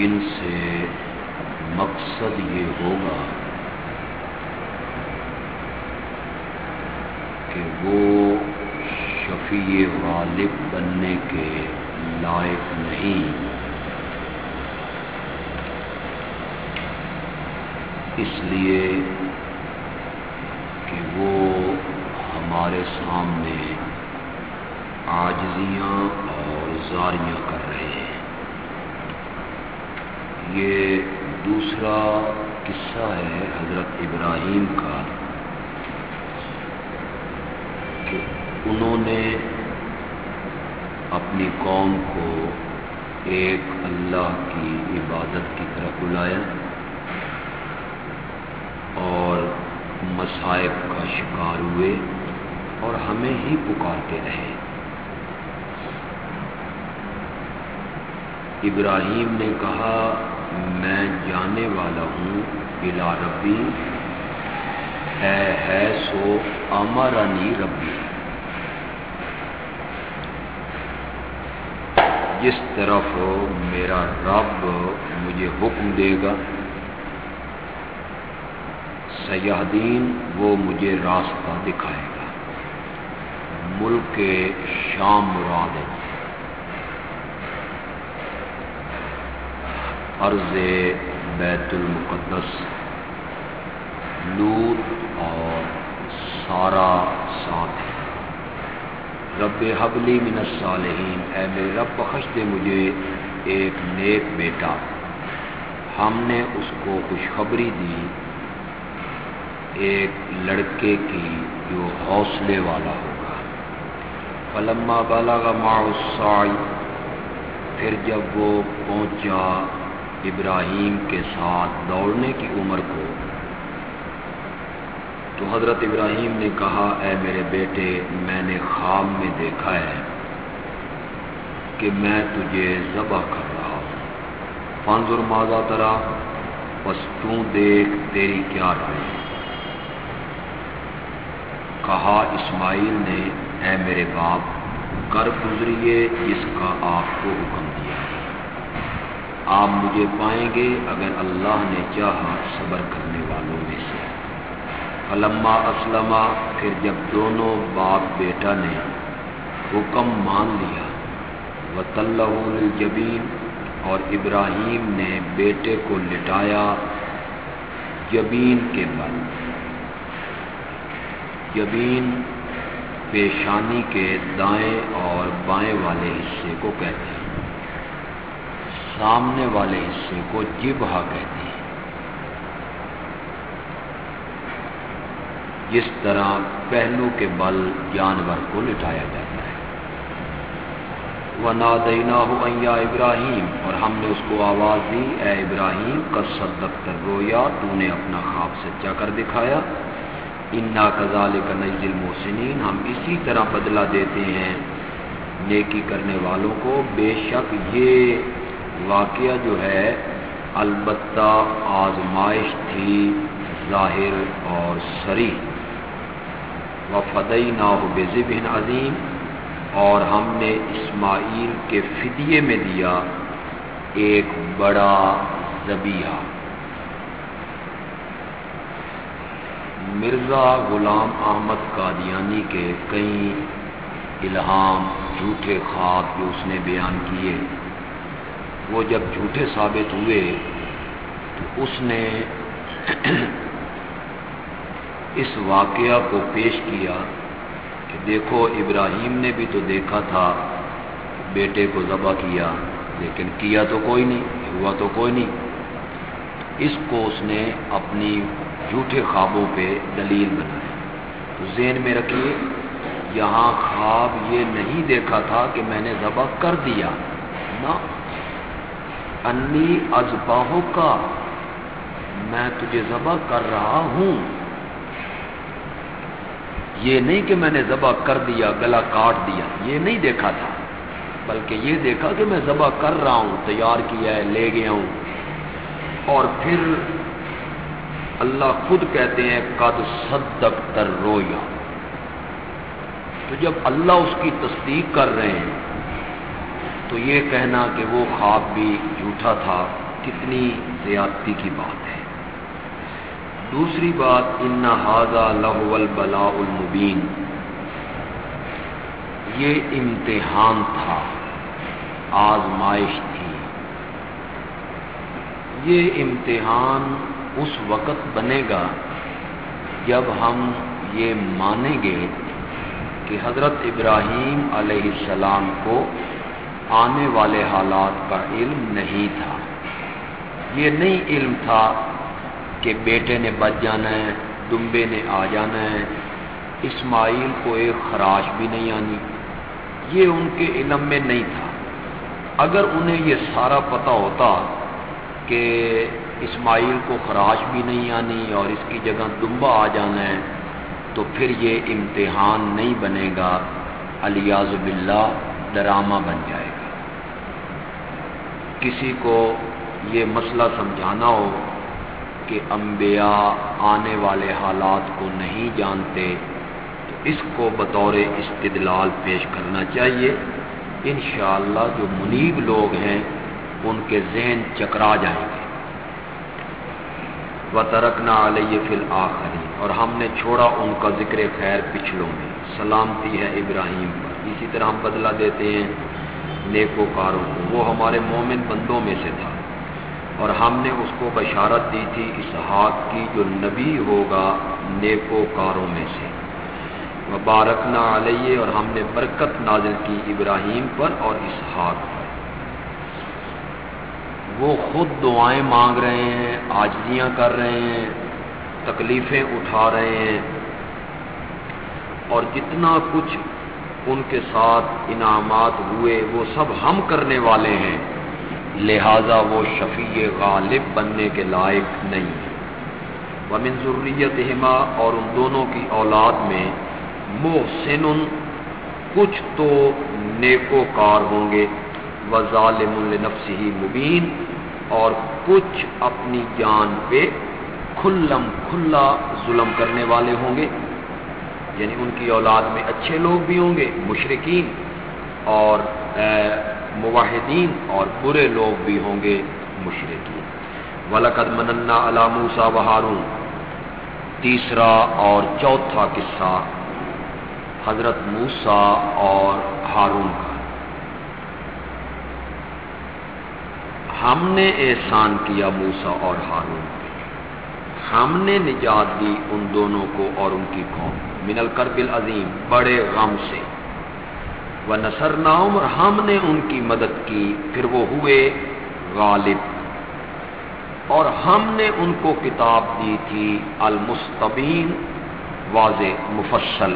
جن سے مقصد یہ ہوگا کہ وہ شفیع غالب بننے کے لائق نہیں۔ اس لیے کہ وہ ہمارے سامنے آجزیاں اور زاریاں کر رہے ہیں۔ یہ دوسرا قصہ ہے حضرت ابراہیم کا، کہ انہوں نے اپنی قوم کو ایک اللہ کی عبادت کی طرف بلایا اور مصائب کا شکار ہوئے اور ہمیں ہی پکارتے رہے۔ ابراہیم نے کہا میں جانے والا ہوں، بلا ربی۔ ہے ہے سو امرانی ربی۔ جس طرف میرا رب مجھے حکم دے گا سیاح دین وہ مجھے راستہ دکھائے گا۔ ملک شام مراد عرض بیت المقدس لوت اور سارا ساتھ ہے رب حبلی من الصالحین، اے میرے رب، بخش دے مجھے ایک نیک بیٹا۔ ہم نے اس کو خوشخبری دی ایک لڑکے کی جو حوصلے والا ہوگا۔ فلما بالا کا ماؤسائی پھر جب وہ پہنچا ابراہیم کے ساتھ دوڑنے کی عمر کو۔ تو حضرت ابراہیم نے کہا، اے میرے بیٹے، میں نے خواب میں دیکھا ہے کہ میں تجھے ذبح کر رہا ہوں۔ فنظر ماضا ترا بس تو دیکھ تیری کیا رائے کہا، اسماعیل نے، اے میرے باپ، کر گزریے جس کا آپ کو حکم دیا آپ مجھے پائیں گے اگر اللہ نے چاہا صبر کرنے والوں میں سے۔ علما اسلم پھر جب دونوں باپ بیٹا نے حکم مان لیا و الجبین اور ابراہیم نے بیٹے کو لٹایا جبین کے بل۔ جبین پیشانی کے دائیں اور بائیں والے حصے کو کہتے ہیں۔ سامنے والے حصے کو جبہا کہتے ہیں۔ جس طرح پہلو کے بل جانور کو لٹایا جاتا ہے۔ وہ نادینا ہو ابراہیم اور ہم نے اس کو آواز دی، اے ابراہیم کا صدق رویا تو نے اپنا خواب سچا کر دکھایا۔ انا کزال کا نزل المحسنین ہم اسی طرح بدلہ دیتے ہیں نیکی کرنے والوں کو۔ بے شک یہ واقعہ جو ہے، البتہ آزمائش تھی ظاہر اور سری۔ و فدئی نا عظیم اور ہم نے اسماعیل کے فدیے میں دیا ایک بڑا زبیہ مرزا غلام احمد قادیانی کے کئی الہام جھوٹے خواب جو اس نے بیان کیے۔ وہ جب جھوٹے ثابت ہوئے تو اس نے اس واقعہ کو پیش کیا کہ دیکھو، ابراہیم نے بھی تو دیکھا تھا بیٹے کو ذبح کیا، لیکن کیا تو کوئی نہیں، ہوا تو کوئی نہیں۔ اس کو اس نے اپنی جھوٹے خوابوں پہ دلیل بنایا۔ تو ذہن میں رکھیے، یہاں خواب یہ نہیں دیکھا تھا کہ میں نے ذبح کر دیا، نہ۔ انی ازباہوں کا، میں تجھے ذبح کر رہا ہوں۔ یہ نہیں کہ میں نے ذبح کر دیا، گلا کاٹ دیا، یہ نہیں دیکھا تھا، بلکہ یہ دیکھا کہ میں ذبح کر رہا ہوں، تیار کیا ہے، لے گیا ہوں۔ اور پھر اللہ خود کہتے ہیں، قد صدق تر رویا تو جب اللہ اس کی تصدیق کر رہے ہیں تو یہ کہنا کہ وہ خواب بھی جھوٹا تھا، کتنی زیادتی کی بات ہے۔ دوسری بات، ان حاضہ لہ البلا المبین۔ یہ امتحان تھا، آزمائش تھی۔ یہ امتحان اس وقت بنے گا جب ہم یہ مانیں گے کہ حضرت ابراہیم علیہ السلام کو آنے والے حالات کا علم نہیں تھا۔ یہ نہیں علم تھا کہ بیٹے نے بچ جانا ہے، دمبے نے آ جانا ہے۔ اسماعیل کو ایک خراش بھی نہیں آنی۔ یہ ان کے علم میں نہیں تھا۔ اگر انہیں یہ سارا پتہ ہوتا کہ اسماعیل کو خراش بھی نہیں آنی اور اس کی جگہ دمبا آ جانا ہے، تو پھر یہ امتحان نہیں بنے گا۔ الیاز باللہ، ڈرامہ بن جائے گا۔ کسی کو یہ مسئلہ سمجھانا ہو کہ انبیاء آنے والے حالات کو نہیں جانتے، تو اس کو بطور استدلال پیش کرنا چاہیے۔ انشاءاللہ جو منیب لوگ ہیں، ان کے ذہن چکرا جائیں گے۔ و ترکنا علیہ فل آخری اور ہم نے چھوڑا ان کا ذکر خیر پچھلوں میں۔ سلامتی ہے ابراہیم پر۔ اسی طرح ہم بدلہ دیتے ہیں۔ نیکو کاروں کو۔ وہ ہمارے مومن بندوں میں سے تھا۔ اور ہم نے اس کو بشارت دی تھی اسحاق کی، جو نبی ہوگا نیکو کاروں میں سے۔ مبارکنا علیہ، اور ہم نے برکت نازل کی ابراہیم پر اور اسحاق پر۔ وہ خود دعائیں مانگ رہے ہیں، آجزیاں کر رہے ہیں، تکلیفیں اٹھا رہے ہیں۔ اور جتنا کچھ ان کے ساتھ انعامات ہوئے، وہ سب ہم کرنے والے ہیں۔ لہذا وہ شفیع غالب بننے کے لائق نہیں وہ منظوریت ہما اور ان دونوں کی اولاد میں محسن، کچھ تو نیکو کار ہوں گے۔ و ظالم النفس ہی مبین اور کچھ اپنی جان پہ کھلم کھلا ظلم کرنے والے ہوں گے۔ یعنی ان کی اولاد میں اچھے لوگ بھی ہوں گے مشرقین اور مواحدین اور برے لوگ بھی ہوں گے مشرقین ولقد مننا علا موسا و ہارون تیسرا اور چوتھا قصہ حضرت موسا اور ہارون کا۔ ہم نے احسان کیا موسا اور ہارون۔ پہ ہم نے نجات دی ان دونوں کو اور ان کی قوم۔ من الکرب العظیم، بڑے غم سے۔ وہ نثر نام اور ہم نے ان کی مدد کی۔ پھر وہ ہوئے غالب۔ اور ہم نے ان کو کتاب دی تھی، المستبین، واضح، مفصل۔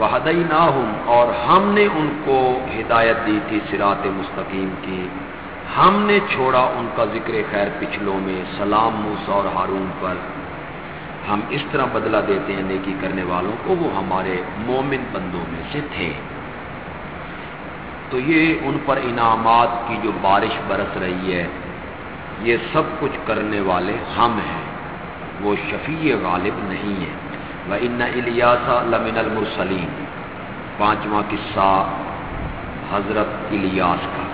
وحدئی نہ اور ہم نے ان کو ہدایت دی تھی سرات مستقیم کی۔ ہم نے چھوڑا ان کا ذکر خیر پچھلوں میں، سلام موسا اور ہارون پر۔ ہم اس طرح بدلہ دیتے ہیں نیکی کرنے والوں کو، وہ ہمارے مومن بندوں میں سے تھے۔ تو یہ ان پر انعامات کی جو بارش برس رہی ہے، یہ سب کچھ کرنے والے ہم ہیں۔ وہ شفیع غالب نہیں ہے وہ ان الیاسا لمن المرسلیم پانچواں قصہ حضرت الیاس کا۔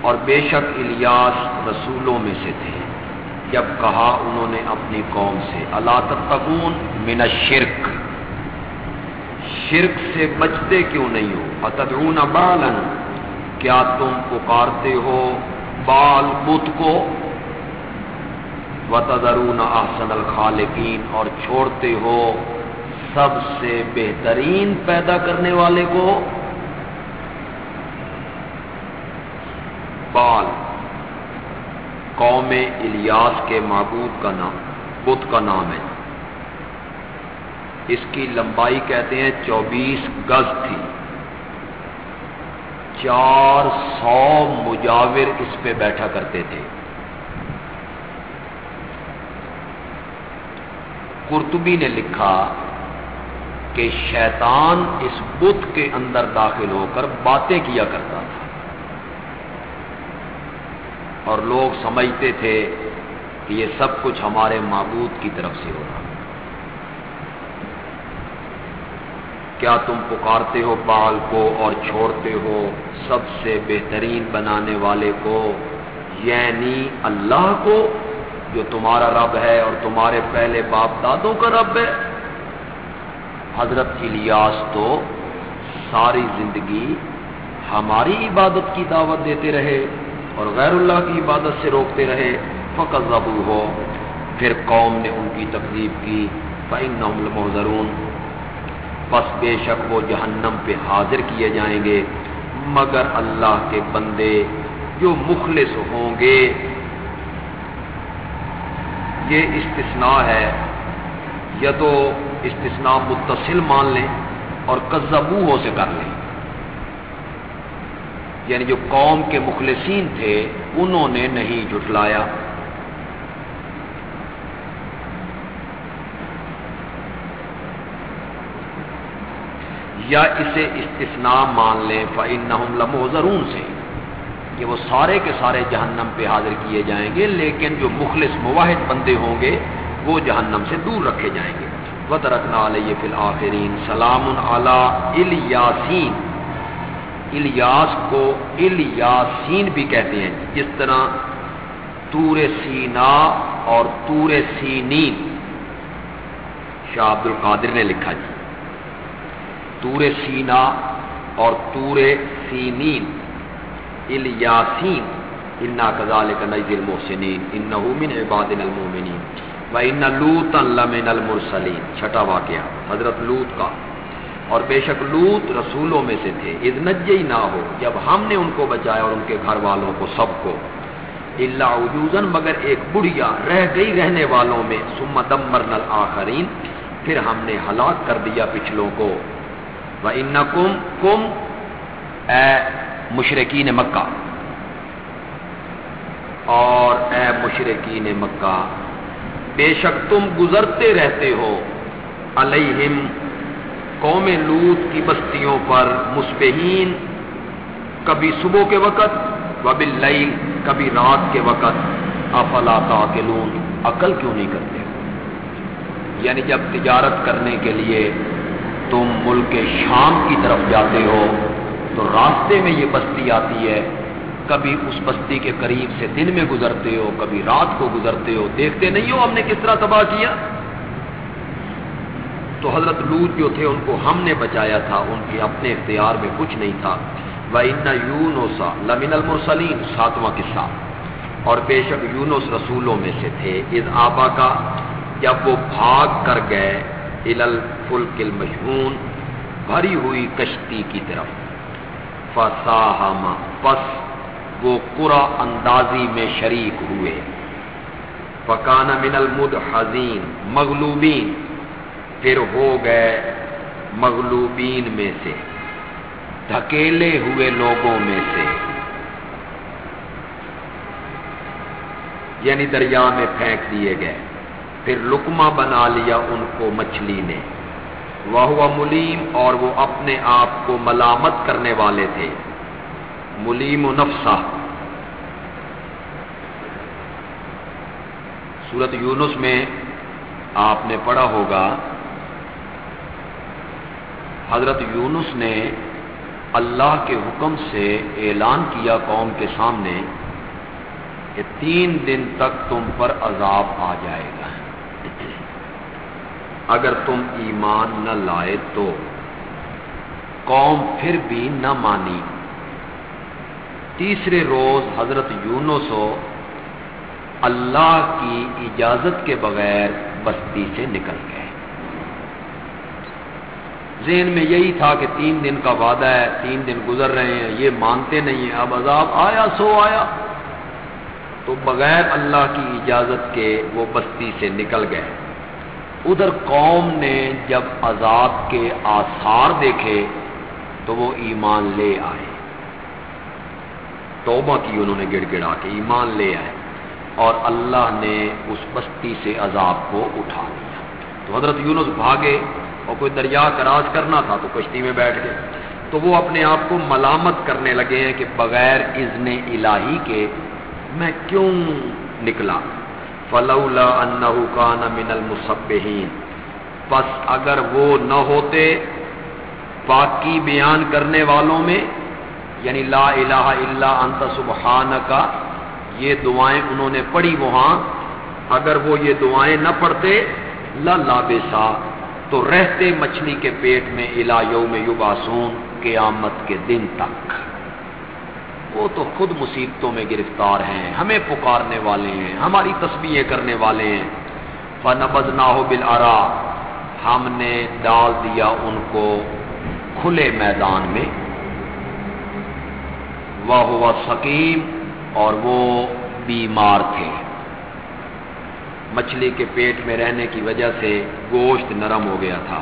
اور بے شک الیاس رسولوں میں سے تھے۔ جب کہا انہوں نے اپنی قوم سے اللہ تتقون من الشرک شرک سے بچتے کیوں نہیں ہو؟ اتدعون بالن کیا تم پکارتے ہو بال بت کو؟ وتدرون احسن الخالقین اور چھوڑتے ہو سب سے بہترین پیدا کرنے والے کو؟ بال قوم الیاس کے معبود کا نام، بت کا نام ہے۔ اس کی لمبائی کہتے ہیں چوبیس گز تھی۔ چار سو مجاور اس پہ بیٹھا کرتے تھے۔ قرطبی نے لکھا کہ شیطان اس بت کے اندر داخل ہو کر باتیں کیا کرتا تھا۔ اور لوگ سمجھتے تھے کہ یہ سب کچھ ہمارے معبود کی طرف سے ہو رہا کیا تم پکارتے ہو بال کو اور چھوڑتے ہو سب سے بہترین بنانے والے کو یعنی اللہ کو، جو تمہارا رب ہے اور تمہارے پہلے باپ دادوں کا رب ہے؟ حضرت الیاس تو ساری زندگی ہماری عبادت کی دعوت دیتے رہے۔ اور غیر اللہ کی عبادت سے روکتے رہے فقط ضبو ہو پھر قوم نے ان کی تقریب کی فعن محضرون بس بے شک وہ جہنم پہ حاضر کیے جائیں گے۔ مگر اللہ کے بندے جو مخلص ہوں گے۔ یہ استثناء ہے۔ یا تو استثناء متصل مان لیں اور کزبو سے کر لیں۔ یعنی جو قوم کے مخلصین تھے، انہوں نے نہیں جھٹلایا۔ یا اسے استثناء مان لیں فعن لمو ضرور سے۔ کہ وہ سارے کے سارے جہنم پہ حاضر کیے جائیں گے، لیکن جو مخلص مواحد بندے ہوں گے، وہ جہنم سے دور رکھے جائیں گے۔ وط رکھنا علیہ فی الآخرین سلام الیاسین الیاس کو الیاسین بھی کہتے ہیں۔ جس طرح تور سینا اور تور سینین۔ شاہ عبد القادر نے لکھا جی۔ تور سینا اور تور سینین۔ الیاسین۔ انا کزال کا نئی دل ان من عباد المومنین و ان لوت لمن المرسلین۔ چھٹا واقعہ۔ حضرت لوت کا۔ اور بے شک لوت رسولوں میں سے تھے۔ اذ نجی نہ ہو جب ہم نے ان کو بچایا اور ان کے گھر والوں کو، سب کو۔ اللہ عجوزن مگر ایک بڑھیا رہ گئی رہنے والوں میں۔ ثم دمرنا الاخرین پھر ہم نے ہلاک کر دیا پچھلوں کو۔ و ان کم کم اے مشرقین مکہ۔ اور اے مشرقین مکہ، بے شک تم گزرتے رہتے ہو۔ علیہم قوم لوت کی بستیوں پر مسبہین کبھی صبح کے وقت و بل کبھی رات کے وقت۔ افلا تاکلون عقل کیوں نہیں کرتے؟ یعنی جب تجارت کرنے کے لیے تم ملک شام کی طرف جاتے ہو، تو راستے میں یہ بستی آتی ہے۔ کبھی اس بستی کے قریب سے دن میں گزرتے ہو، کبھی رات کو گزرتے ہو۔ دیکھتے نہیں ہو ہم نے کس طرح تباہ کیا؟ تو حضرت لوت جو تھے ان کو ہم نے بچایا تھا، ان کے اپنے اختیار میں کچھ نہیں تھا۔ وہ ان یونوسا لمن المرسلین ساتواں قصہ۔ اور بے شک یونس رسولوں میں سے تھے۔ از آبا کا جب وہ بھاگ کر گئے الل فل بھری ہوئی کشتی کی طرف۔ فساہما پس وہ قرا اندازی میں شریک ہوئے۔ فکان من المد حزین مغلوبین پھر ہو گئے مغلوبین میں سے، دھکیلے ہوئے لوگوں میں سے۔ یعنی دریا میں پھینک دیے گئے۔ پھر لکما بنا لیا ان کو مچھلی نے۔ وہ ملیم اور وہ اپنے آپ کو ملامت کرنے والے تھے۔ ملیم و نفسا سورت یونس میں آپ نے پڑھا ہوگا حضرت یونس نے اللہ کے حکم سے اعلان کیا قوم کے سامنے کہ تین دن تک تم پر عذاب آ جائے گا۔ اگر تم ایمان نہ لائے تو قوم پھر بھی نہ مانی۔ تیسرے روز حضرت یونسو اللہ کی اجازت کے بغیر بستی سے نکل گئے۔ ذہن میں یہی تھا کہ تین دن کا وعدہ ہے، تین دن گزر رہے ہیں، یہ مانتے نہیں ہیں۔ اب عذاب آیا، سو آیا۔ تو بغیر اللہ کی اجازت کے وہ بستی سے نکل گئے۔ ادھر قوم نے جب عذاب کے آثار دیکھے تو وہ ایمان لے آئے۔ توبہ کی انہوں نے گڑ گڑا کے ایمان لے آئے۔ اور اللہ نے اس بستی سے عذاب کو اٹھا لیا۔ تو حضرت یونس بھاگے۔ اور کوئی دریا کراج کرنا تھا تو کشتی میں بیٹھ گئے۔ تو وہ اپنے آپ کو ملامت کرنے لگے ہیں کہ بغیر اذن الہی کے میں کیوں نکلا؟ فلولا انہ کان من المصبحین۔ بس اگر وہ نہ ہوتے پاکی بیان کرنے والوں میں یعنی لا الہ الا انت سبحان کا یہ دعائیں انہوں نے پڑھی وہاں، اگر وہ یہ دعائیں نہ پڑھتے، لا لابسا تو رہتے مچھلی کے پیٹ میں الا یوم یباسون قیامت کے دن تک۔ وہ تو خود مصیبتوں میں گرفتار ہیں، ہمیں پکارنے والے ہیں، ہماری تصویریں کرنے والے ہیں۔ فنبز نہ ہو بل ہم نے ڈال دیا ان کو کھلے میدان میں۔ وہ ہوا سکیم اور وہ بیمار تھے۔ مچھلی کے پیٹ میں رہنے کی وجہ سے گوشت نرم ہو گیا تھا۔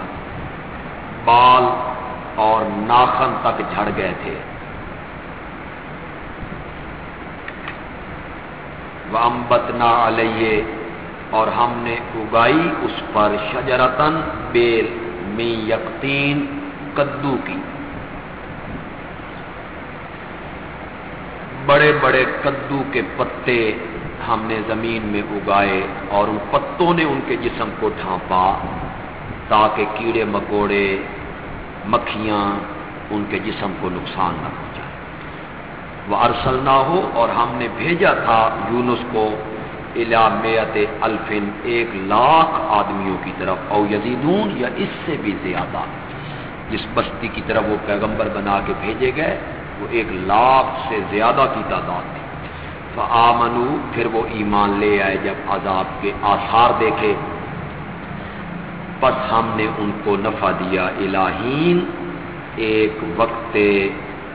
بال اور ناخن تک جھڑ گئے تھے۔ ومبتنا علیہ اور ہم نے اگائی اس پر شجرتن بیل می یقین کدو کی۔ بڑے بڑے کدو کے پتے ہم نے زمین میں اگائے اور ان پتوں نے ان کے جسم کو ڈھانپا تاکہ کیڑے مکوڑے، مکھیاں ان کے جسم کو نقصان نہ پہنچائے۔ وہ ارسل نہ ہو اور ہم نے بھیجا تھا یونس کو میت الفن ایک لاکھ آدمیوں کی طرف، او یزیدون یا اس سے بھی زیادہ۔ جس بستی کی طرف وہ پیغمبر بنا کے بھیجے گئے، وہ ایک لاکھ سے زیادہ کی تعداد تھی آمنو پھر وہ ایمان لے آئے جب عذاب کے آثار دیکھے۔ پس ہم نے ان کو نفع دیا الہین ایک وقت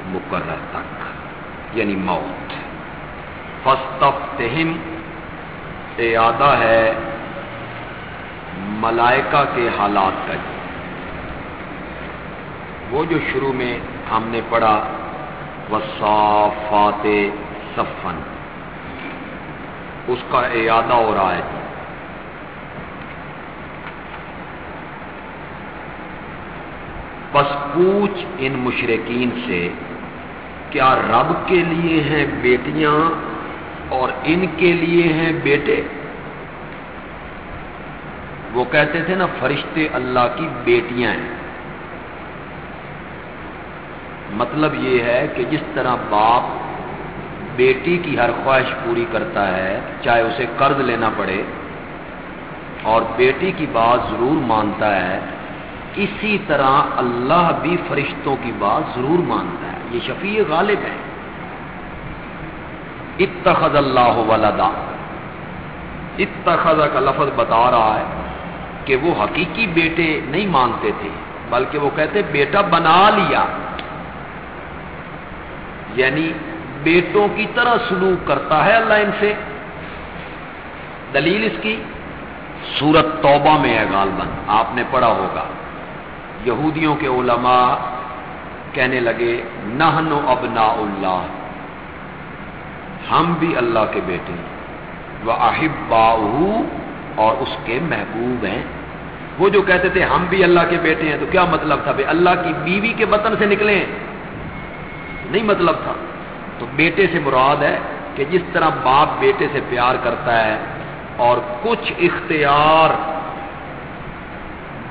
مقرر تک یعنی موت۔ فستفتہم اعادہ ہے، ملائکہ کے حالات کا۔ وہ جو شروع میں ہم نے پڑھا، وصافات صفن اس کا اعادہ ہو رہا ہے۔ بس پوچھ ان مشرقین سے، کیا رب کے لیے ہیں بیٹیاں اور ان کے لیے ہیں بیٹے؟ وہ کہتے تھے نا، فرشتے اللہ کی بیٹیاں ہیں۔ مطلب یہ ہے کہ جس طرح باپ بیٹی کی ہر خواہش پوری کرتا ہے، چاہے اسے قرض لینا پڑے۔ اور بیٹی کی بات ضرور مانتا ہے۔ اسی طرح اللہ بھی فرشتوں کی بات ضرور مانتا ہے۔ یہ شفیع غالب ہے۔ اتخذ اللہ ولدا۔ اتخذ کا لفظ بتا رہا ہے کہ وہ حقیقی بیٹے نہیں مانتے تھے، بلکہ وہ کہتے بیٹا بنا لیا۔ یعنی بیٹوں کی طرح سلوک کرتا ہے اللہ ان سے۔ دلیل اس کی، سورت توبہ میں ہے غالباً، آپ نے پڑھا ہوگا۔ یہودیوں کے علماء کہنے لگے نہنو ابنا اللہ، ہم بھی اللہ کے بیٹے وہ احبا اور اس کے محبوب ہیں۔ وہ جو کہتے تھے، ہم بھی اللہ کے بیٹے ہیں، تو کیا مطلب تھا؟ بھائی اللہ کی بیوی کے وطن سے نکلے نہیں مطلب تھا۔ تو بیٹے سے مراد ہے کہ جس طرح باپ بیٹے سے پیار کرتا ہے اور کچھ اختیار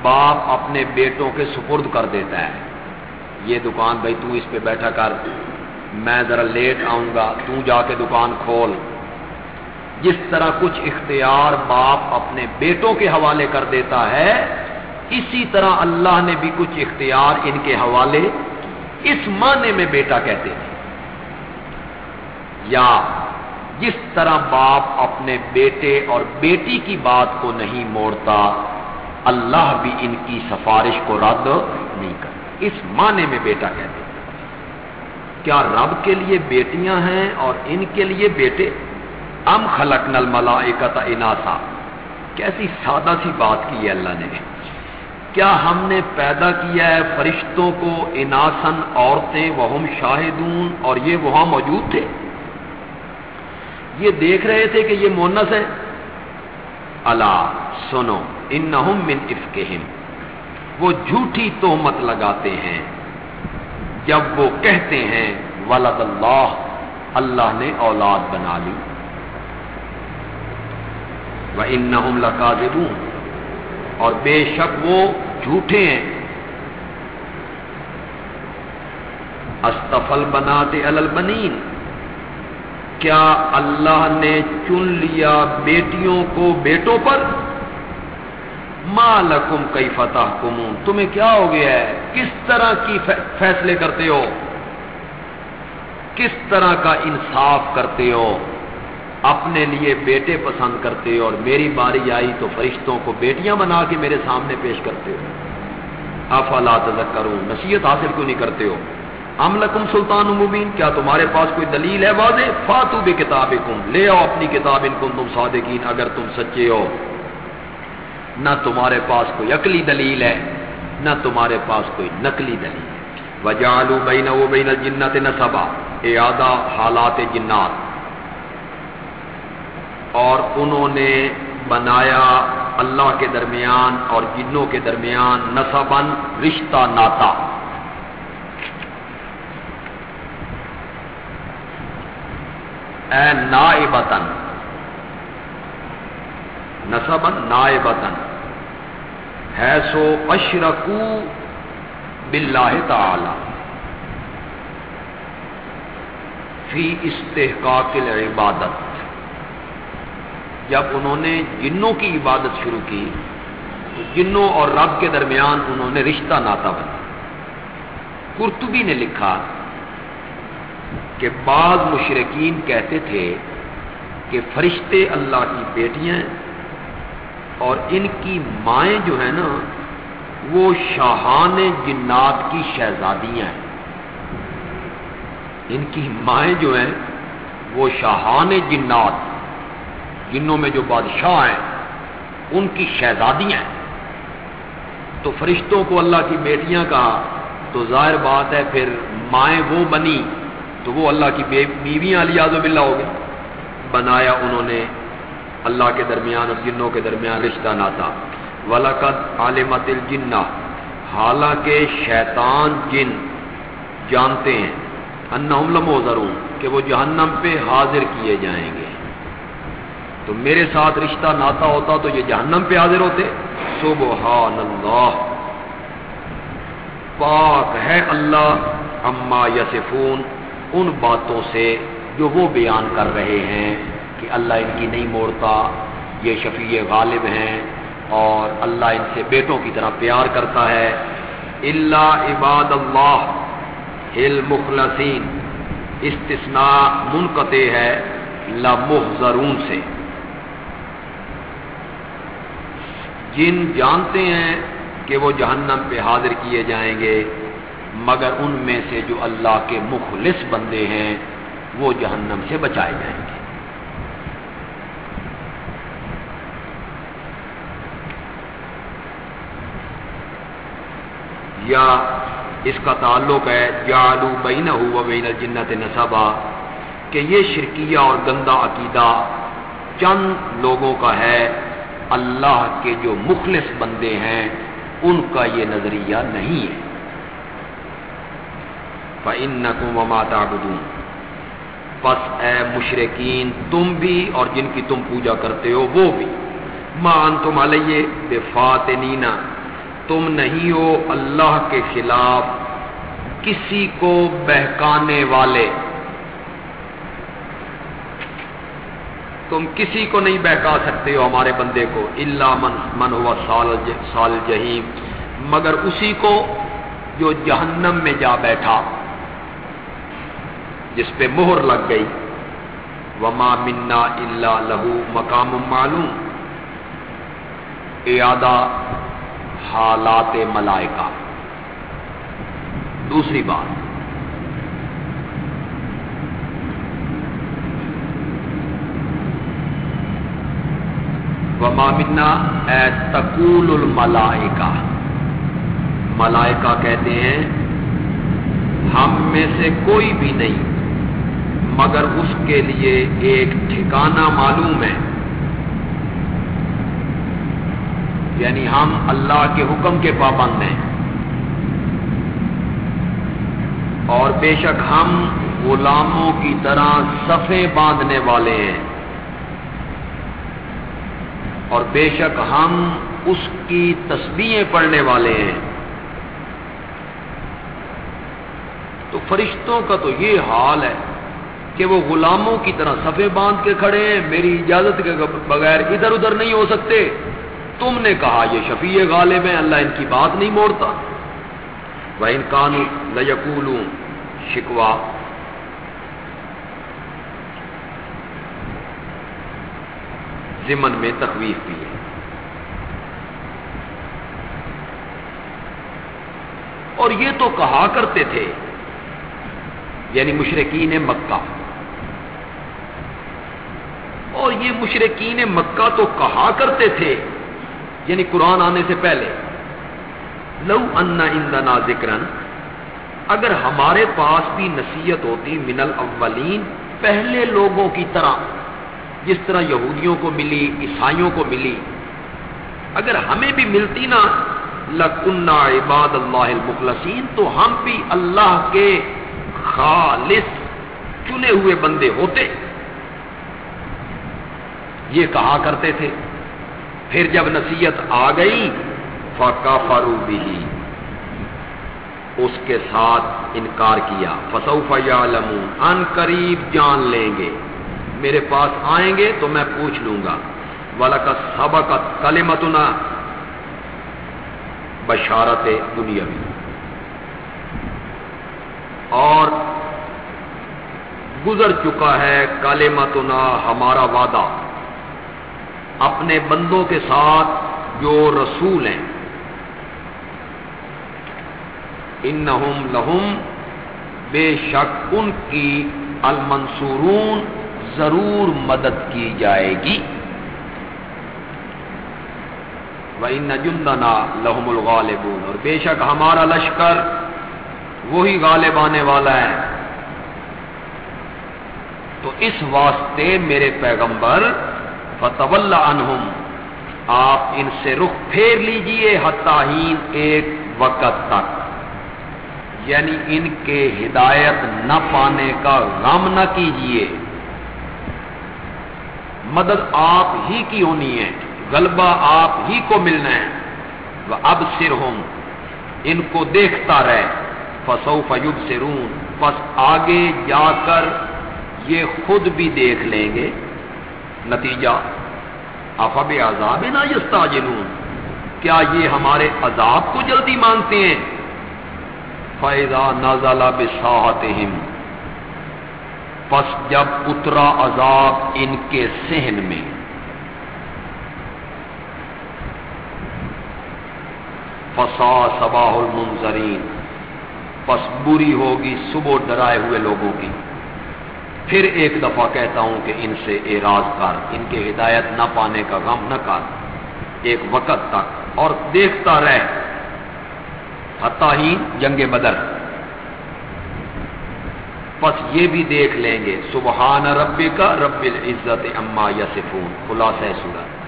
باپ اپنے بیٹوں کے سپرد کر دیتا ہے۔ یہ دکان بھائی تو اس پہ بیٹھا کر، میں ذرا لیٹ آؤں گا، تو جا کے دکان کھول۔ جس طرح کچھ اختیار باپ اپنے بیٹوں کے حوالے کر دیتا ہے، اسی طرح اللہ نے بھی کچھ اختیار ان کے حوالے اس معنی میں بیٹا کہتے ہیں۔ یا جس طرح باپ اپنے بیٹے اور بیٹی کی بات کو نہیں موڑتا، اللہ بھی ان کی سفارش کو رد نہیں کرتا۔ اس معنی میں بیٹا کہتے کیا رب کے لیے بیٹیاں ہیں اور ان کے لیے بیٹے؟ ام خلق نل ملا اناسا۔ کیسی سادہ سی بات کی ہے اللہ نے۔ کیا ہم نے پیدا کیا ہے فرشتوں کو اناسن عورتیں، وہم شاہدون اور یہ وہاں موجود تھے؟ یہ دیکھ رہے تھے کہ یہ مونس ہے اللہ سنو ان من افکہم، وہ جھوٹی تہمت لگاتے ہیں۔ جب وہ کہتے ہیں، ولد اللہ اللہ نے اولاد بنا لی۔ وہ ان نہ اور بے شک وہ جھوٹے ہیں۔ استفل بناتے البنین کیا اللہ نے چن لیا بیٹیوں کو بیٹوں پر؟ مالکم کئی فتح کمون تمہیں کیا ہو گیا ہے؟ کس طرح کی فیصلے کرتے ہو؟ کس طرح کا انصاف کرتے ہو؟ اپنے لیے بیٹے پسند کرتے ہو اور میری باری آئی تو فرشتوں کو بیٹیاں بنا کے میرے سامنے پیش کرتے ہو۔ افلا تذکرون، نصیحت حاصل کیوں نہیں کرتے ہو؟ ام لکم سلطان مبین، کیا تمہارے پاس کوئی دلیل ہے واضح؟ فاتو بے کتاب لے آؤ اپنی کتاب ان کم تم صادقین، اگر تم سچے ہو۔ نہ تمہارے پاس کوئی عقلی دلیل ہے، نہ تمہارے پاس کوئی نقلی دلیل ہے۔ وجالو بین و بین الجنت نصبا اعادہ حالات جنات۔ اور انہوں نے بنایا اللہ کے درمیان اور جنوں کے درمیان نصبن رشتہ ناتا۔ اے نائبتن نصبن نائبتن ہے سو اشرکو باللہ تعالی۔ فی استحقاق العبادت۔ جب انہوں نے جنوں کی عبادت شروع کی تو جنوں اور رب کے درمیان انہوں نے رشتہ ناتا بنا۔ کرتبی نے لکھا کہ بعض مشرقین کہتے تھے کہ فرشتے اللہ کی بیٹیاں اور ان کی مائیں جو ہیں نا، وہ شاہان جنات کی شہزادیاں ہیں۔ ان کی مائیں جو ہیں، وہ شاہان جنات، جنوں میں جو بادشاہ ہیں، ان کی شہزادیاں ہیں۔ تو فرشتوں کو اللہ کی بیٹیاں کہا، تو ظاہر بات ہے، پھر مائیں وہ بنی تو وہ اللہ کی بیویاں علی آزم اللہ ہو گئی بنایا انہوں نے اللہ کے درمیان اور جنوں کے درمیان رشتہ نہ تھا۔ ولاقت عالمت الجنہ حالانکہ شیطان جن جانتے ہیں۔ انہم لمو ضرور کہ وہ جہنم پہ حاضر کیے جائیں گے۔ تو میرے ساتھ رشتہ ناتا ہوتا تو یہ جہنم پہ حاضر ہوتے۔ سبحان اللہ پاک ہے اللہ اما یسفون ان باتوں سے جو وہ بیان کر رہے ہیں کہ اللہ ان کی نہیں موڑتا، یہ شفیع غالب ہیں اور اللہ ان سے بیٹوں کی طرح پیار کرتا ہے۔ اللہ عباد اللہ المخلصین استثناء منقطع ہے لمحضرون سے۔ جن جانتے ہیں کہ وہ جہنم پہ حاضر کیے جائیں گے مگر ان میں سے جو اللہ کے مخلص بندے ہیں، وہ جہنم سے بچائے جائیں گے۔ یا اس کا تعلق ہے جالو بین ہوا بین جنت نصبا، کہ یہ شرکیہ اور گندا عقیدہ چند لوگوں کا ہے، اللہ کے جو مخلص بندے ہیں، ان کا یہ نظریہ نہیں ہے۔ ان ماتا بدون بس اے مشرقین تم بھی اور جن کی تم پوجا کرتے ہو، وہ بھی۔ مان تم علیہ بے فات تم نہیں ہو اللہ کے خلاف کسی کو بہکانے والے۔ تم کسی کو نہیں بہکا سکتے ہو ہمارے بندے کو اللہ من من ہوا سال سال جہیم مگر اسی کو جو جہنم میں جا بیٹھا۔ جس پہ مہر لگ گئی۔ وما منا اللہ لہو مقام معلوم۔ ایادہ حالات ملائکہ۔ دوسری بات۔ مامنا اے تقول الملائکہ ملائکہ کہتے ہیں، ہم میں سے کوئی بھی نہیں۔ مگر اس کے لیے ایک ٹھکانہ معلوم ہے۔ یعنی ہم اللہ کے حکم کے پابند ہیں۔ اور بے شک ہم غلاموں کی طرح صفے باندھنے والے ہیں۔ اور بے شک ہم اس کی تسبیحیں پڑھنے والے ہیں۔ تو فرشتوں کا تو یہ حال ہے۔ کہ وہ غلاموں کی طرح صفے باندھ کے کھڑے ہیں، میری اجازت کے بغیر ادھر ادھر نہیں ہو سکتے۔ تم نے کہا یہ شفیع غالب ہیں، اللہ ان کی بات نہیں موڑتا۔ وہ ان انکان لکول شکوا۔ ضمن میں تخویف بھی ہے۔ اور یہ تو کہا کرتے تھے یعنی مشرقین مکہ۔ اور یہ مشرقین مکہ تو کہا کرتے تھے یعنی قرآن آنے سے پہلے۔ لو انا اندنا ذکرن اگر ہمارے پاس بھی نصیحت ہوتی من الاولین، پہلے لوگوں کی طرح، جس طرح یہودیوں کو ملی، عیسائیوں کو ملی۔ اگر ہمیں بھی ملتی نا لکنہ عباد اللہ المخلصین، تو ہم بھی اللہ کے خالص چنے ہوئے بندے ہوتے۔ یہ کہا کرتے تھے۔ پھر جب نصیحت آ گئی فاقا فارو بھی اس کے ساتھ انکار کیا۔ فسوف ان قریب جان لیں گے۔ میرے پاس آئیں گے تو میں پوچھ لوں گا۔ والا کا سبقت کلمتنا بشارت دنیا اور گزر چکا ہے کالے متنا ہمارا وعدہ۔ اپنے بندوں کے ساتھ جو رسول ہیں۔ ان لہم بے شک ان کی المنصورون ضرور مدد کی جائے گی۔ وہ ان جندنا لہم اور بے شک ہمارا لشکر وہی غالب آنے والا ہے۔ تو اس واسطے میرے پیغمبر فتو عنہم۔ آپ ان سے رخ پھیر لیجیے حتاہین ایک وقت تک۔ یعنی ان کے ہدایت نہ پانے کا غم نہ کیجیے۔ مدد آپ ہی کی ہونی ہے، غلبہ آپ ہی کو ملنا ہے۔ وہ اب سر ہوں ان کو دیکھتا رہے۔ فسو فیوب سے رون بس آگے جا کر یہ خود بھی دیکھ لیں گے۔ نتیجہ۔ افب عذاب نہ یستاجنون کیا یہ ہمارے عذاب کو جلدی مانتے ہیں؟ فیضا نازالہ بساحت پس جب اترا عذاب ان کے سہن میں۔ فسا صباح المنظرین پس بری ہوگی صبح ڈرائے ہوئے لوگوں کی۔ پھر ایک دفعہ کہتا ہوں کہ ان سے اعراض کر، ان کے ہدایت نہ پانے کا غم نہ کر۔ ایک وقت تک اور دیکھتا رہ۔ ہی جنگ بدر۔ پس یہ بھی دیکھ لیں گے۔ سبحان رب کا رب العزت اما یا خلاصہ سورت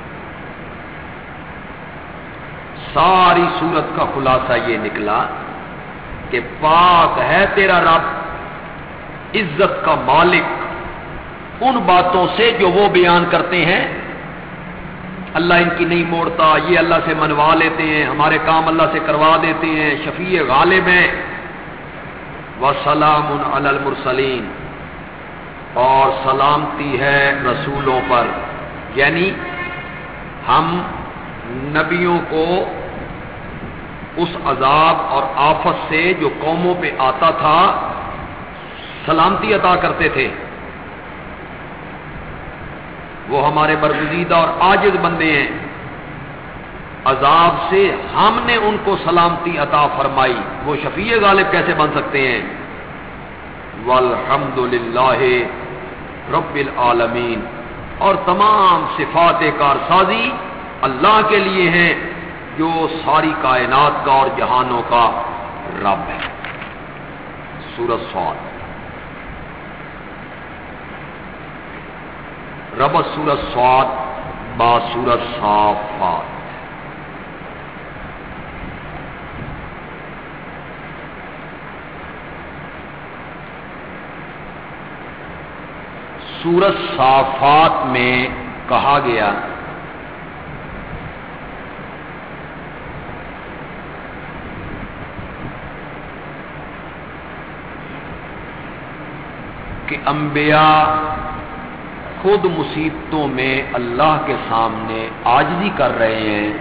ساری سورت کا خلاصہ یہ نکلا کہ پاک ہے تیرا رب۔ عزت کا مالک ان باتوں سے جو وہ بیان کرتے ہیں۔ اللہ ان کی نہیں موڑتا، یہ اللہ سے منوا لیتے ہیں، ہمارے کام اللہ سے کروا دیتے ہیں، شفیع غالب ہیں۔ وسلام المرسلین اور سلامتی ہے رسولوں پر۔ یعنی ہم نبیوں کو اس عذاب اور آفت سے جو قوموں پہ آتا تھا سلامتی عطا کرتے تھے۔ وہ ہمارے برگزیدہ اور آجد بندے ہیں۔ عذاب سے ہم نے ان کو سلامتی عطا فرمائی۔ وہ شفیع غالب کیسے بن سکتے ہیں؟ والحمد للہ رب العالمین۔ اور تمام صفات کار سازی اللہ کے لیے ہیں، جو ساری کائنات کا اور جہانوں کا رب ہے۔ سورت سواد۔ رب سورت سواد با سورت صافات۔ سورت صافات میں کہا گیا کہ انبیاء خود مصیبتوں میں اللہ کے سامنے آجزی کر رہے ہیں۔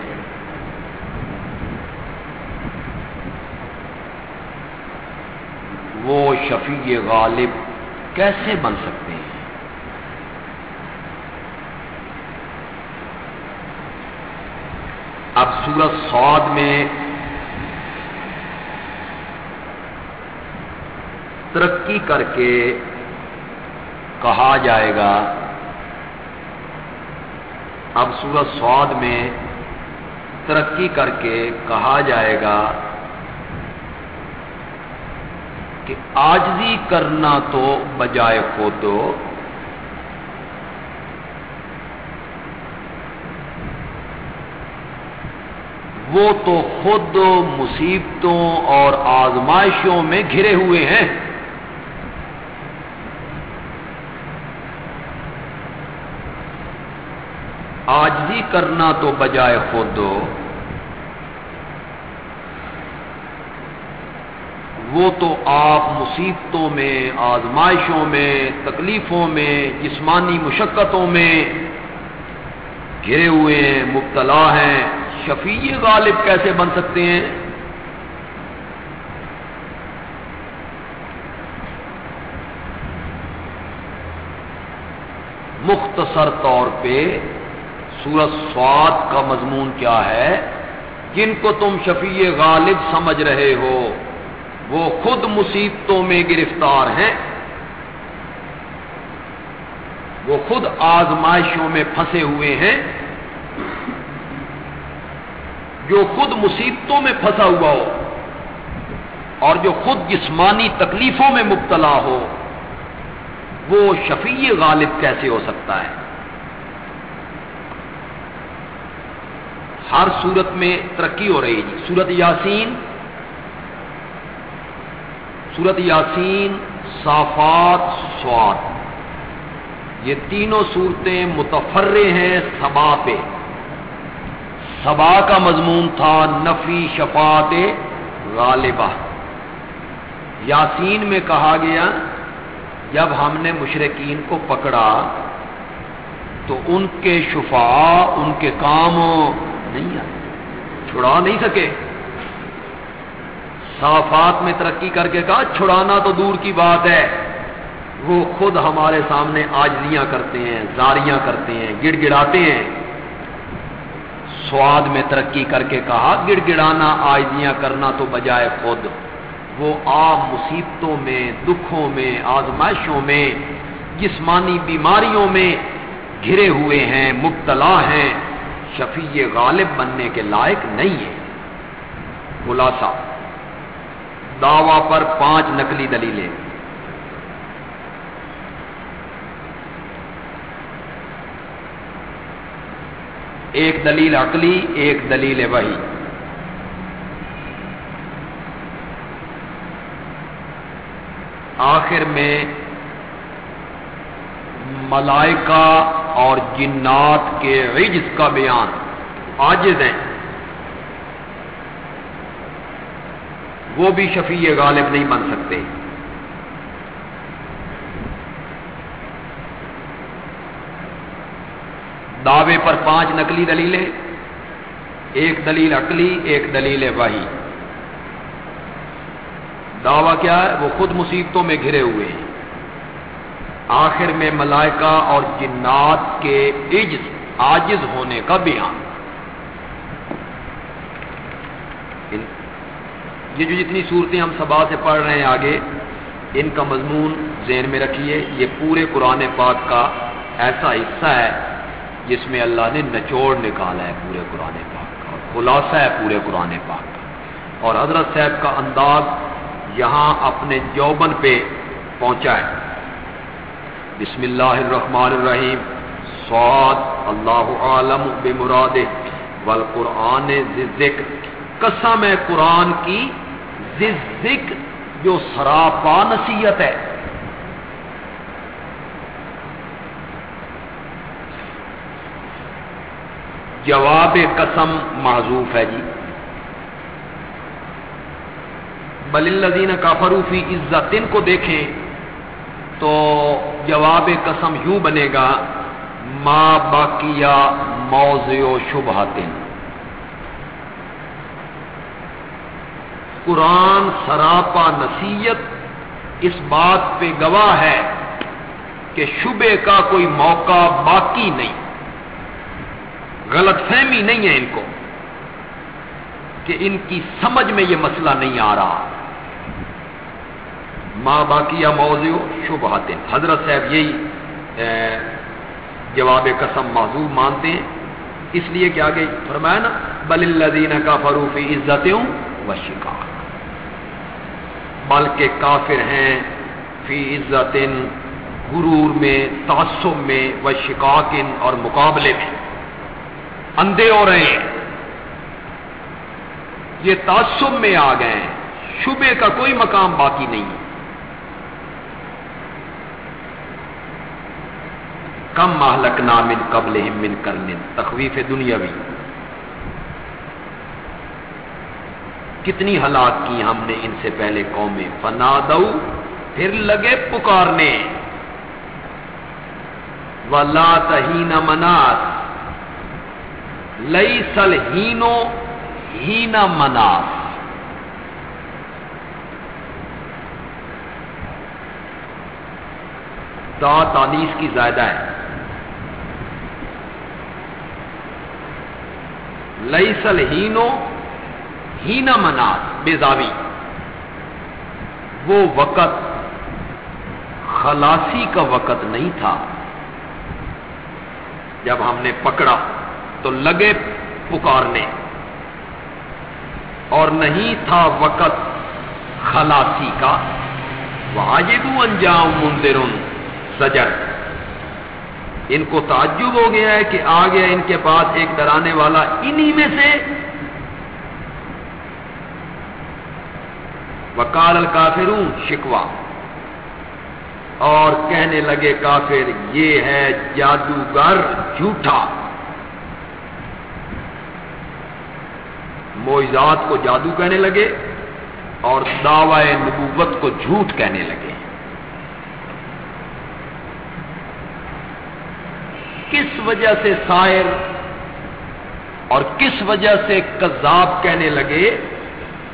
وہ شفیع غالب کیسے بن سکتے ہیں؟ اب سورت سعود میں ترقی کر کے کہا جائے گا اب سورت سعود میں ترقی کر کے کہا جائے گا کہ آجزی کرنا تو بجائے خود وہ تو خود مصیبتوں اور آزمائشوں میں گھرے ہوئے ہیں۔ آج بھی کرنا تو بجائے خود۔ وہ تو آپ مصیبتوں میں، آزمائشوں میں، تکلیفوں میں، جسمانی مشقتوں میں گھرے ہوئے ہیں، مبتلا ہیں۔ شفیع غالب کیسے بن سکتے ہیں؟ مختصر طور پہ سورت سواد کا مضمون کیا ہے؟ جن کو تم شفیع غالب سمجھ رہے ہو، وہ خود مصیبتوں میں گرفتار ہیں۔ وہ خود آزمائشوں میں پھنسے ہوئے ہیں۔ جو خود مصیبتوں میں پھنسا ہوا ہو اور جو خود جسمانی تکلیفوں میں مبتلا ہو، وہ شفیع غالب کیسے ہو سکتا ہے؟ ہر صورت میں ترقی ہو رہی ہے جی۔ سورت یاسین سورت یاسین، صافات سوات یہ تینوں صورتیں متفرے ہیں سبا پہ۔ سبا کا مضمون تھا نفی شفات غالبہ۔ یاسین میں کہا گیا، جب ہم نے مشرقین کو پکڑا تو ان کے شفا ان کے کام نہیں آئے چھڑا نہیں سکے۔ صافات میں ترقی کر کے کہا، چھڑانا تو دور کی بات ہے۔ وہ خود ہمارے سامنے آجزیاں کرتے ہیں، زاریاں کرتے ہیں گڑ گڑاتے ہیں۔ سواد میں ترقی کر کے کہا گڑ گڑانا آجزیاں کرنا تو بجائے خود۔ وہ آپ مصیبتوں میں، دکھوں میں، آزمائشوں میں، جسمانی بیماریوں میں گھرے ہوئے ہیں، مبتلا ہیں۔ شفیع غالب بننے کے لائق نہیں ہے۔ خلاصہ، دعوی پر پانچ نقلی دلیلیں۔ ایک دلیل عقلی، ایک دلیل وحی۔ آخر میں ملائکہ اور جنات کے عجز کا بیان۔ عاجز ہیں۔ وہ بھی شفیع غالب نہیں بن سکتے۔ دعوے پر پانچ نقلی دلیلیں۔ ایک دلیل عقلی، ایک دلیل وحی۔ دعویٰ کیا ہے؟ وہ خود مصیبتوں میں گھرے ہوئے ہیں۔ آخر میں ملائکہ اور جنات کے عجز آجز ہونے کا بیان۔ یہ جو جتنی صورتیں ہم سبا سے پڑھ رہے ہیں آگے، ان کا مضمون ذہن میں رکھیے، یہ پورے قرآن پاک کا ایسا حصہ ہے جس میں اللہ نے نچوڑ نکالا ہے پورے قرآن پاک کا خلاصہ ہے پورے قرآن پاک کا۔ اور حضرت صاحب کا انداز یہاں اپنے جوبن پہ پہنچا ہے۔ بسم اللہ الرحمن الرحیم۔ سعد اللہ عالم بے مراد والقرآن ذکر قسم ہے قرآن کی ذکر جو سراپا نصیحت ہے۔ جواب قسم معذوف ہے جی۔ بل الدین کافروفی عزت کو دیکھیں۔ تو جواب قسم یوں بنے گا، ما باقیہ موضع و شبہاتن قرآن سراپا نصیحت اس بات پہ گواہ ہے کہ شبے کا کوئی موقع باقی نہیں۔ غلط فہمی نہیں ہے ان کو کہ ان کی سمجھ میں یہ مسئلہ نہیں آ رہا۔ ماں باقیہ موضوع شبہات حضرت صاحب یہی جواب قسم معذور مانتے ہیں۔ اس لیے کہ آگے فرمایا نا، بل الدین کا فروفی عزتوں و شکار بلکہ کافر ہیں فی عزت، غرور میں، تعصب میں، و شکاکن اور مقابلے میں۔ اندھے ہو رہے ہیں۔ یہ تعصب میں آ گئے ہیں۔ شبے کا کوئی مقام باقی نہیں۔ ہے کم مہلک نامن قبل من کرن تخویف دنیاوی۔ کتنی ہلاک کی ہم نے ان سے پہلے قومیں۔ فنا دو پھر لگے پکارنے۔ ولا تہین مناس لئی سل ہینو ہینا مناس تا تانیس کی زائدہ ہے۔ لئی سل ہینو ہینا مناس، بیزاوی۔ وہ وقت خلاصی کا وقت نہیں تھا۔ جب ہم نے پکڑا تو لگے پکارنے۔ اور نہیں تھا وقت خلاصی کا۔ واجب انجام مندر سجر ان کو تعجب ہو گیا ہے کہ آ گیا ان کے پاس ایک ڈرانے والا انہی میں سے۔ وکال الکافرون شکوا اور کہنے لگے کافر، یہ ہے جادوگر جھوٹا۔ موجات کو جادو کہنے لگے اور دعوی نبوت کو جھوٹ کہنے لگے۔ کس وجہ سے سائر اور کس وجہ سے کذاب کہنے لگے؟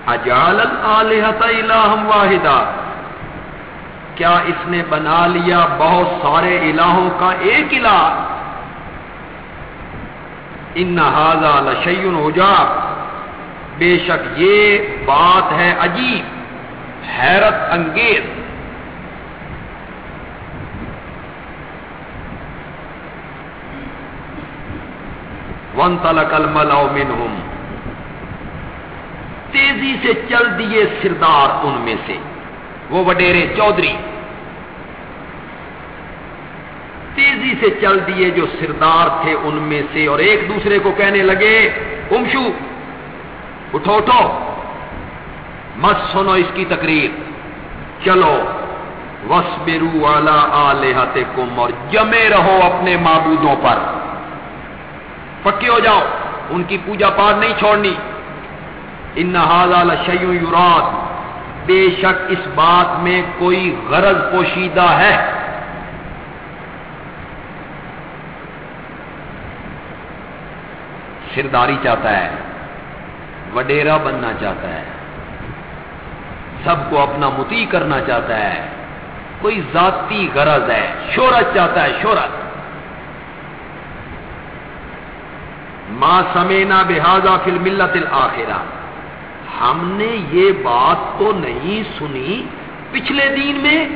اجال الہم واحدہ۔ کیا اس نے بنا لیا بہت سارے الہوں کا ایک الہ؟ ان ہاضا لشیون ہو جا بے شک یہ بات ہے عجیب، حیرت انگیز۔ ون تلکل ملو تیزی سے چل دیے سردار ان میں سے. وہ وڈیرے چودھری. تیزی سے چل دیے جو سردار تھے ان میں سے اور ایک دوسرے کو کہنے لگے، امشو، اٹھو اٹھو۔ مت سنو اس کی تقریر۔ چلو وس بیرو والا آلے کم اور جمے رہو اپنے معبودوں پر۔ پکے ہو جاؤ، ان کی پوجا پاٹ نہیں چھوڑنی۔ ان حاضال شیو یورات بے شک اس بات میں کوئی غرض پوشیدہ ہے۔ سرداری چاہتا ہے، وڈیرا بننا چاہتا ہے۔ سب کو اپنا متی کرنا چاہتا ہے۔ کوئی ذاتی غرض ہے، شہرت چاہتا ہے، شہرت۔ ماں سمینا بحاظہ فل ملت الآخرہ ہم نے یہ بات تو نہیں سنی پچھلے دین میں۔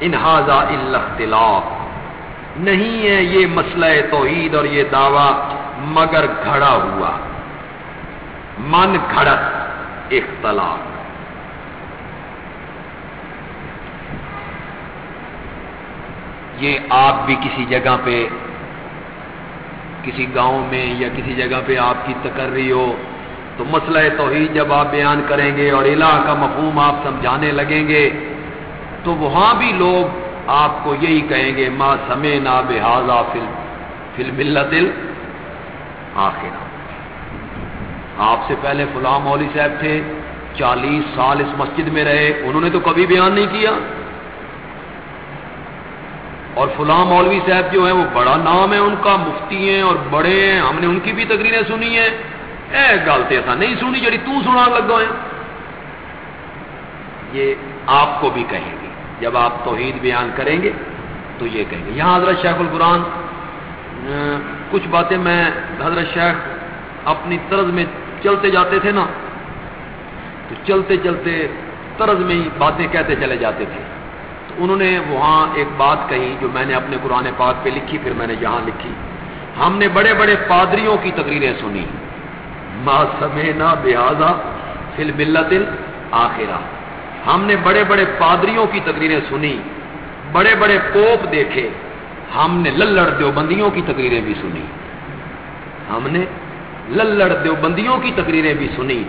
انہذا الاختلاف نہیں ہے یہ مسئلہ توحید اور یہ دعویٰ، مگر گھڑا ہوا۔ من گھڑت، اختلاف۔ یہ آپ بھی کسی جگہ پہ، کسی گاؤں میں یا کسی جگہ پہ آپ کی تقرری ہو، تو مسئلہ توحید جب آپ بیان کریں گے اور الہ کا مفہوم آپ سمجھانے لگیں گے، تو وہاں بھی لوگ آپ کو یہی کہیں گے، ما سمے نا بحاظہ فل فل ملت آخر آپ سے پہلے فلاں مولوی صاحب تھے، چالیس سال اس مسجد میں رہے، انہوں نے تو کبھی بیان نہیں کیا۔ اور فلاں مولوی صاحب جو ہیں وہ بڑا نام ہے ان کا، مفتی ہیں اور بڑے ہیں، ہم نے ان کی بھی تقریریں سنی ہیں۔ اے گل تو ایسا نہیں سنی جڑی تو سنا لگا ہے یہ آپ کو بھی کہیں گے۔ جب آپ توحید بیان کریں گے تو یہ کہیں گے۔ یہاں حضرت شیخ القرآن کچھ باتیں میں حضرت شیخ اپنی طرز میں چلتے جاتے تھے نا، تو چلتے چلتے طرز میں ہی باتیں کہتے چلے جاتے تھے۔ انہوں نے وہاں ایک بات کہی جو میں نے اپنے قرآن پاک پہ لکھی، پھر میں نے جہاں لکھی۔ ہم نے بڑے بڑے پادریوں کی تقریریں سنی۔ ما سمینا بحاظہ فل ملت آخرا ہم نے بڑے بڑے پادریوں کی تقریریں سنی، بڑے بڑے پوپ دیکھے۔ ہم نے للڑ دیوبندیوں کی تقریریں بھی سنی۔ ہم نے للڑ دیوبندیوں کی تقریریں بھی سنی۔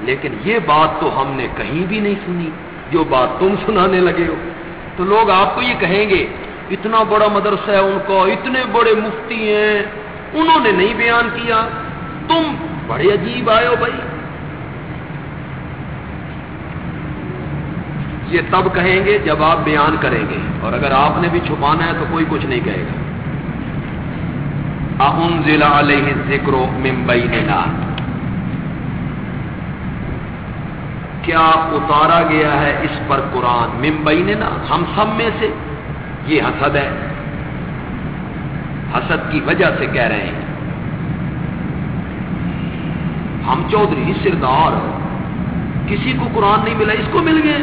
لیکن یہ بات تو ہم نے کہیں بھی نہیں سنی۔ جو بات تم سنانے لگے ہو۔ تو لوگ آپ کو یہ کہیں گے، اتنا بڑا مدرسہ ہے ان کو اتنے بڑے مفتی ہیں، انہوں نے نہیں بیان کیا۔ تم بڑے عجیب آئے ہو بھائی۔ یہ تب کہیں گے جب آپ بیان کریں گے۔ اور اگر آپ نے بھی چھپانا ہے تو کوئی کچھ نہیں کہے گا۔ ضلع علیہ ذکر ممبئی نے کیا اتارا گیا ہے اس پر قرآن؟ ممبئی نے نا ہم سب میں سے۔ یہ حسد ہے۔ حسد کی وجہ سے کہہ رہے ہیں۔ ہم چودھری سردار کسی کو قرآن نہیں ملا، اس کو مل گئے۔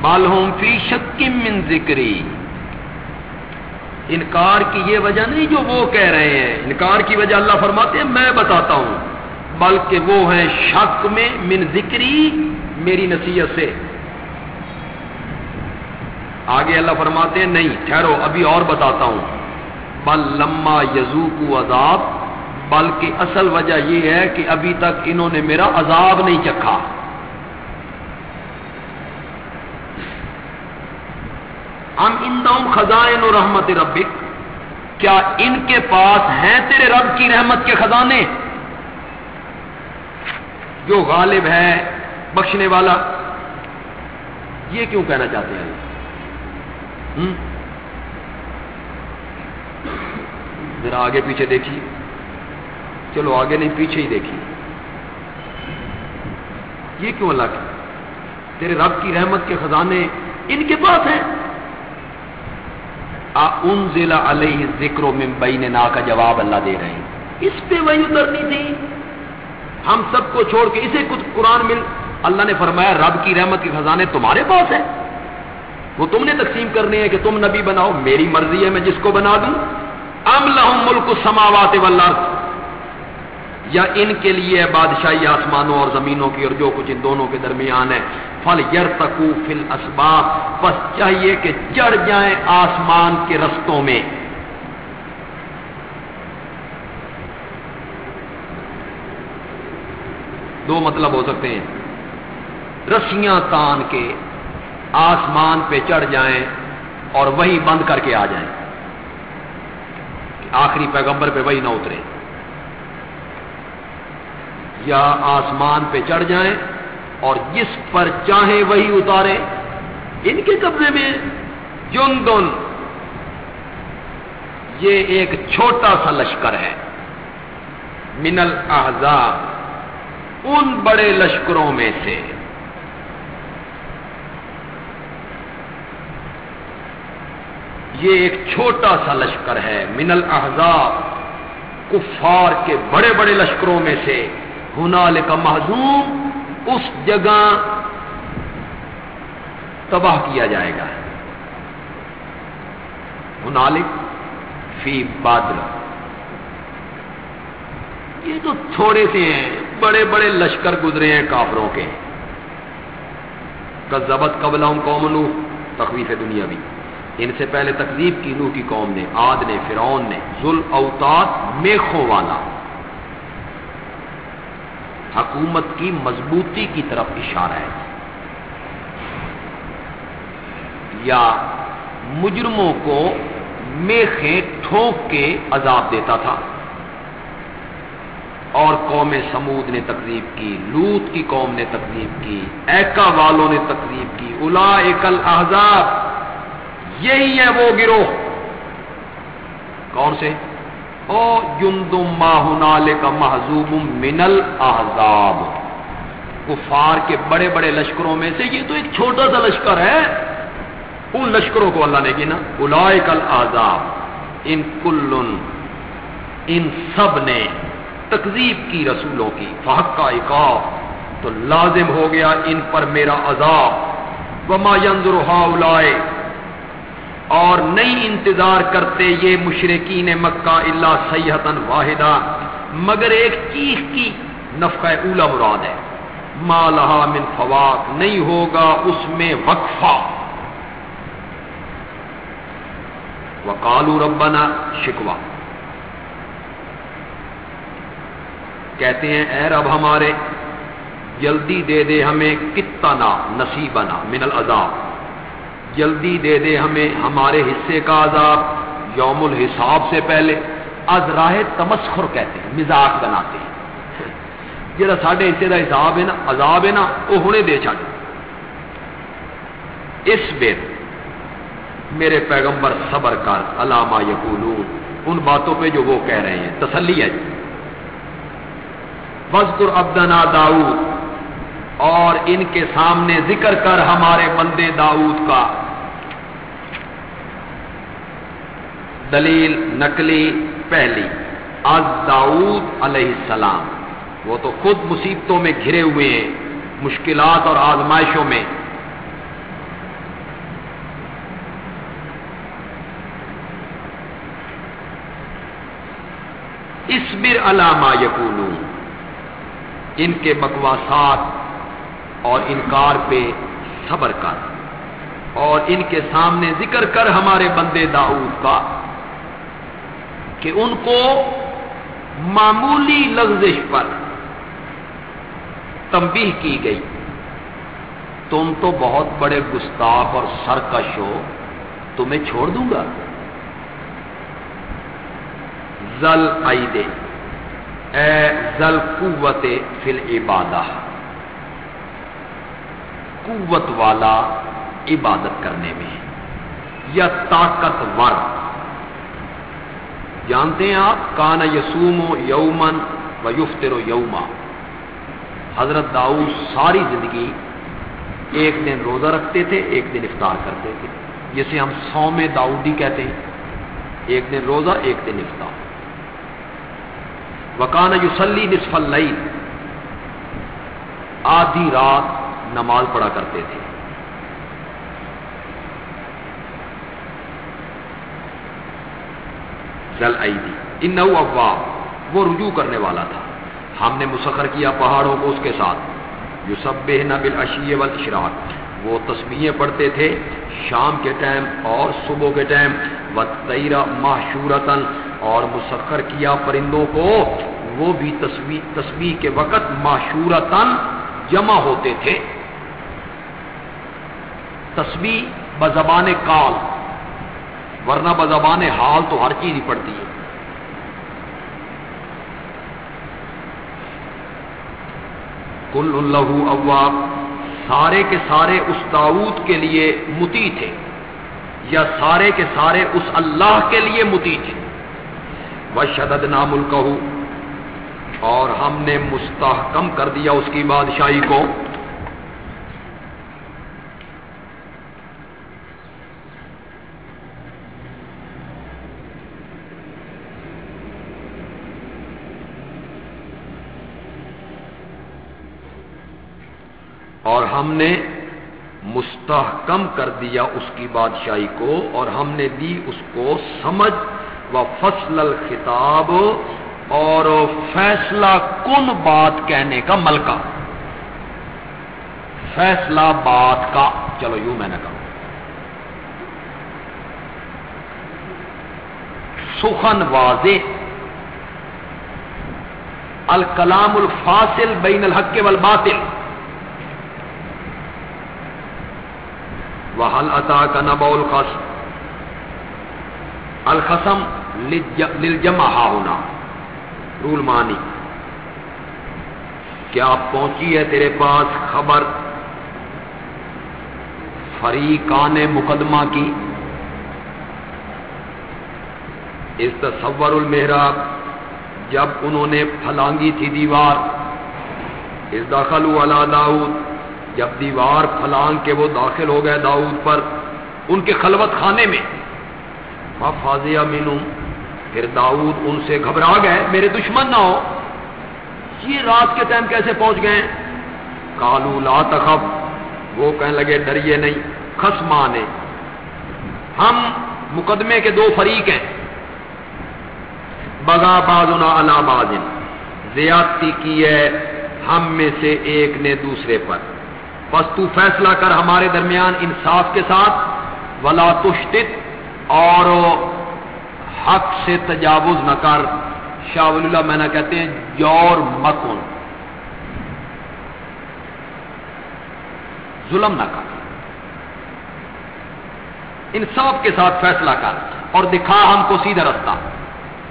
بالحوم فی شکم من ذکری۔ انکار کی یہ وجہ نہیں جو وہ کہہ رہے ہیں۔ انکار کی وجہ اللہ فرماتے ہیں، میں بتاتا ہوں۔ بلکہ وہ ہیں شک میں من ذکری میری نصیحت سے۔ آگے اللہ فرماتے ہیں، نہیں، ٹھہرو، ابھی اور بتاتا ہوں۔ بل لما یزو کو عذاب، بلکہ اصل وجہ یہ ہے کہ ابھی تک انہوں نے میرا عذاب نہیں چکھا۔ ہم ان خزائن و رحمت ربک، کیا ان کے پاس ہیں تیرے رب کی رحمت کے خزانے؟ جو غالب ہے، بخشنے والا۔ یہ کیوں کہنا چاہتے ہیں؟ ذرا آگے پیچھے دیکھیے۔ چلو آگے نہیں، پیچھے ہی دیکھیے۔ یہ کیوں اللہ کی؟ تیرے رب کی رحمت کے خزانے ان کے پاس ہیں۔ ان ضلع علیہ ذکر و ممبئی نے نا کا جواب اللہ دے رہے ہیں۔ اس پہ وہی اترنی تھی۔ ہم سب کو چھوڑ کے اسے کچھ قرآن مل۔ اللہ نے فرمایا، رب کی رحمت کے خزانے تمہارے پاس ہیں۔ وہ تم نے تقسیم کرنے ہیں کہ تم نبی بناؤ، میری مرضی ہے میں جس کو بنا دوں۔ ام لہم ملک سماوات والارض۔ یا ان کے لیے بادشاہی آسمانوں اور زمینوں کی اور جو کچھ ان دونوں کے درمیان ہے۔ فل یر تکو فل اسباب بس چاہیے کہ چڑھ جائیں آسمان کے رستوں میں۔ دو مطلب ہو سکتے ہیں۔ رسیاں تان کے آسمان پہ چڑھ جائیں اور وہی بند کر کے آ جائیں۔ آخری پیغمبر پہ وہی نہ اترے۔ یا آسمان پہ چڑھ جائیں اور جس پر چاہیں وہی اتارے۔ ان کے قبضے میں جن یہ ایک چھوٹا سا لشکر ہے۔ منل احزاب ان بڑے لشکروں میں سے۔ یہ ایک چھوٹا سا لشکر ہے، من الاحزاب، کفار کے بڑے بڑے لشکروں میں سے۔ ہنال کا محضوم اس جگہ تباہ کیا جائے گا۔ ہنالک فی بادر یہ تو تھوڑے سے ہیں، بڑے بڑے لشکر گزرے ہیں کافروں کے۔ کزبت قبل قوم نو تخویف دنیا بھی۔ ان سے پہلے تقریب کی نو کی قوم نے آد نے، فرعون نے ذل اوتاد میخوں والا۔ حکومت کی مضبوطی کی طرف اشارہ ہے۔ یا مجرموں کو میخیں ٹھوک کے عذاب دیتا تھا۔ اور قوم سمود نے تقریب کی، لوت کی قوم نے تقریب کی، ایکا والوں نے تقریب کی الا ایکل احزاب یہی ہے وہ گروہ۔ کون سے؟ او جندم ماہنالے کا محضوب منل احزاب۔ کفار کے بڑے بڑے لشکروں میں سے، یہ تو ایک چھوٹا سا لشکر ہے۔ ان لشکروں کو اللہ نے گنا الائے کل ان کل ان سب نے تقزیب کی رسولوں کی، فحق کا اکاف تو لازم ہو گیا ان پر میرا عذاب۔ وما ینظر ہاؤلائے اور نہیں انتظار کرتے یہ مشرقین مکہ اللہ سیحتن واحدہ۔ مگر ایک چیخ کی نفقہ اولا مراد ہے۔ مالہ من فواق۔ نہیں ہوگا اس میں وقفہ۔ وکالو ربنا شکوا کہتے ہیں، اے رب ہمارے، جلدی دے دے ہمیں کتنا نصیبنا من العذاب. جلدی دے دے ہمیں ہمارے حصے کا عذاب یوم الحساب سے پہلے. از راہ تمسخر کہتے ہیں، مزاق بناتے ہیں. جہاں سارے حصے کا حساب ہے نا، عذاب ہے نا وہ ہنے دے چڑھ اس بیر میرے پیغمبر صبر کر علامہ یقولون. ان باتوں پہ جو وہ کہہ رہے ہیں، تسلی ہے. وزقر ابدنا داؤد، اور ان کے سامنے ذکر کر ہمارے بندے داؤد کا۔ دلیل نقلی پہلی، از داؤد علیہ السلام۔ وہ تو خود مصیبتوں میں گھرے ہوئے ہیں، مشکلات اور آزمائشوں میں۔ اسبر علامہ یقون ان کے بکواسات اور انکار پہ صبر کر اور ان کے سامنے ذکر کر ہمارے بندے داؤد کا کہ ان کو معمولی لغزش پر تنبیہ کی گئی۔ تم تو بہت بڑے گستاخ اور سرکش ہو، تمہیں چھوڑ دوں گا۔ زل دے اے قوت فل عبادہ قوت والا عبادت کرنے میں یا طاقتور جانتے ہیں آپ؟ کانا یسوم و یومن و یفتر و یوما۔ حضرت داؤد ساری زندگی ایک دن روزہ رکھتے تھے، ایک دن افطار کرتے تھے۔ جسے ہم سوم داؤدی کہتے ہیں۔ ایک دن روزہ، ایک دن افطار۔ وکان یوسلی نصف اللیل۔ آدھی رات نماز پڑھا کرتے تھے۔ جل آئی تھی ان وہ رجوع کرنے والا تھا۔ ہم نے مسخر کیا پہاڑوں کو اس کے ساتھ۔ جو سب بے نبل اشی و اشراق وہ تصویریں پڑھتے تھے شام کے ٹائم اور صبح کے ٹائم۔ و تیرا معشورتن اور مسخر کیا پرندوں کو، وہ بھی تصویر کے وقت معشورتن جمع ہوتے تھے۔ تصویر بزبان کال، ورنہ بزبان حال تو ہر چیز ہی پڑتی ہے۔ کل اللہ اواب، سارے کے سارے اس داود کے لیے متی تھے، یا سارے کے سارے اس اللہ کے لیے متی تھے۔ وہ شدد نام اور ہم نے مستحکم کر دیا اس کی بادشاہی کو۔ اور ہم نے مستحکم کر دیا اس کی بادشاہی کو اور ہم نے دی اس کو سمجھ و فصل الخطاب اور فیصلہ کن بات کہنے کا ملکہ؟ فیصلہ بات کا، چلو یوں میں نے کہا۔ سخن واضح، الکلام الفاصل بین الحق والباطل۔ وحل عطا کا نبا الخصم؟ الخصم للجمع ہونا۔ رول مانی۔ کیا پہنچی ہے تیرے پاس خبر؟ فریقان مقدمہ کی۔ اس تصور المحراب جب انہوں نے پھلانگی تھی دیوار۔ اس داخل والا داؤد۔ جب دیوار پھلانگ کے وہ داخل ہو گئے داؤد پر، ان کے خلوت خانے میں۔ فاضیہ مینو پھر داؤد ان سے گھبرا گئے، میرے دشمن نہ ہو۔ یہ رات کے ٹائم کیسے پہنچ گئے؟ کالو لا تخب وہ کہنے لگے، ڈریے نہیں خسمانے ہم مقدمے کے دو فریق ہیں۔ بگا بازنا اللہ بازن۔ زیادتی کی ہے ہم میں سے ایک نے دوسرے پر۔ بس تو فیصلہ کر ہمارے درمیان انصاف کے ساتھ۔ ولا تشتت۔ اور حق سے تجاوز نہ کر۔ شاہ ولی اللہ میں کہتے ہیں جور مکن ظلم نہ کر۔ انصاف کے ساتھ فیصلہ کر۔ اور دکھا ہم کو سیدھا رستہ۔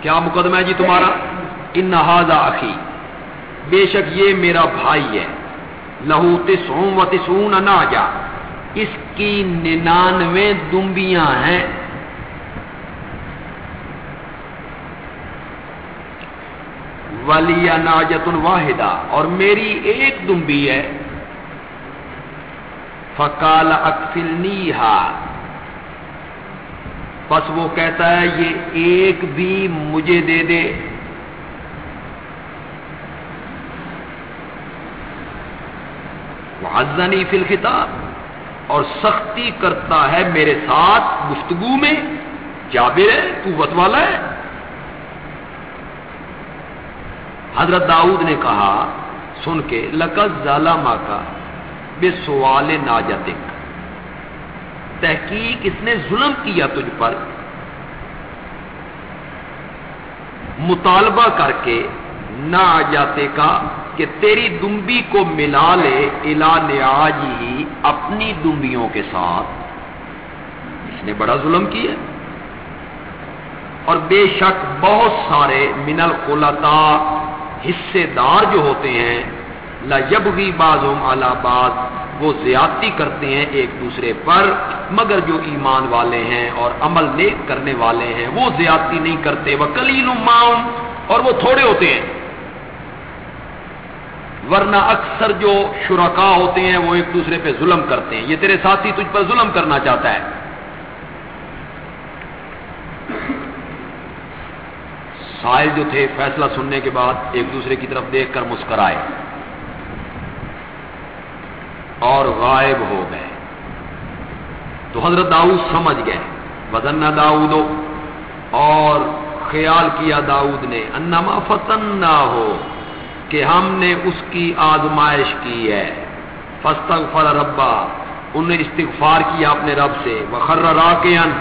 کیا مقدمہ ہے جی تمہارا؟ ان نہذا بے شک یہ میرا بھائی ہے۔ لہو تسعون و تسعون ناجا۔ اس کی ننانوے دمبیاں ہیں۔ ولی ناجت الواحدہ اور میری ایک دمبی ہے۔ فکال اکفلنی بس وہ کہتا ہے، یہ ایک بھی مجھے دے دے۔ معذنی فی الخطاب۔ اور سختی کرتا ہے میرے ساتھ، گفتگو میں۔ جابر ہے، قوت والا ہے۔ حضرت داؤد نے کہا، سن کے لقت ظالما کا بے سوال ناجتک۔ تحقیق اس نے ظلم کیا تجھ پر۔ مطالبہ کر کے نہ آ جاتے کا کہ تیری دمبی کو ملا لے الا نیاجی اپنی دمبیوں کے ساتھ۔ اس نے بڑا ظلم کیا۔ اور بے شک بہت سارے من الخلطا حصے دار جو ہوتے ہیں، لا جب بھی باز باز وہ زیادتی کرتے ہیں ایک دوسرے پر، مگر جو ایمان والے ہیں اور عمل نیک کرنے والے ہیں، وہ زیادتی نہیں کرتے وہ کلیل اور وہ تھوڑے ہوتے ہیں۔ ورنہ اکثر جو شرکا ہوتے ہیں، وہ ایک دوسرے پہ ظلم کرتے ہیں۔ یہ تیرے ساتھی تجھ پر ظلم کرنا چاہتا ہے۔ سائل جو تھے، فیصلہ سننے کے بعد ایک دوسرے کی طرف دیکھ کر مسکرائے۔ اور غائب ہو گئے۔ تو حضرت داؤد سمجھ گئے۔ وزن داؤد، اور خیال کیا داؤد نے، انما فتن نہ ہو کہ ہم نے اس کی آزمائش کی ہے۔ فستغفر ربا انہوں نے استغفار کیا اپنے رب سے۔ وخر راکین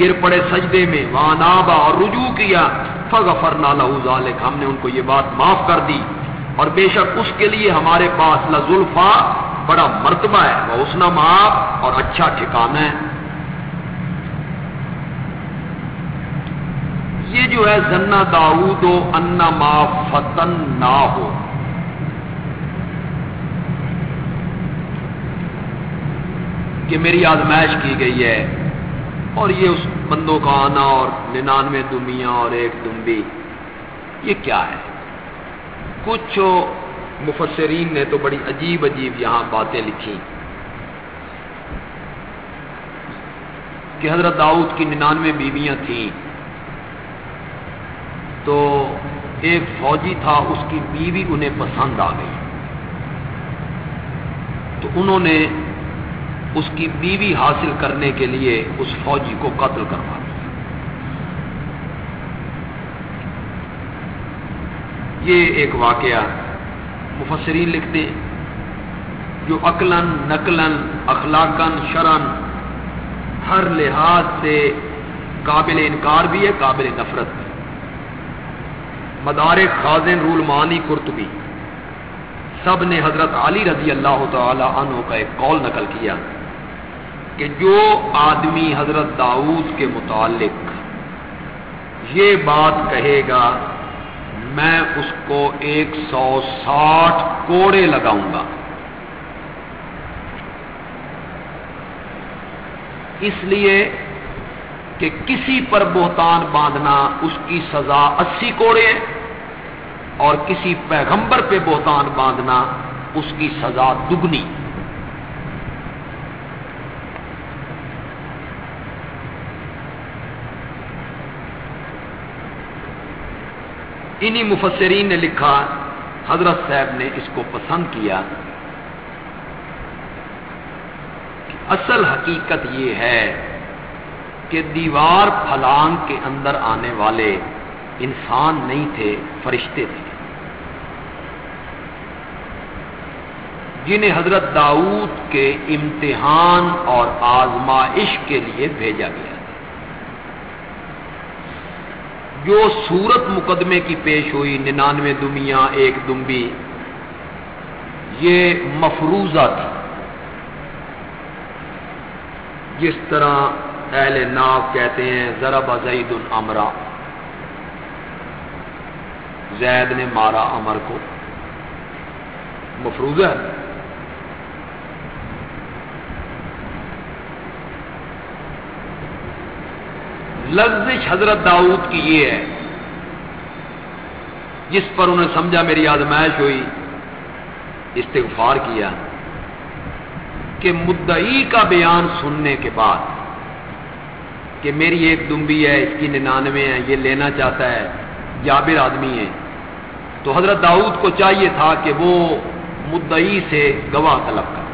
گر پڑے سجدے میں وانابا اور رجوع کیا۔ فغفر نالہ ذالک، ہم نے ان کو یہ بات معاف کر دی۔ اور بے شک اس کے لیے ہمارے پاس لزلفا بڑا مرتبہ ہے، وہ اسنا معاف اور اچھا ٹھکانا ہے۔ یہ جو ہے، زنا داؤد و انا ما فتن نہ ہو۔ کہ میری آزمائش کی گئی ہے۔ اور یہ اس بندوں کا آنا اور ننانوے دمیاں اور ایک دمبی، یہ کیا ہے؟ کچھ مفسرین نے تو بڑی عجیب عجیب یہاں باتیں لکھی۔ کہ حضرت داؤد کی ننانوے بیویاں تھیں۔ تو ایک فوجی تھا، اس کی بیوی انہیں پسند آ گئی۔ تو انہوں نے اس کی بیوی حاصل کرنے کے لیے اس فوجی کو قتل کروا دیا۔ یہ ایک واقعہ مفسرین لکھتے ہیں۔ جو عقلاً، نقلاً، اخلاقاً شرن ہر لحاظ سے قابل انکار بھی ہے، قابل نفرت بھی مدار خازن رول مانی قرطبی سب نے حضرت علی رضی اللہ تعالی عنہ کا ایک قول نقل کیا۔ کہ جو آدمی حضرت داؤد کے متعلق یہ بات کہے گا، میں اس کو ایک سو ساٹھ کوڑے لگاؤں گا۔ اس لیے کہ کسی پر بہتان باندھنا اس کی سزا اسی کوڑے اور کسی پیغمبر پہ بہتان باندھنا اس کی سزا دگنی۔ انہی مفسرین نے لکھا، حضرت صاحب نے اس کو پسند کیا کہ اصل حقیقت یہ ہے کہ دیوار پھلانگ کے اندر آنے والے انسان نہیں تھے، فرشتے تھے۔ جنہیں حضرت داؤد کے امتحان اور آزمائش کے لیے بھیجا گیا۔ جو صورت مقدمے کی پیش ہوئی، ننانوے دمیاں ایک دمبی، یہ مفروضہ تھی جس طرح اہل ناف کہتے ہیں ذرا زید العمرا زید نے مارا امر کو۔ مفروض ہے۔ لفظ حضرت داؤد کی یہ ہے۔ جس پر انہیں سمجھا میری آزمائش ہوئی، استغفار کیا۔ کہ مدعی کا بیان سننے کے بعد کہ میری ایک دمبی ہے، اس کی ننانوے ہے یہ لینا چاہتا ہے، جابر آدمی ہے تو حضرت داؤد کو چاہیے تھا کہ وہ مدعی سے گواہ طلب کر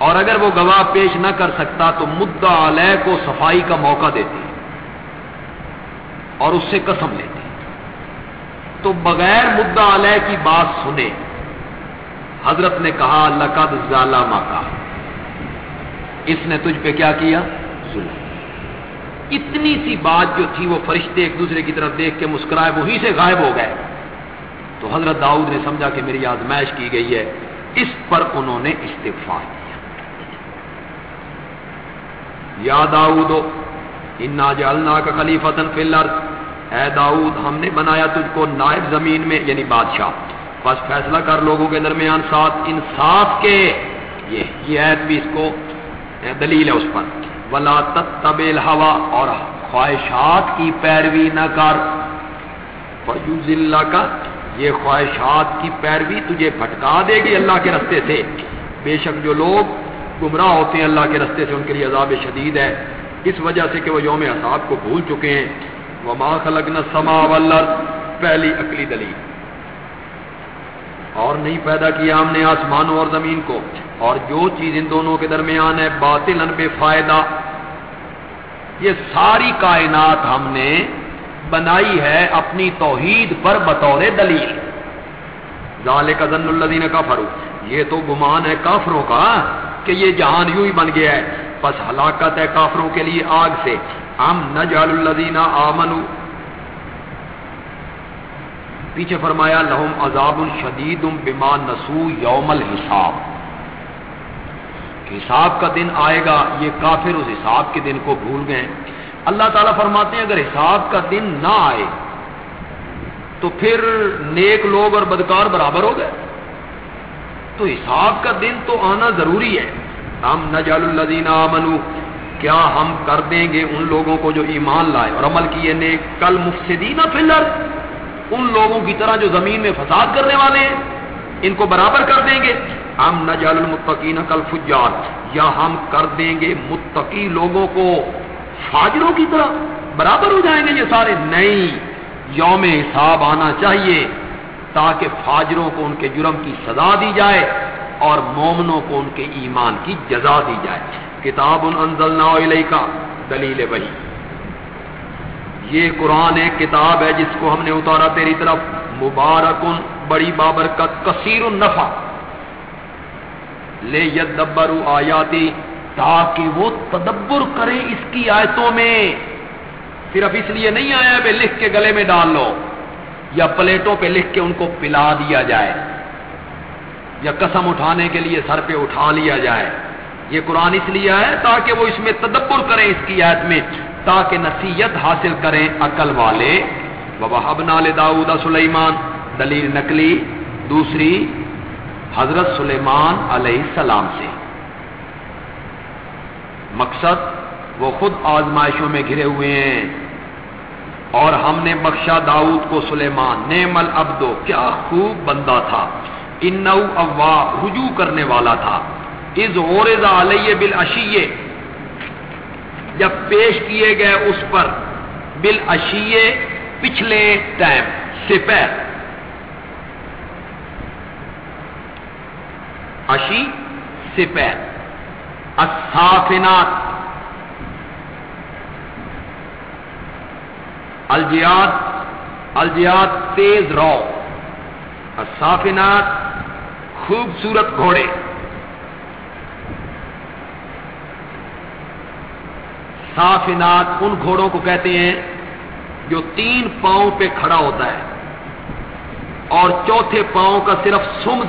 اور اگر وہ گواہ پیش نہ کر سکتا تو مدعا علیہ کو صفائی کا موقع دیتی اور اس سے قسم لیتی تو بغیر مدعا علیہ کی بات سنے۔ حضرت نے کہا، لقد ظالمہ کا اس نے تجھ پہ کیا کیا؟ ظلم۔ اتنی سی بات جو تھی وہ فرشتے ایک دوسرے کی طرف دیکھ کے مسکرائے، وہی سے غائب ہو گئے۔ تو حضرت داؤد نے سمجھا کہ میری آزمائش کی گئی ہے، اس پر انہوں نے استفاد کیا یا داؤد، انا جالنا کا خلیفہ اے داؤد، ہم نے بنایا تجھ کو نائب زمین میں یعنی بادشاہ۔ بس فیصلہ کر لوگوں کے درمیان ساتھ، انصاف کے۔ یہ یہ بھی اس کو دلیل ہے اس پر۔ ولا تبل ہوا اور خواہشات کی پیروی نہ کر۔ فیوز اللہ کا یہ خواہشات کی پیروی تجھے پھٹکا دے گی اللہ کے رستے سے۔ بے شک جو لوگ گمراہ ہوتے ہیں، اللہ کے رستے سے ان کے لیے عذاب شدید ہے۔ اس وجہ سے کہ وہ یوم احساب کو بھول چکے ہیں۔ وہ ماں خلقنا سما پہلی عقلی دلیل۔ اور نہیں پیدا کیا ہم نے آسمانوں اور زمین کو۔ اور جو چیز ان دونوں کے درمیان ہے باطل بے فائدہ۔ یہ ساری کائنات ہم نے بنائی ہے اپنی توحید پر بطور دلیل۔ ظال کا زن الدین کا فروغ یہ تو گمان ہے کافروں کا۔ کہ یہ جہان یوں ہی بن گیا ہے۔ بس ہلاکت ہے کافروں کے لیے آگ سے۔ ہم نہ جال الدین آمن پیچھے فرمایا، لہم عذاب الشدید بما نسو یوم الحساب۔ حساب کا دن آئے گا، یہ کافر اس حساب کے دن کو بھول گئے۔ اللہ تعالیٰ فرماتے ہیں، اگر حساب کا دن نہ آئے، تو پھر نیک لوگ اور بدکار برابر ہو گئے۔ تو حساب کا دن تو آنا ضروری ہے۔ ہم نجال الدین منو کیا ہم کر دیں گے ان لوگوں کو جو ایمان لائے اور عمل کیے نیک؟ کل مفسدین فلر ان لوگوں کی طرح جو زمین میں فساد کرنے والے ہیں، ان کو برابر کر دیں گے۔ ہم نجال المتقین کل فجار یا ہم کر دیں گے متقی لوگوں کو فاجروں کی طرح۔ برابر ہو جائیں گے یہ سارے۔ نئی یوم حساب آنا چاہیے۔ تاکہ فاجروں کو ان کے جرم کی سزا دی جائے اور مومنوں کو ان کے ایمان کی جزا دی جائے۔ کتاب انزلنا کا دلیل وہی یہ قرآن ایک کتاب ہے جس کو ہم نے اتارا تیری طرف۔ مبارکن بڑی بابرکت، کثیر النفع۔ لے یدبرو آیاتی، تاکہ وہ تدبر کرے اس کی آیتوں میں۔ صرف اس لیے نہیں آیا بے لکھ کے گلے میں ڈال لو۔ یا پلیٹوں پہ لکھ کے ان کو پلا دیا جائے یا قسم اٹھانے کے لیے سر پہ اٹھا لیا جائے۔ یہ قرآن اس لیے ہے تاکہ وہ اس میں تدبر کریں اس کی آیت میں، تاکہ نصیحت حاصل کریں عقل والے۔ بابا نال داؤد سلیمان دلیل نقلی۔ دوسری، حضرت سلیمان علیہ السلام سے۔ مقصد، وہ خود آزمائشوں میں گھرے ہوئے ہیں۔ اور ہم نے بخشا داؤد کو سلیمان نیم العبدو کیا خوب بندہ تھا۔ ان اوا، رجوع کرنے والا تھا۔ از غورزا علیہ بل جب پیش کیے گئے اس پر۔ بل پچھلے ٹائم سپیر اشی سپیر اصافنات الجیات الجیات تیز رو۔ اصافنات خوبصورت گھوڑے۔ صافنات ان گھوڑوں کو کہتے ہیں جو تین پاؤں پہ کھڑا ہوتا ہے اور چوتھے پاؤں کا صرف سم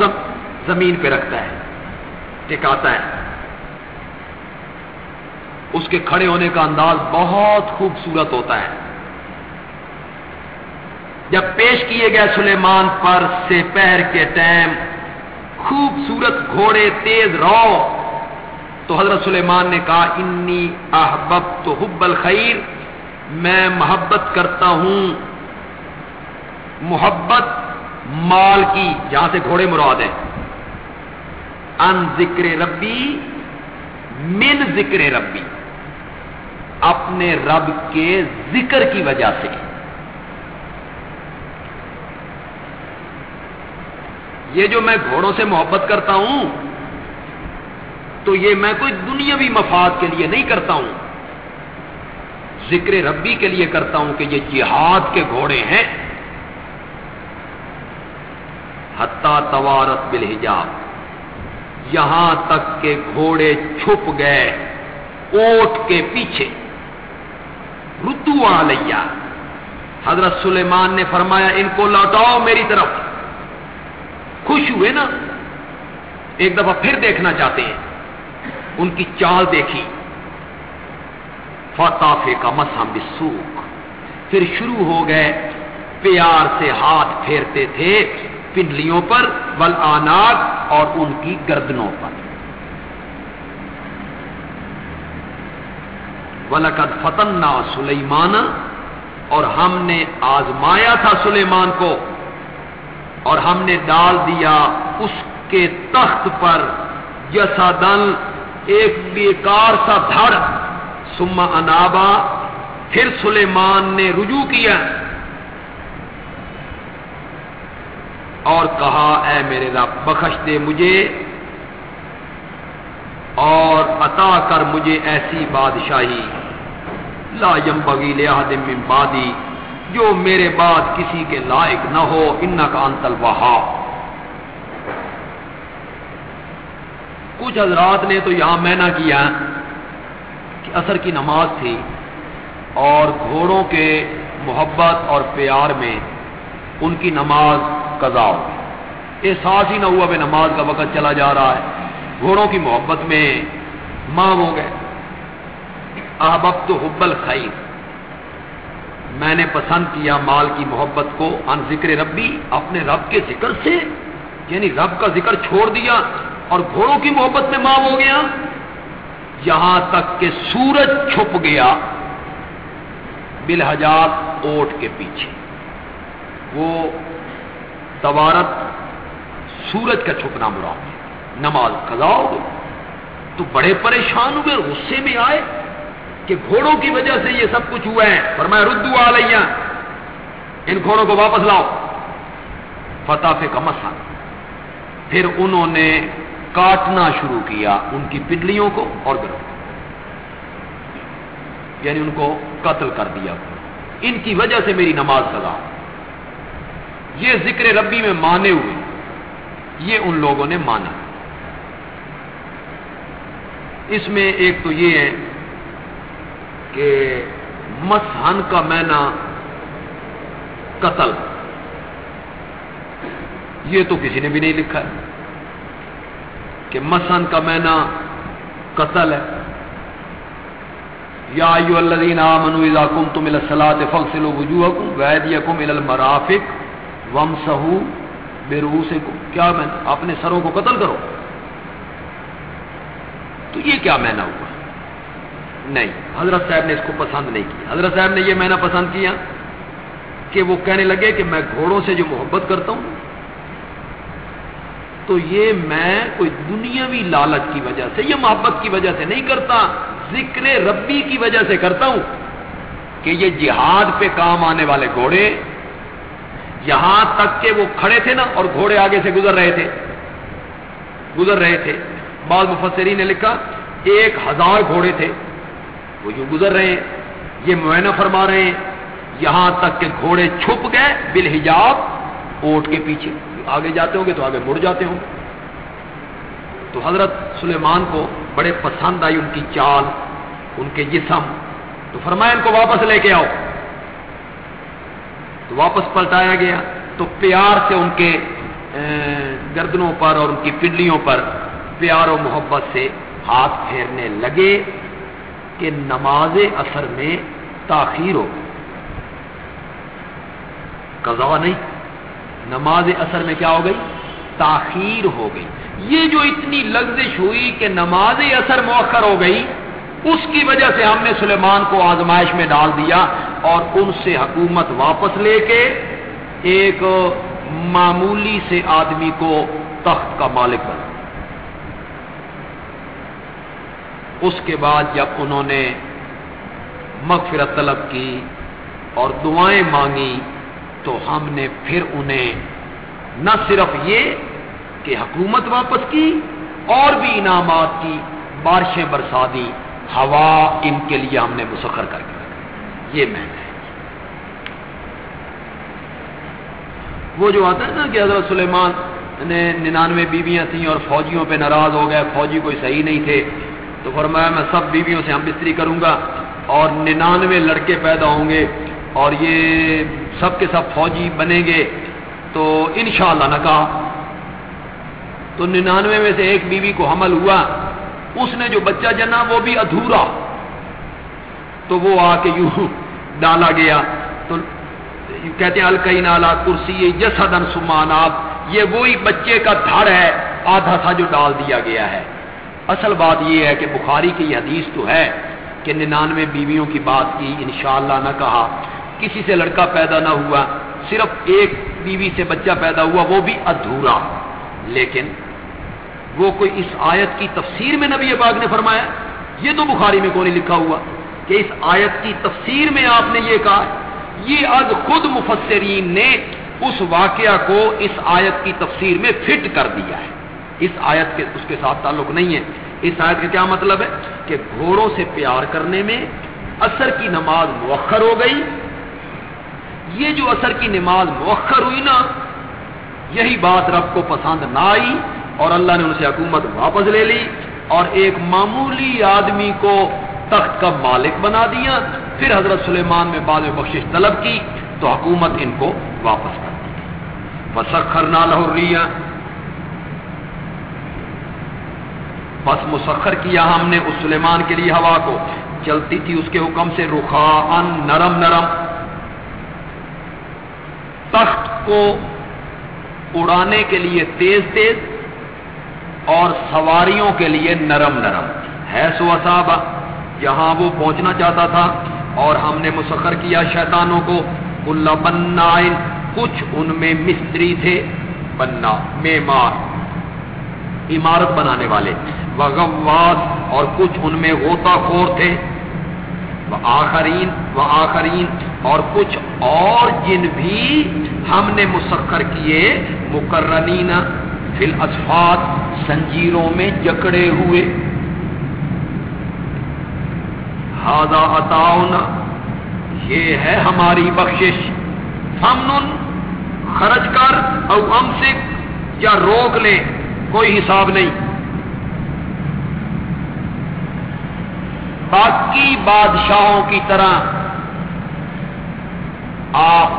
زمین پہ رکھتا ہے، ٹکاتا ہے۔ اس کے کھڑے ہونے کا انداز بہت خوبصورت ہوتا ہے۔ جب پیش کیے گئے سلیمان پر سے پہر کے ٹائم خوبصورت گھوڑے تیز رو، تو حضرت سلیمان نے کہا، انی احبب تو حب الخیر، میں محبت کرتا ہوں محبت مال کی، جہاں سے گھوڑے مراد ہیں۔ ان ذکر ربی من ذکر ربی، اپنے رب کے ذکر کی وجہ سے۔ یہ جو میں گھوڑوں سے محبت کرتا ہوں، تو یہ میں کوئی دنیاوی مفاد کے لیے نہیں کرتا ہوں۔ ذکر ربی کے لیے کرتا ہوں کہ یہ جہاد کے گھوڑے ہیں۔ حتہ توارت بالحجاب، یہاں تک کہ گھوڑے چھپ گئے اوٹ کے پیچھے۔ ردو لیا حضرت سلیمان نے فرمایا، ان کو لوٹاؤ میری طرف۔ خوش ہوئے نا، ایک دفعہ پھر دیکھنا چاہتے ہیں۔ ان کی چال دیکھی۔ فتافے کا مسم بسوک۔ پھر شروع ہو گئے۔ پیار سے ہاتھ پھیرتے تھے پنڈلیوں پر ول آناگ اور ان کی گردنوں پر۔ ولقد فتنا سلیمان اور ہم نے آزمایا تھا سلیمان کو۔ اور ہم نے ڈال دیا اس کے تخت پر جسا دل ایک بیکار سا دھڑ۔ سما انابا، پھر سلیمان نے رجوع کیا۔ اور کہا، اے میرے رب، بخش دے مجھے اور عطا کر مجھے ایسی بادشاہی۔ لا یم بگی من بادی جو میرے بعد کسی کے لائق نہ ہو ان کا انتل وہا کچھ حضرات نے تو یہاں میں نہ کیا کہ اثر کی نماز تھی اور گھوڑوں کے محبت اور پیار میں ان کی نماز قضا ہو احساس ہی نہ ہوا کہ نماز کا وقت چلا جا رہا ہے۔ گھوڑوں کی محبت میں ماں ہو گئے۔ احبب تو حبل خیر میں نے پسند کیا مال کی محبت کو ان ذکر ربی، اپنے رب کے ذکر سے یعنی رب کا ذکر چھوڑ دیا اور گھوڑوں کی محبت میں ماں ہو گیا۔ یہاں تک کہ سورج چھپ گیا بلحجات اوٹ کے پیچھے۔ وہ توارت سورج کا چھپنا مراد نماز کھلاؤ تو بڑے پریشان ہوئے، غصے میں آئے۔ کہ گھوڑوں کی وجہ سے یہ سب کچھ ہوا ہے پر میں ردو آ رہی ان گھوڑوں کو واپس لاؤ۔ فتح کا مسا پھر انہوں نے کاٹنا شروع کیا ان کی پڈلیوں کو اور گردوں یعنی ان کو قتل کر دیا۔ ان کی وجہ سے میری نماز سزا یہ ذکر ربی میں مانے ہوئے۔ یہ ان لوگوں نے مانا۔ اس میں ایک تو یہ ہے کہ مسہن کا مینا قتل۔ یہ تو کسی نے بھی نہیں لکھا ہے کہ مسن کا مینا قتل ہے۔ یا ایو الذین آمنوا اذا کنتم الى الصلاة فاغسلوا وجوهکم وایدیکم الى المرافق وامسحوا برؤوسکم۔ کیا میں اپنے سروں کو قتل کرو تو یہ کیا مینا ہوا؟ نہیں۔ حضرت صاحب نے اس کو پسند نہیں کیا۔ حضرت صاحب نے یہ مینا پسند کیا کہ وہ کہنے لگے کہ میں گھوڑوں سے جو محبت کرتا ہوں، تو یہ میں کوئی دنیاوی لالچ کی وجہ سے یہ محبت کی وجہ سے نہیں کرتا، ذکر ربی کی وجہ سے کرتا ہوں کہ یہ جہاد پہ کام آنے والے گھوڑے یہاں تک کہ وہ کھڑے تھے نا اور گھوڑے آگے سے گزر رہے تھے۔ گزر رہے تھے۔ بعض مفسرین نے لکھا، ایک ہزار گھوڑے تھے۔ وہ یوں گزر رہے ہیں، یہ معائنہ فرما رہے ہیں، یہاں تک کہ گھوڑے چھپ گئے بالحجاب اوٹ کے پیچھے۔ آگے جاتے ہوں گے تو آگے مڑ جاتے ہوں۔ گے تو حضرت سلیمان کو بڑے پسند آئی ان کی چال، ان کے جسم۔ تو فرمایا، ان کو واپس لے کے آؤ۔ تو واپس پلٹایا گیا۔ تو پیار سے ان کے گردنوں پر اور ان کی پنڈلیوں پر پیار و محبت سے ہاتھ پھیرنے لگے۔ کہ نماز اثر میں تاخیر ہو۔ قضا نہیں، نماز اثر میں کیا ہو گئی؟ تاخیر ہو گئی۔ یہ جو اتنی لگزش ہوئی کہ نماز اثر مؤخر ہو گئی، اس کی وجہ سے ہم نے سلیمان کو آزمائش میں ڈال دیا اور ان سے حکومت واپس لے کے ایک معمولی سے آدمی کو تخت کا مالک بنا۔ اس کے بعد جب انہوں نے مغفرت طلب کی اور دعائیں مانگی تو ہم نے پھر انہیں نہ صرف یہ کہ حکومت واپس کی اور بھی انعامات کی، بارشیں برسا دی ہوا ان کے لیے ہم نے مسخر کر کے رکھا یہ میں ہے وہ جو آتا ہے نا کہ حضرت سلیمان نے ننانوے بیویاں تھیں اور فوجیوں پہ ناراض ہو گئے، فوجی کوئی صحیح نہیں تھے۔ تو فرمایا میں سب بیویوں سے ہم بستری کروں گا اور ننانوے لڑکے پیدا ہوں گے اور یہ سب کے سب فوجی بنیں گے تو انشاءاللہ نہ کہا۔ تو ننانوے میں سے ایک بیوی کو حمل ہوا۔ اس نے جو بچہ جنا وہ بھی ادھورا۔ تو وہ آ کے یوں ڈالا گیا۔ تو کہتے ہیں الکئی نالا کرسی جسدن سمان آپ یہ وہی بچے کا دھڑ ہے، آدھا تھا جو ڈال دیا گیا ہے۔ اصل بات یہ ہے کہ بخاری کی یہ حدیث تو ہے کہ ننانوے بیویوں کی بات کی انشاءاللہ نہ کہا، کسی سے لڑکا پیدا نہ ہوا، صرف ایک بیوی سے بچہ پیدا ہوا، وہ بھی ادھورا۔ لیکن وہ کوئی اس آیت کی تفسیر میں نبی پاک نے فرمایا؟ یہ تو بخاری میں کون لکھا ہوا کہ اس آیت کی تفسیر میں آپ نے یہ کہا، یہ اد خود مفسرین نے اس واقعہ کو اس آیت کی تفسیر میں فٹ کر دیا ہے۔ اس آیت کے اس کے ساتھ تعلق نہیں ہے۔ اس آیت کا کیا مطلب ہے؟ کہ گھوڑوں سے پیار کرنے میں اثر کی نماز مؤخر ہو گئی۔ یہ جو اثر کی نماز مؤخر ہوئی نا، یہی بات رب کو پسند نہ آئی اور اللہ نے ان سے حکومت واپس لے لی اور ایک معمولی آدمی کو تخت کا مالک بنا دیا۔ پھر حضرت سلیمان میں بعد میں بخشش طلب کی تو حکومت ان کو واپس کر دی۔ مسخر نہ لہوریا بس مسخر کیا ہم نے اس سلیمان کے لیے ہوا کو۔ چلتی تھی اس کے حکم سے رخا ان نرم نرم۔ تخت کو اڑانے کے لیے تیز تیز۔ اور سواریوں کے لیے نرم نرم۔ ہے سو صاحب جہاں وہ پہنچنا چاہتا تھا۔ اور ہم نے مسخر کیا شیطانوں کو۔ اللہ بننا کچھ ان میں مستری تھے۔ بننا میمار۔ عمارت بنانے والے۔ وغواس اور کچھ ان میں غوطہ خور تھے۔ وہ آخرین وہ آخرین اور کچھ اور جن بھی ہم نے مسخر کیے۔ مقررین فل اسفات سنجیروں میں جکڑے ہوئے۔ ہاضا عطاؤنا، یہ ہے ہماری بخشش۔ فمن خرچ کر اور امسک یا روک لے۔ کوئی حساب نہیں۔ باقی بادشاہوں کی طرح آپ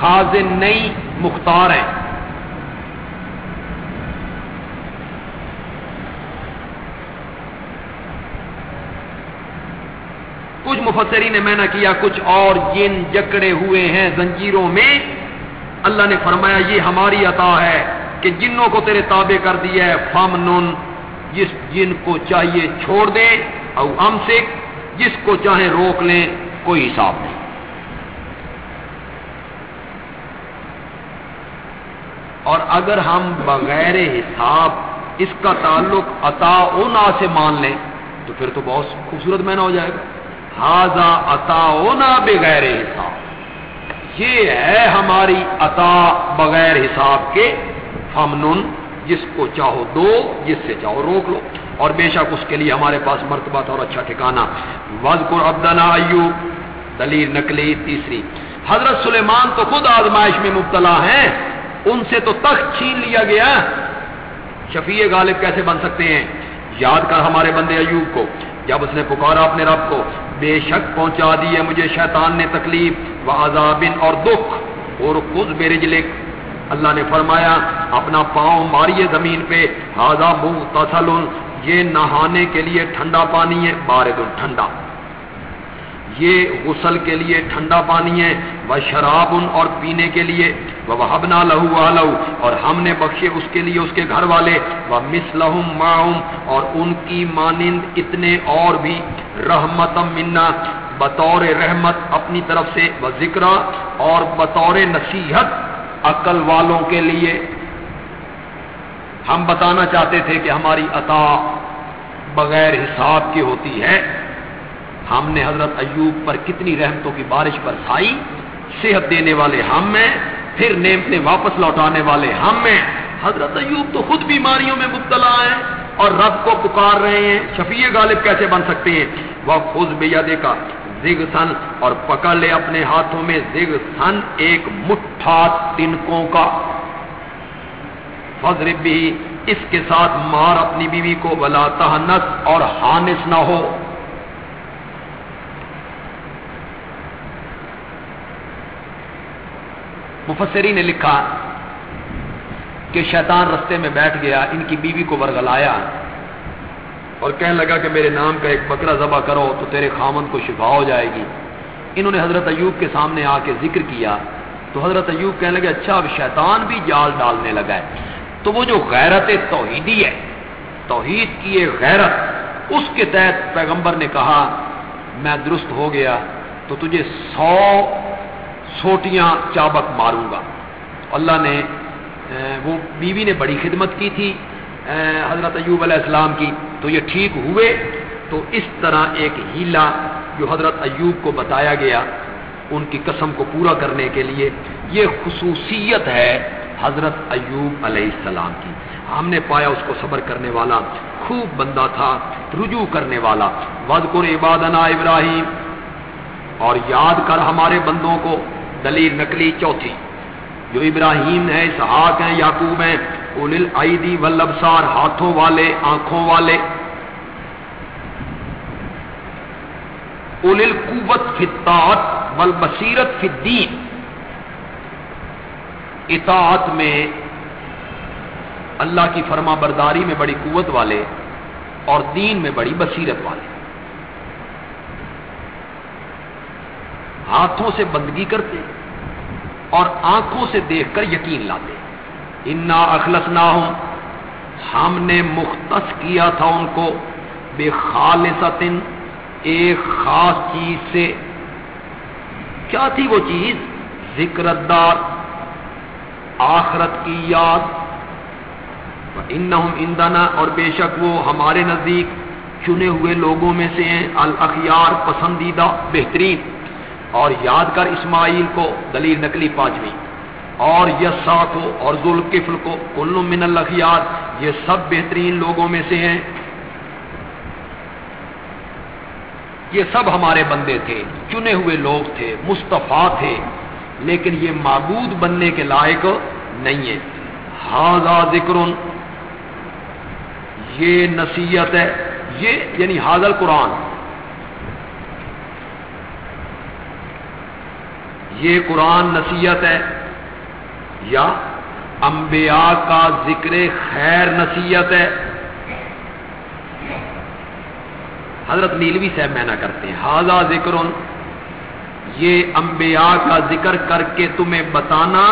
خازن نہیں، مختار ہیں۔ کچھ مفسری نے میں کیا، کچھ اور جن جکڑے ہوئے ہیں زنجیروں میں، اللہ نے فرمایا، یہ ہماری عطا ہے۔ کہ جنوں کو تیرے تابع کر دیا ہے، فم نن، جس جن کو چاہیے چھوڑ دیں او ہم سے، جس کو چاہیں روک لیں، کوئی حساب نہیں۔ اور اگر ہم بغیر حساب اس کا تعلق عطا اونا سے مان لیں، تو پھر تو بہت خوبصورت میں نہ ہو جائے گا۔ ہاضا عطا اونا بغیر حساب۔ یہ ہے ہماری عطا بغیر حساب کے فمن جس کو چاہو دو، جس سے چاہو روک لو۔ اور بے شک اس کے لیے ہمارے پاس مرتبہ اور اچھا ٹھکانا وزقر عبدنا ایوب، دلیل نقلی تیسری۔ حضرت سلیمان تو خود آزمائش میں مبتلا ہیں، ان سے تو تخت چھین لیا گیا۔ شفیع غالب کیسے بن سکتے ہیں؟ یاد کر ہمارے بندے ایوب کو، جب اس نے پکارا اپنے رب کو، بے شک پہنچا دی ہے مجھے شیطان نے تکلیف و عذابن اور دکھ۔ اور خود بے رجلک اللہ نے فرمایا، اپنا پاؤں ماریے زمین پہ ہاضا منہ تسل یہ نہانے کے لیے ٹھنڈا پانی ہے، بارد ٹھنڈا۔ یہ غسل کے لیے ٹھنڈا پانی ہے، وہ شراب اور پینے کے لیے۔ وہ ہبنا لہو لہو اور ہم نے بخشے اس کے لیے اس کے گھر والے۔ وہ مس لہم اور ان کی مانند اتنے اور بھی۔ رحمت منا، بطور رحمت اپنی طرف سے، وہ ذکر اور بطور نصیحت۔ عقل والوں کے لیے۔ ہم بتانا چاہتے تھے کہ ہماری عطا بغیر حساب کی ہوتی ہے۔ ہم نے حضرت ایوب پر کتنی رحمتوں کی بارش برسائی، صحت دینے والے ہم میں پھر نعمتیں واپس لوٹانے والے ہم میں حضرت ایوب تو خود بیماریوں میں مبتلا ہیں اور رب کو پکار رہے ہیں۔ شفیع غالب کیسے بن سکتے ہیں؟ وہ خود بیا دیکھا۔ زگ سن اور پکڑ لے اپنے ہاتھوں میں زگ سن ایک مٹھا تنکوں کا۔ فضر بھی اس کے ساتھ مار اپنی بیوی کو بلا تہنس اور ہانس نہ ہو۔ مفسری نے لکھا کہ شیطان رستے میں بیٹھ گیا، ان کی بیوی کو ورگلایا۔ اور کہنے لگا کہ میرے نام کا ایک بکرا ذبح کرو تو تیرے خامن کو شفا ہو جائے گی۔ انہوں نے حضرت ایوب کے سامنے آ کے ذکر کیا۔ تو حضرت ایوب کہنے لگے اچھا اب شیطان بھی جال ڈالنے لگا ہے۔ تو وہ جو غیرت توحیدی ہے، توحید کی یہ غیرت، اس کے تحت پیغمبر نے کہا، میں درست ہو گیا تو تجھے سو سوٹیاں چابک ماروں گا۔ اللہ نے وہ بیوی نے بڑی خدمت کی تھی حضرت ایوب علیہ السلام کی۔ تو یہ ٹھیک ہوئے تو اس طرح ایک ہیلا جو حضرت ایوب کو بتایا گیا، ان کی قسم کو پورا کرنے کے لیے، یہ خصوصیت ہے حضرت ایوب علیہ السلام کی۔ ہم نے پایا اس کو صبر کرنے والا، خوب بندہ تھا، رجوع کرنے والا۔ وزقر عبادنا ابراہیم۔ اور یاد کر ہمارے بندوں کو، دلیل نقلی چوتھی۔ جو ابراہیم ہے اسحاق ہیں، یعقوب ہیں اول عیدی ولبسار ہاتھوں والے، آنکھوں والے۔ اول قوت فطاعت ول بصیرت فدین اطاعت میں اللہ کی فرما برداری میں بڑی قوت والے اور دین میں بڑی بصیرت والے۔ ہاتھوں سے بندگی کرتے اور آنکھوں سے دیکھ کر یقین لاتے۔ انا اخلص نہ ہوں ہم نے مختص کیا تھا ان کو بے خالص ایک خاص چیز سے۔ کیا تھی وہ چیز؟ ذکر دار آخرت کی یاد۔ ان اندنا اور بے شک وہ ہمارے نزدیک چنے ہوئے لوگوں میں سے ہیں۔ الاخیار پسندیدہ، بہترین۔ اور یاد کر اسماعیل کو دلیل نقلی پانچویں اور یسا کو اور ذوالکفل کو کل من الخیات یہ سب بہترین لوگوں میں سے ہیں۔ یہ سب ہمارے بندے تھے، چنے ہوئے لوگ تھے، مصطفیٰ تھے، لیکن یہ معبود بننے کے لائق نہیں ہے ہاضا ذکر، یہ نصیحت ہے، یہ یعنی حاضل قرآن یہ قرآن نصیحت ہے۔ یا انبیاء کا ذکر خیر نصیحت ہے۔ حضرت نیلوی صاحب میں نہ کرتے ہیں۔ حاضا ذکر یہ انبیاء کا ذکر کر کے تمہیں بتانا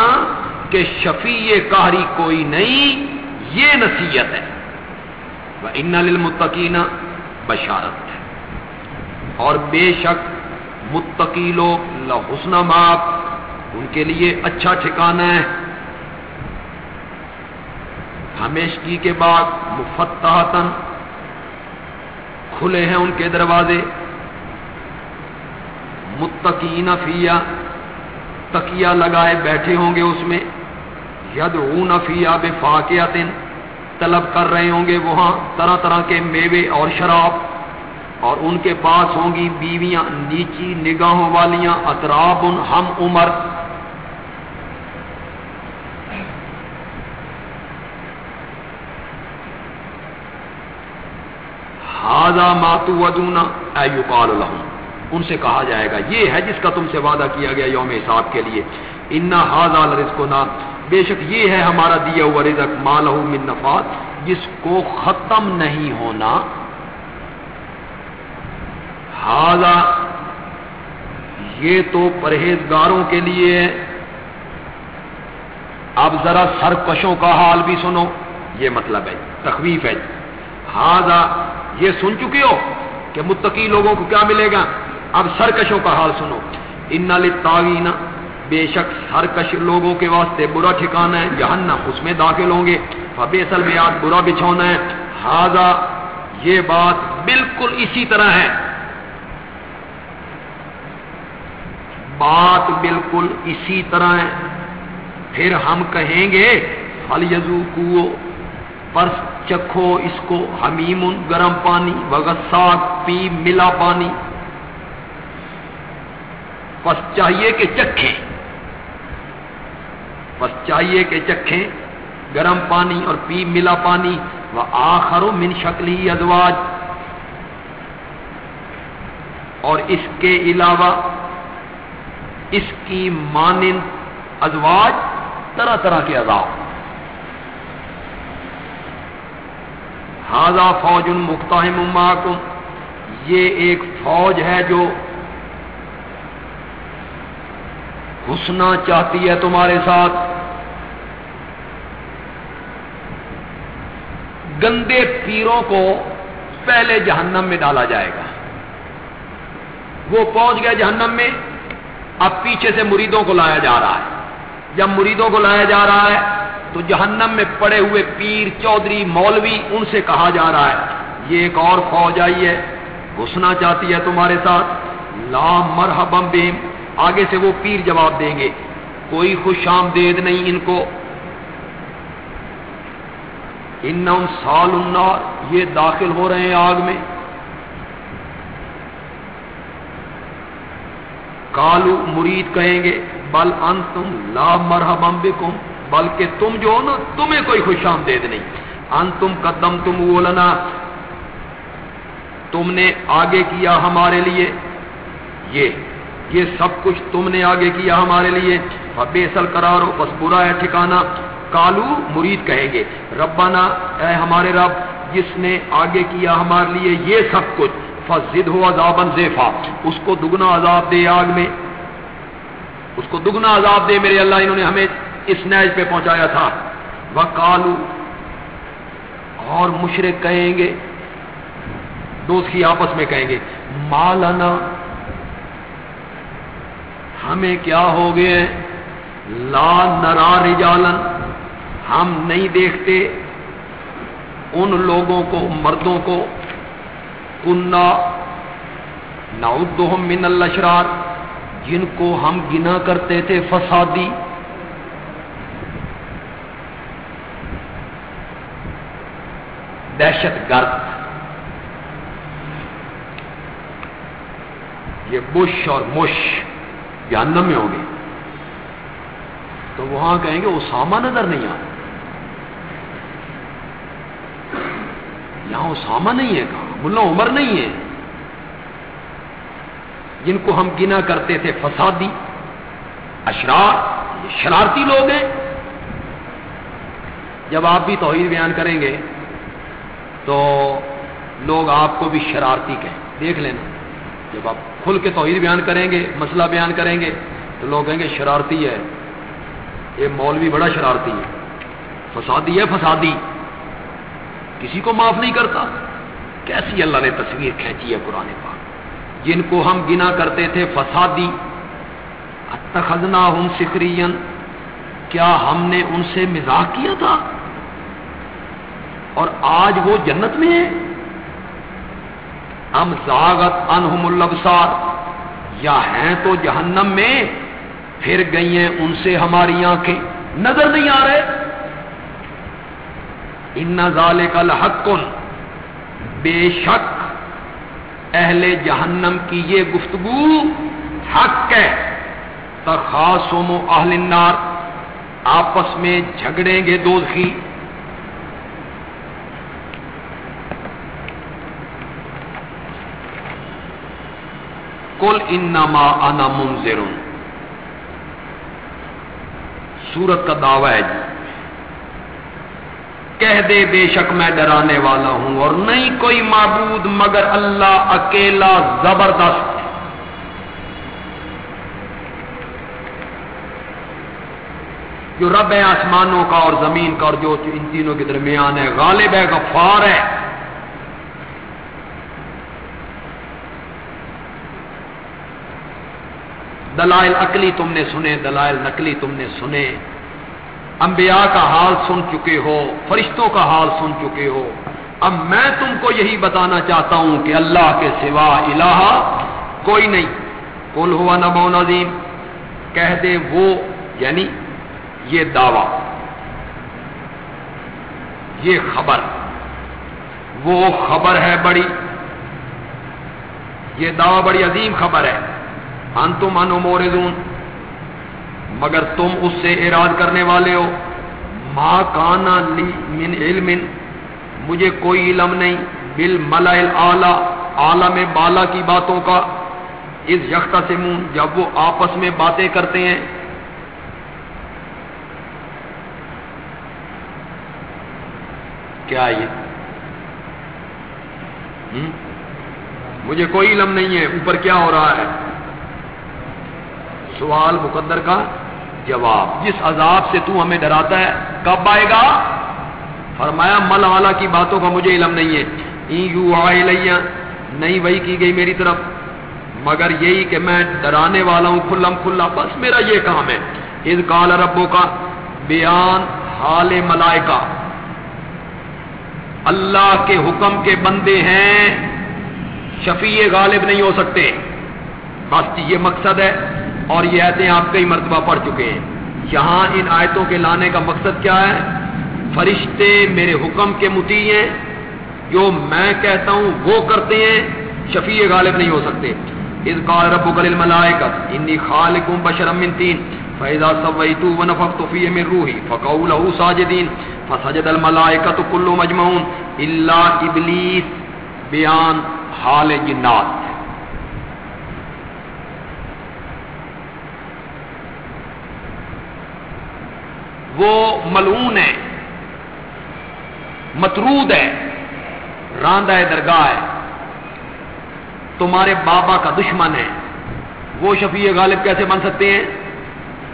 کہ شفیع کاری کوئی نہیں، یہ نصیحت ہے۔ ان للمتقین بشارت ہے۔ اور بے شک متقی لوگ لحسن ماپ ان کے لیے اچھا ٹھکانا ہے۔ ہمیشگی کے بعد مفتحتن کھلے ہیں ان کے دروازے۔ متقین فیا تکیا لگائے بیٹھے ہوں گے اس میں۔ ید اون فیا بے طلب کر رہے ہوں گے وہاں طرح طرح کے میوے اور شراب۔ اور ان کے پاس ہوں گی بیویاں، نیچی نگاہوں والیاں اطراب ہم عمر۔ ہاضا ماتو ودونا ایوکال الحم ان سے کہا جائے گا، یہ ہے جس کا تم سے وعدہ کیا گیا یوم حساب کے لیے۔ انا ہاضا رزق بے شک یہ ہے ہمارا دیا ہوا رزق مالہ من نفات جس کو ختم نہیں ہونا۔ ہاضا یہ تو پرہیزگاروں کے لیے ہے۔ اب ذرا سرکشوں کا حال بھی سنو۔ یہ مطلب ہے، تخویف ہے۔ ہاضا یہ سن چکی ہو کہ متقی لوگوں کو کیا ملے گا؟ اب سرکشوں کا حال سنو۔ ان تعین بے شک سرکش لوگوں کے واسطے برا ٹھکانا ہے۔ جہنم اس میں داخل ہوں گے۔ فبیسل میں آج برا بچھونا ہے۔ ہاضا یہ بات بالکل اسی طرح ہے۔ بات بالکل اسی طرح ہے۔ پھر ہم کہیں گے فل یزو کو پرس چکھو، اس کو حمیم گرم پانی وغساک پی ملا پانی۔ بس چاہیے کہ چکھیں۔ بس چاہیے کہ چکھیں، گرم پانی اور پی ملا پانی۔ وہ آخر من شکلی ادواج اور اس کے علاوہ، اس کی مانند ازواج، طرح طرح کے عذاب۔ ہاضا فوج ان یہ ایک فوج ہے جو گھسنا چاہتی ہے تمہارے ساتھ۔ گندے پیروں کو پہلے جہنم میں ڈالا جائے گا۔ وہ پہنچ گیا جہنم میں، اب پیچھے سے مریدوں کو لایا جا رہا ہے۔ جب مریدوں کو لایا جا رہا ہے تو جہنم میں پڑے ہوئے پیر چودھری مولوی ان سے کہا جا رہا ہے، یہ ایک اور فوج آئی ہے، گھسنا چاہتی ہے تمہارے ساتھ۔ لا مرحبم بیم آگے سے وہ پیر جواب دیں گے۔ کوئی خوش آمدید نہیں ان کو۔ ان سال النار، یہ داخل ہو رہے ہیں آگ میں۔ کالو مرید کہیں گے، بل ان تم لا مرحبم بکم۔ بلکہ تم جو ہو نا، تمہیں کوئی خوش آمدید نہیں۔ ان تم قدم تم بولنا تم نے آگے کیا ہمارے لیے۔ یہ یہ سب کچھ تم نے آگے کیا ہمارے لیے۔ بےسل کرارو بس برا ہے ٹھکانا کالو مرید کہیں گے، ربنا، اے ہمارے رب، جس نے آگے کیا ہمارے لیے یہ سب کچھ فضد ہو عذابن زیفا۔ اس کو دگنا عذاب دے آگ میں۔ اس کو دگنا عذاب دے میرے اللہ، انہوں نے ہمیں اس نیج پہ پہنچایا تھا۔ وہ کالو اور مشرق کہیں گے دوست کی آپس میں کہیں گے، مالنا، ہمیں کیا ہو گئے؟ لا نرا رجالن، ہم نہیں دیکھتے۔ ان لوگوں کو، مردوں کو کنہ نعدہم من الاشرار، جن کو ہم گنا کرتے تھے، فسادی۔ دہشت گرد یہ بش اور مش جہنم میں ہوں گے۔ تو وہاں کہیں گے اسامہ نظر نہیں آ یہاں اسامہ نہیں ہے کہاں، ملا عمر نہیں ہے۔ جن کو ہم گنا کرتے تھے فسادی، اشرار، یہ شرارتی لوگ ہیں۔ جب آپ بھی توحید بیان کریں گے تو لوگ آپ کو بھی شرارتی کہیں۔ دیکھ لینا۔ جب آپ کھل کے توحید بیان کریں گے، مسئلہ بیان کریں گے، تو لوگ کہیں گے شرارتی ہے۔ یہ مولوی بڑا شرارتی ہے۔ فسادی ہے فسادی۔ کسی کو معاف نہیں کرتا۔ کیسی اللہ نے تصویر کھینچی ہے قرآن پاک۔ جن کو ہم گنا کرتے تھے فسادی۔ اتخذنا ہم سکرین کیا ہم نے ان سے مزاح کیا تھا؟ اور آج وہ جنت میں ہے ہم زاغت انہم البسار یا ہیں تو جہنم میں۔ پھر گئی ہیں ان سے ہماری آنکھیں۔ نظر نہیں آ رہے۔ ان ظال کل بے شک اہل جہنم کی یہ گفتگو حق ہے۔ تخاصم اہل النار۔ آپس میں جھگڑیں گے دوزخی۔ کل انما انا منذر. سورت کا دعوی ہے جی. کہہ دے بے شک میں ڈرانے والا ہوں اور نہیں کوئی معبود مگر اللہ اکیلا زبردست. جو رب ہے آسمانوں کا اور زمین کا اور جو ان تینوں کے درمیان ہے، غالب ہے، غفار ہے. دلائل عقلی تم نے سنے، دلائل نقلی تم نے سنے۔ انبیاء کا حال سن چکے ہو، فرشتوں کا حال سن چکے ہو۔ اب میں تم کو یہی بتانا چاہتا ہوں کہ اللہ کے سوا الہ کوئی نہیں۔ کل ہوا نبو نظیم کہہ دے وہ یعنی یہ دعوی۔ یہ خبر۔ وہ خبر ہے بڑی۔ یہ دعوی بڑی عظیم خبر ہے۔ انتم انو موردون، مگر تم اس سے اراد کرنے والے ہو۔ ما کانا لی من علم مجھے کوئی علم نہیں۔ بل ملا اعلی عالم بالا کی باتوں کا۔ اس یکتا سے منہ جب وہ آپس میں باتیں کرتے ہیں۔ کیا یہ؟ مجھے کوئی علم نہیں ہے۔ اوپر کیا ہو رہا ہے؟ سوال مقدر کا جواب۔ جس عذاب سے تو ہمیں ڈراتا ہے، کب آئے گا؟ فرمایا، مل والا کی باتوں کا مجھے علم نہیں ہے۔ یو نہیں وہی کی گئی میری طرف۔ مگر یہی کہ میں ڈرانے والا ہوں، کھلم کھلا، بس میرا یہ کام ہے۔ اس کال ربو کا بیان حال ملائکہ۔ اللہ کے حکم کے بندے ہیں، شفیع غالب نہیں ہو سکتے۔ بس یہ مقصد ہے۔ اور یہ آیتیں آپ کئی مرتبہ پڑھ چکے ہیں۔ یہاں ان آیتوں کے لانے کا مقصد کیا ہے؟ فرشتے میرے حکم کے متی ہیں۔ جو میں کہتا ہوں وہ کرتے ہیں، شفیع غالب نہیں ہو سکتے۔ اس قال رب کل الملائکت انی خالق بشر من تین۔ فاذا سويت ونفخت فيه من روحي فقعوا له ساجدين۔ فسجد الملائکۃ كل مجمعون الا ابلیس بیان حال جنات۔ وہ ملعون ہے مترود ہے، راندہ درگاہ ہے۔ تمہارے بابا کا دشمن ہے۔ وہ شفیع غالب کیسے بن سکتے ہیں؟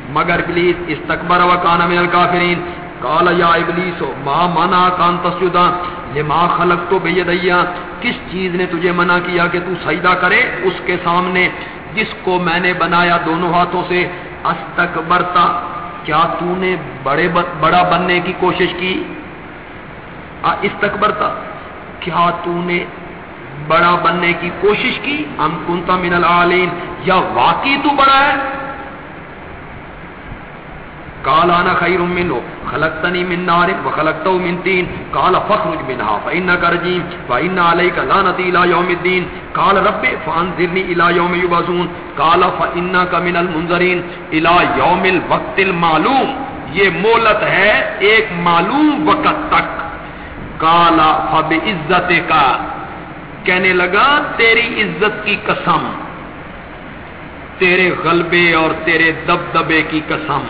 مگر ابلیس، استکبر و کانا من الکافرین۔ قال یا ابلیس، ما منع کان تسجدا لما خلق تو بیدیا کس چیز نے تجھے منع کیا کہ تو سجدہ کرے اس کے سامنے؟ جس کو میں نے بنایا دونوں ہاتھوں سے۔ استکبرتا کیا تو نے بڑے بڑا بننے کی کوشش کی؟ استقبرتا کیا تو نے بڑا بننے کی کوشش کی؟ ہم کنتا من العالین، یا واقعی تو بڑا ہے؟ قال انا خير منه خلقتني من نار وخلقته من طين قال فاخرج منها فانك رجيم فان عليك لعنتي الى يوم الدين قال رب فانذرني الى يوم يبعثون قال فانك من المنذرين الى يوم الوقت المعلوم. یہ مولت ہے ایک معلوم وقت تک. کالا فب عزت کا کہنے لگا، تیری عزت کی قسم، تیرے غلبے اور تیرے دبدبے کی قسم.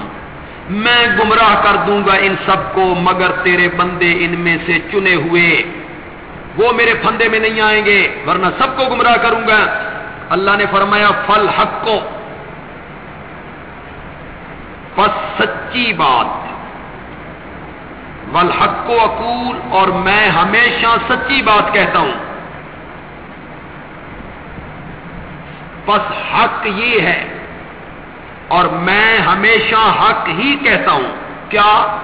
میں گمراہ کر دوں گا ان سب کو، مگر تیرے بندے ان میں سے چنے ہوئے۔ وہ میرے پھندے میں نہیں آئیں گے، ورنہ سب کو گمراہ کروں گا۔ اللہ نے فرمایا، فل حق کو۔ پس سچی بات۔ ول حق کو اقول اور میں ہمیشہ سچی بات کہتا ہوں۔ پس حق یہ ہے اور میں ہمیشہ حق ہی کہتا ہوں، کیا؟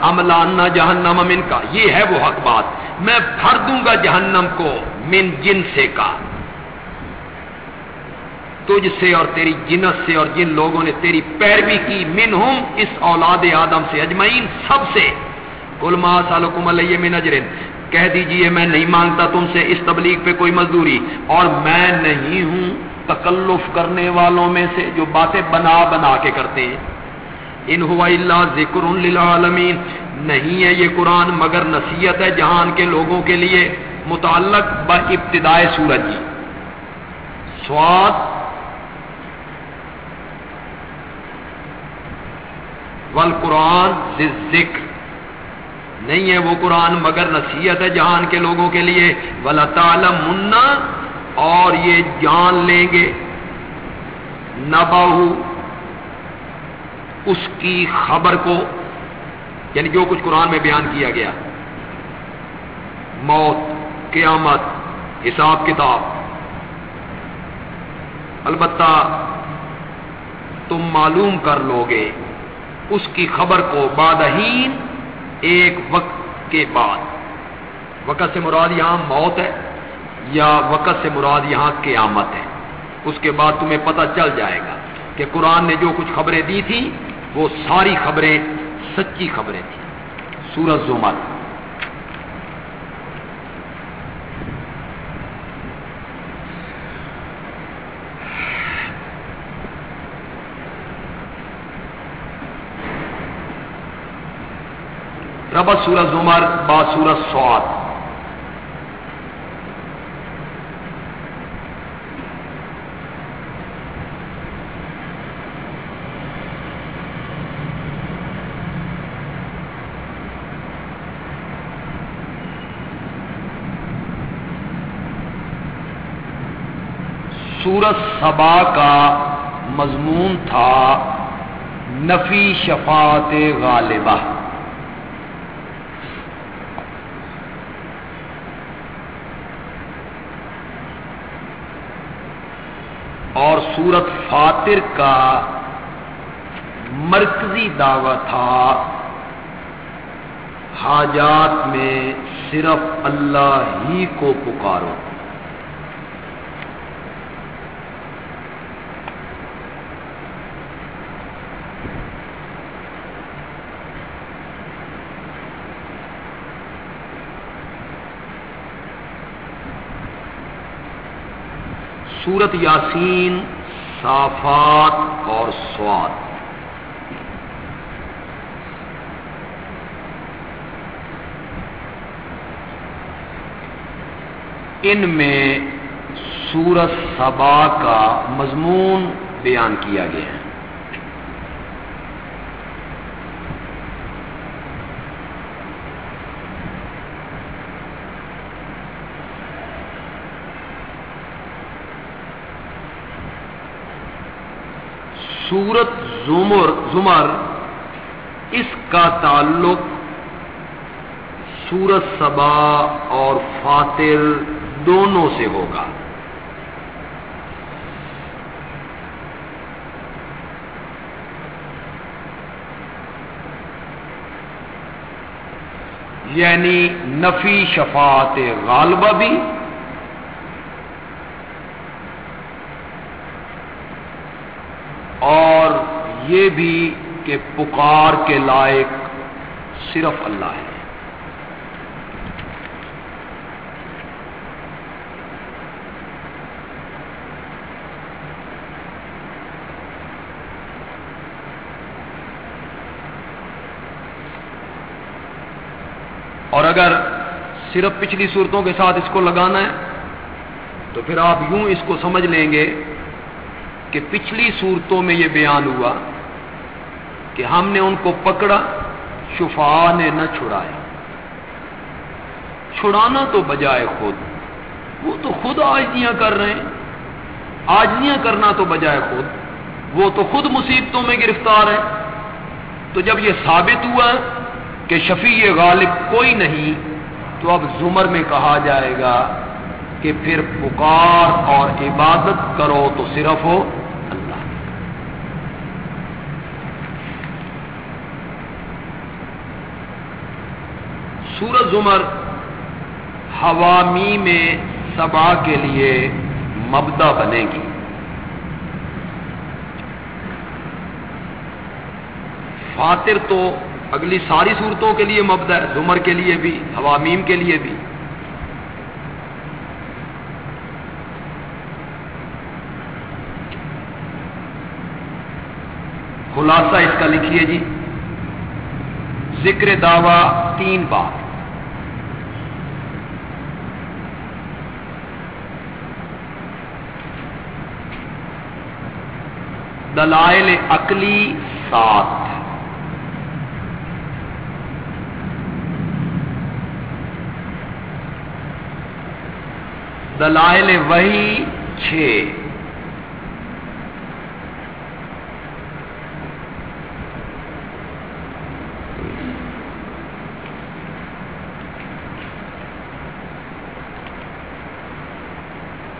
املانا جہنم من کا، یہ ہے وہ حق بات۔ میں بھر دوں گا جہنم کو من جن سے کا۔ تجھ سے اور تیری جنت سے اور جن لوگوں نے تیری پیروی کی من ہوں اس اولاد آدم سے اجمعین سب سے۔ کل ما سالکم علیہ من اجرن۔ کہہ دیجیے، میں نہیں مانگتا تم سے اس تبلیغ پہ کوئی مزدوری۔ اور میں نہیں ہوں تکلف کرنے والوں میں سے جو باتیں بنا بنا کے کرتے ہیں۔ ان ہوا اللہ ذکر للعالمین۔ نہیں ہے یہ قرآن مگر نصیحت ہے جہان کے لوگوں کے لیے متعلق با ابتدائے سورج۔ جی سواد۔ ول قرآن ذکر نہیں ہے وہ قرآن مگر نصیحت ہے جہان کے لوگوں کے لیے۔ ولا تعالم منا اور یہ جان لیں گے۔ نباہو، اس کی خبر کو یعنی جو کچھ قرآن میں بیان کیا گیا۔ موت، قیامت، حساب کتاب۔ البتہ تم معلوم کر لو گے، اس کی خبر کو بادہین ایک وقت کے بعد۔ وقت سے مراد یہاں موت ہے۔ یا وقت سے مراد یہاں قیامت ہے۔ اس کے بعد تمہیں پتہ چل جائے گا کہ قرآن نے جو کچھ خبریں دی تھی، وہ ساری خبریں سچی خبریں تھیں۔ سورج زمر۔ ربت سورج زمر با سورج سواد سورت سبا کا مضمون تھا، نفی شفاعت غالبہ۔ اور سورت فاتر کا مرکزی دعویٰ تھا، حاجات میں صرف اللہ ہی کو پکارو۔ سورت یاسین، صافات اور سواد۔ ان میں سورت سبا کا مضمون بیان کیا گیا ہے۔ سورت زمر زمر، اس کا تعلق سورت سبا اور فاتر دونوں سے ہوگا۔ یعنی نفی شفاعت غالبہ بھی اور یہ بھی کہ پکار کے لائق صرف اللہ ہے۔ اور اگر صرف پچھلی صورتوں کے ساتھ اس کو لگانا ہے، تو پھر آپ یوں اس کو سمجھ لیں گے کہ پچھلی صورتوں میں یہ بیان ہوا کہ ہم نے ان کو پکڑا شفا نے نہ چھڑایا۔ چھڑانا تو بجائے خود۔ وہ تو خود آجیاں کر رہے ہیں۔ آجیاں کرنا تو بجائے خود۔ وہ تو خود مصیبتوں میں گرفتار ہے تو جب یہ ثابت ہوا کہ شفیع غالب کوئی نہیں، تو اب زمر میں کہا جائے گا کہ پھر پکار اور عبادت کرو تو صرف ہو اللہ سورج زمر حوامی میں سبا کے لیے مبدا بنے گی۔ فاتر تو اگلی ساری صورتوں کے لیے مبدا ہے، زمر کے لیے بھی حوامیم کے لیے بھی۔ خلاصہ اس کا لکھیے جی۔ ذکر دعوی تین بار دلائل عقلی سات دلائل وہی چھ۔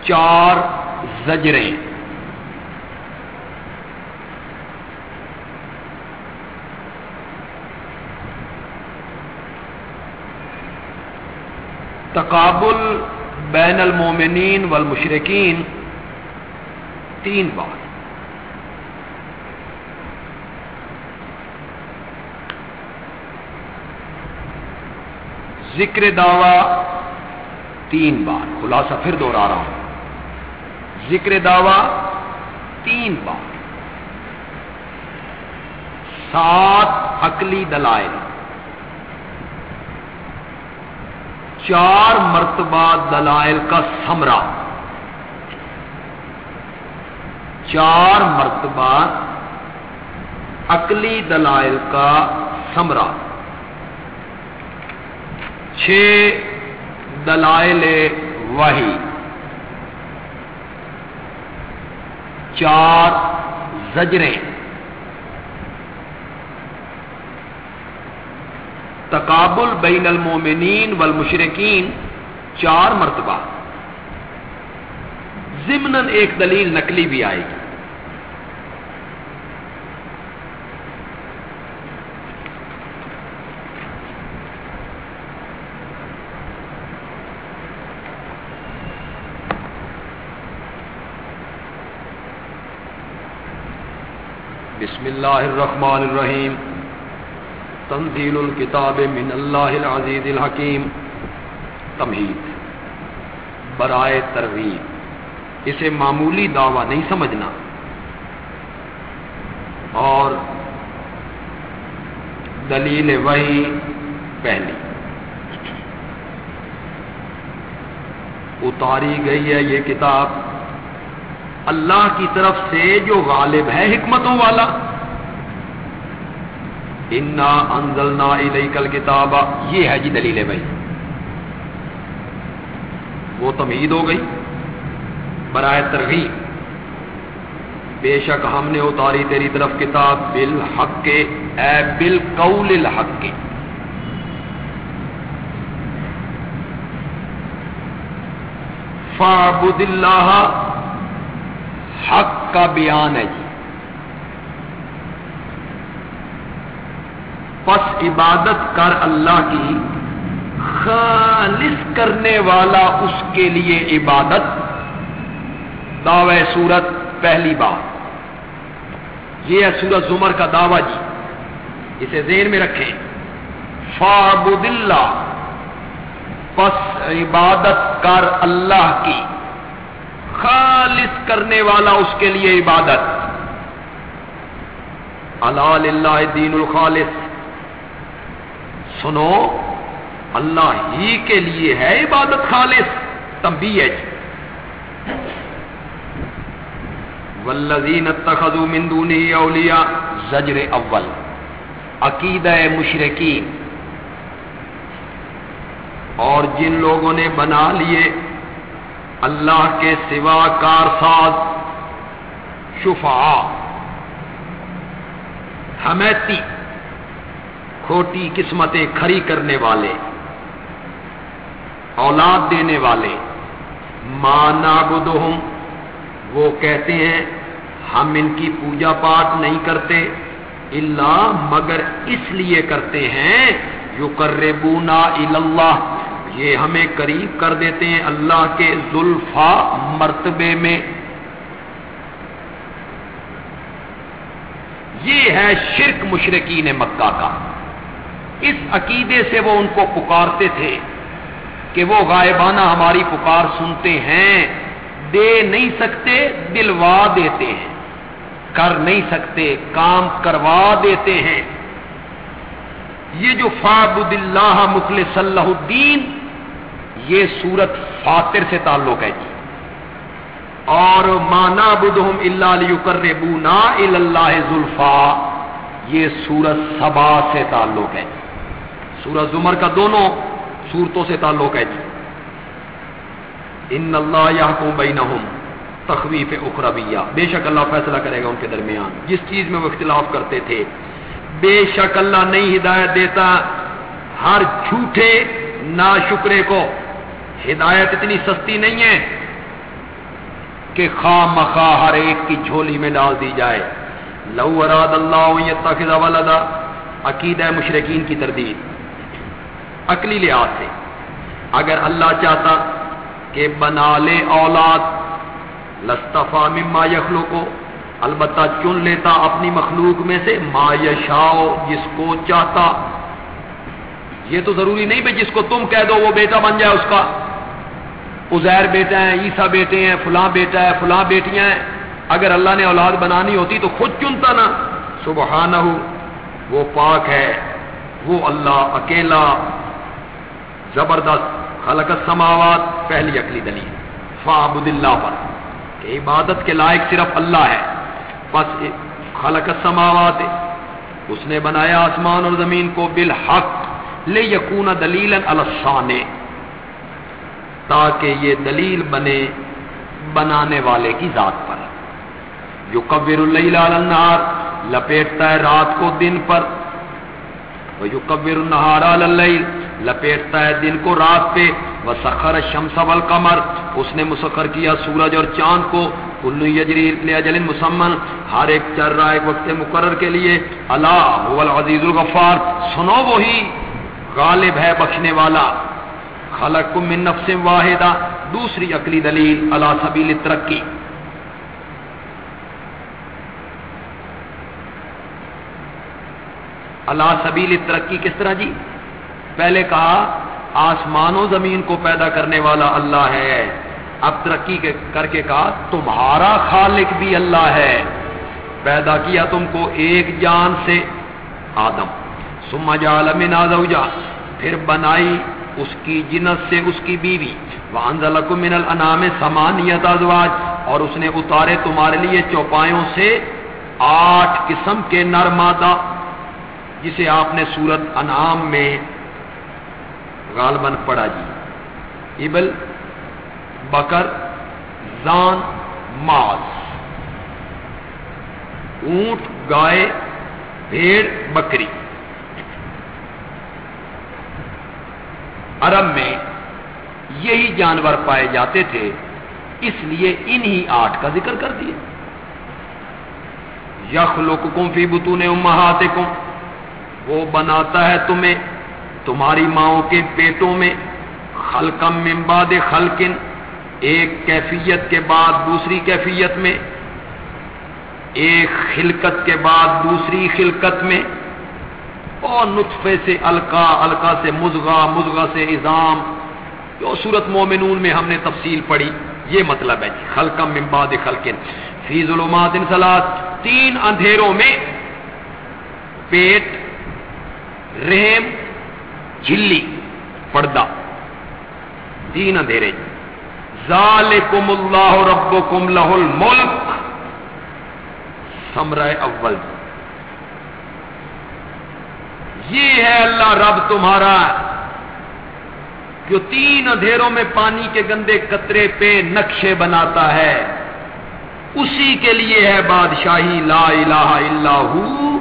چار زجریں۔ تقابل بین المومنین والمشرکین۔ تین بار ذکر دعوی، تین بار خلاصہ پھر دوہرا رہا ہوں۔ ذکر دعوی، تین بار سات عقلی دلائل۔ چار مرتبہ دلائل کا سمرا چار مرتبہ عقلی دلائل کا سمرا چھ دلائل وہی چار زجریں۔ تقابل بین المومنین والمشرکین چار مرتبہ۔ ضمن ایک دلیل نقلی بھی آئے گی۔ بسم اللہ الرحمن الرحیم۔ تنزیل الکتاب من اللہ العزیز الحکیم۔ تمہید۔ برائے ترویج اسے معمولی دعویٰ نہیں سمجھنا۔ اور دلیل وہی پہلی۔ اتاری گئی ہے یہ کتاب اللہ کی طرف سے جو غالب ہے حکمتوں والا۔ انا انزلنا الیکل کتاب یہ ہے جی دلیل بھائی۔ وہ تمید ہو گئی۔ برائے ترغیب۔ بے شک ہم نے اتاری تیری طرف کتاب بالحق کے اے بالقول الحق۔ کے فعبد اللہ حق کا بیان ہے۔ جی پس عبادت کر اللہ کی۔ خالص کرنے والا اس کے لیے عبادت۔ دعوی سورت پہلی بار یہ ہے سورت زمر کا دعوی جی۔ اسے ذہن میں رکھیں۔ فعبد اللہ پس عبادت کر اللہ کی۔ خالص کرنے والا اس کے لیے عبادت۔ اللہ دین الخالص۔ سنو، اللہ ہی کے لیے ہے عبادت خالص تمبی ہے جی۔ ولزین اتخذوا من دونه اولیاء زجر اول، عقیدہ مشرقین اور جن لوگوں نے بنا لیے اللہ کے سوا کار ساز شفا ہمیتی کھوٹی قسمتیں کھری کرنے والے، اولاد دینے والے مانا بدہم وہ کہتے ہیں، ہم ان کی پوجا پاٹ نہیں کرتے اللہ مگر اس لیے کرتے ہیں جو کر اللہ یہ ہمیں قریب کر دیتے ہیں اللہ کے زلفا مرتبے میں۔ یہ ہے شرک مشرقین مکہ کا۔ اس عقیدے سے وہ ان کو پکارتے تھے کہ وہ غائبانہ ہماری پکار سنتے ہیں، دے نہیں سکتے، دلوا دیتے ہیں۔ کر نہیں سکتے، کام کروا دیتے ہیں۔ یہ جو فابد اللہ مخلص اللہ الدین، یہ سورت فاتر سے تعلق ہے جی۔ اور مانا بدہم اللہ کر بونا اللہ زلفا، یہ سورت سبا سے تعلق ہے جی۔ سورت زمر کا دونوں صورتوں سے تعلق ہے جی۔ ان اللہ یا بینہم تخویف اخرویہ۔ بے شک اللہ فیصلہ کرے گا ان کے درمیان۔ جس چیز میں وہ اختلاف کرتے تھے، بے شک اللہ نہیں ہدایت دیتا، ہر جھوٹے نا شکرے کو۔ ہدایت اتنی سستی نہیں ہے کہ خواہ مخواہ ہر ایک کی جھولی میں ڈال دی جائے۔ لو اراد اللہ ولدا۔ عقید مشرقین کی تردید۔ عقلی لحاظ سے۔ اگر اللہ چاہتا کہ بنا لے اولاد، لستفا مما یخلو کو البتہ چن لیتا اپنی مخلوق میں سے ما یشاؤ جس کو چاہتا۔ یہ تو ضروری نہیں بھائی جس کو تم کہہ دو وہ بیٹا بن جائے اس کا۔ ازیر بیٹا ہے عیسا بیٹے ہیں، فلاں بیٹا ہے، فلاں بیٹیاں ہیں۔ اگر اللہ نے اولاد بنانی ہوتی تو خود چنتا نا۔ سبحانہ، وہ پاک ہے، وہ اللہ اکیلا۔ زبردست خلق السماوات، پہلی عقلی دلیل۔ فعبد اللہ پر۔ کہ عبادت کے لائق صرف اللہ ہے۔ بس خلق السماوات۔ اس نے بنایا آسمان اور زمین کو بالحق۔ لے یقون دلیل الشان۔ تاکہ یہ دلیل بنے بنانے والے کی ذات پر۔ جو کبر النہار۔ لپیٹتا ہے رات کو دن پر۔ جو کبر النہار اللیل، لپیٹتا ہے دن کو رات پہ وہ سخر شمس اس نے مسخر کیا سورج اور چاند کو۔ کلو یجری مسمن ہر ایک چر رہا ایک وقت مقرر کے لیے۔ اللہ العزیز الغفار۔ سنو وہی غالب ہے بخشنے والا۔ خلق من نفس واحدہ۔ دوسری عقلی دلیل، اللہ سبیل ترقی۔ اللہ سبیل ترقی کس طرح جی؟ پہلے کہا، آسمان و زمین کو پیدا کرنے والا اللہ ہے۔ اب ترقی کر کے کہا، تمہارا خالق بھی اللہ ہے۔ پیدا کیا تم کو ایک جان سے؟ آدم۔ سما جال زوجا۔ پھر بنائی اس کی جنت سے اس کی بیوی۔ وانزلکم من الانام سمانیت ازواج۔ اور اس نے اتارے تمہارے لیے چوپایوں سے آٹھ قسم کے نر مادہ جسے آپ نے سورت انعام میں غالباً پڑا جی۔ ابل بکر زان ماس اونٹ، گائے، بھیڑ، بکری۔ عرب میں یہی جانور پائے جاتے تھے، اس لیے انہی آٹھ کا ذکر کر دیا۔ یخ لوک فی بتون امہاتکم۔ وہ بناتا ہے تمہیں، تمہاری ماؤں کے پیٹوں میں خلقم ممباد خلقن ایک کیفیت کے بعد دوسری کیفیت میں، ایک خلقت کے بعد دوسری خلقت میں، اور نطفے سے الکا الکا سے مزغا مزغا سے اظام جو صورت مومنون میں ہم نے تفصیل پڑھی، یہ مطلب ہے جی، خلقم من بعد خلقن فی ظلمات سلاد تین اندھیروں میں، پیٹ رحم جلی پردہ۔ تین اندھیرے۔ ذالکم اللہ ربکم لہ الملک۔ سمرہ اول۔ یہ ہے اللہ رب تمہارا۔ جو تین اندھیروں میں پانی کے گندے قطرے پہ نقشے بناتا ہے، اسی کے لیے ہے بادشاہی، لا الہ الا ہو۔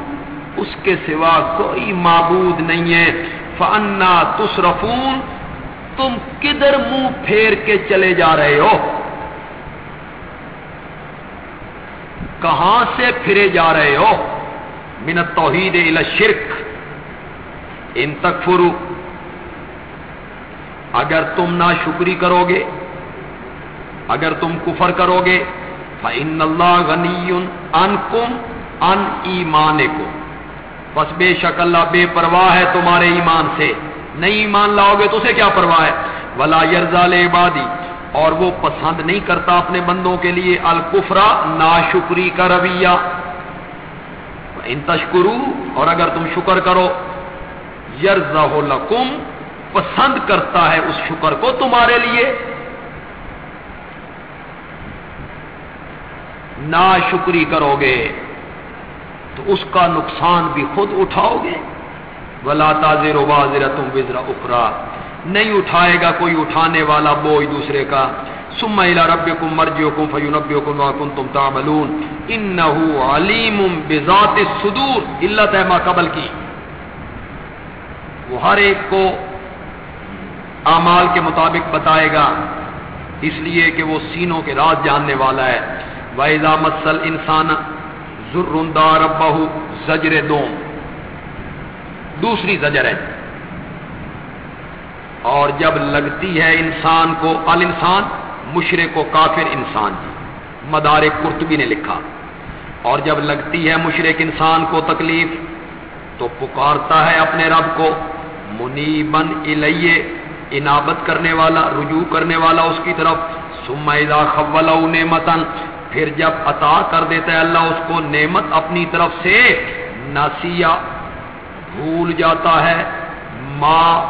اس کے سوا کوئی معبود نہیں ہے۔ فنا تصرفون، تم کدھر منہ پھیر کے چلے جا رہے ہو؟ کہاں سے پھرے جا رہے ہو؟ منت توحید شرک ان تک فرو اگر تم نہ شکری کرو گے، اگر تم کفر کرو گے فن اللہ غنی ان کم ان ایمان کو بس بے شک اللہ بے پرواہ ہے تمہارے ایمان سے۔ نہیں ایمان لاؤ گے تو اسے کیا پرواہ ہے؟ ولا یرزال عبادی اور وہ پسند نہیں کرتا اپنے بندوں کے لیے الکفرا نا شکری کا رویہ۔ ان تشکرو اور اگر تم شکر کرو یرزا لکم پسند کرتا ہے اس شکر کو تمہارے لیے۔ نا شکری کرو گے۔ تو اس کا نقصان بھی خود اٹھاؤ گے۔ ولا تازر واضر تم وزرا اخرا نہیں اٹھائے گا کوئی اٹھانے والا بوجھ دوسرے کا۔ سم رب کم مرجیو کم فیونب کم تم تاملون ان علیم بذات سدور اللہ تحما قبل کی۔ وہ ہر ایک کو اعمال کے مطابق بتائے گا۔ اس لیے کہ وہ سینوں کے راز جاننے والا ہے۔ ویزا مسل انسان ذرندار ابہ زجر دوم۔ دوسری زجر ہے۔ اور جب لگتی ہے انسان کو ال انسان مشرق و کافر انسان جی مدار کرتبی نے لکھا۔ اور جب لگتی ہے مشرق انسان کو تکلیف، تو پکارتا ہے اپنے رب کو منیبن الیہ، انابت کرنے والا، رجوع کرنے والا اس کی طرف۔ سمیدہ خول نعمتن پھر جب عطا کر دیتا ہے اللہ، اس کو نعمت اپنی طرف سے ناسیہ بھول جاتا ہے۔ ماں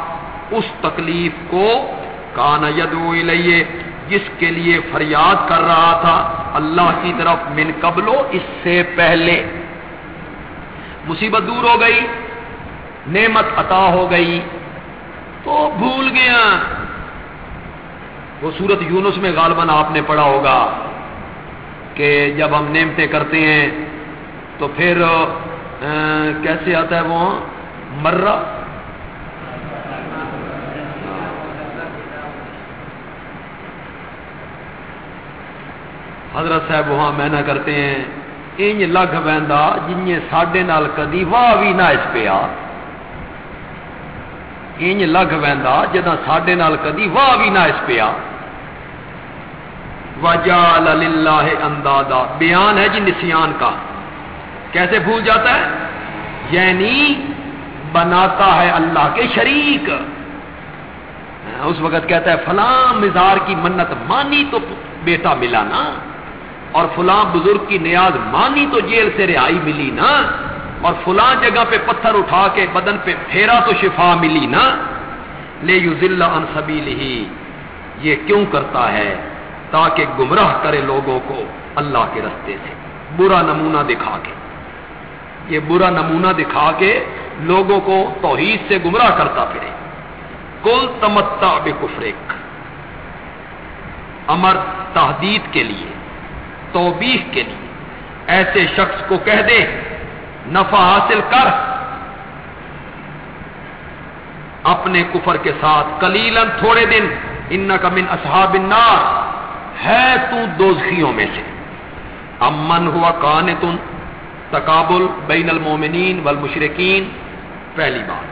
اس تکلیف کو کانا یدو لئیے جس کے لیے فریاد کر رہا تھا اللہ کی طرف من قبلو اس سے پہلے۔ مصیبت دور ہو گئی، نعمت عطا ہو گئی۔ تو بھول گیا۔ وہ سورت یونس میں غالباً آپ نے پڑھا ہوگا۔ کہ جب ہم نعمتیں کرتے ہیں تو پھر کیسے آتا ہے وہ؟ مرہ؟ حضرت صاحب وہاں محنت کرتے ہیں، انج لگ بہندا جن ساڈے نال کدی واہ بھی نہ اس پیا انج لگ بہندا جدا ساڈے نال کدی واہ بھی نہ اس پیا وجال اندادا بیان ہے جی نسیان کا۔ کیسے بھول جاتا ہے؟ یعنی بناتا ہے اللہ کے شریک۔ اس وقت کہتا ہے فلاں مزار کی منت مانی تو بیٹا ملا نا۔ اور فلاں بزرگ کی نیاز مانی تو جیل سے رہائی ملی نا۔ اور فلاں جگہ پہ پتھر اٹھا کے بدن پہ پھیرا تو شفا ملی نا۔ لے یو ضلع ہی یہ کیوں کرتا ہے؟ تاکہ گمراہ کرے لوگوں کو اللہ کے رستے سے۔ برا نمونہ دکھا کے۔ یہ برا نمونہ دکھا کے لوگوں کو توحید سے گمراہ کرتا پھرے۔ کل تمتا بے کفریک امر تحدید کے لیے توبیح کے لیے۔ ایسے شخص کو کہہ دے، نفع حاصل کر۔ اپنے کفر کے ساتھ کلیلن تھوڑے دن ان کا من اصحاب النار۔ ہے تو دوزخیوں میں سے. امن ہوا کان تن تقابل بین المومنین والمشرکین، پہلی بات.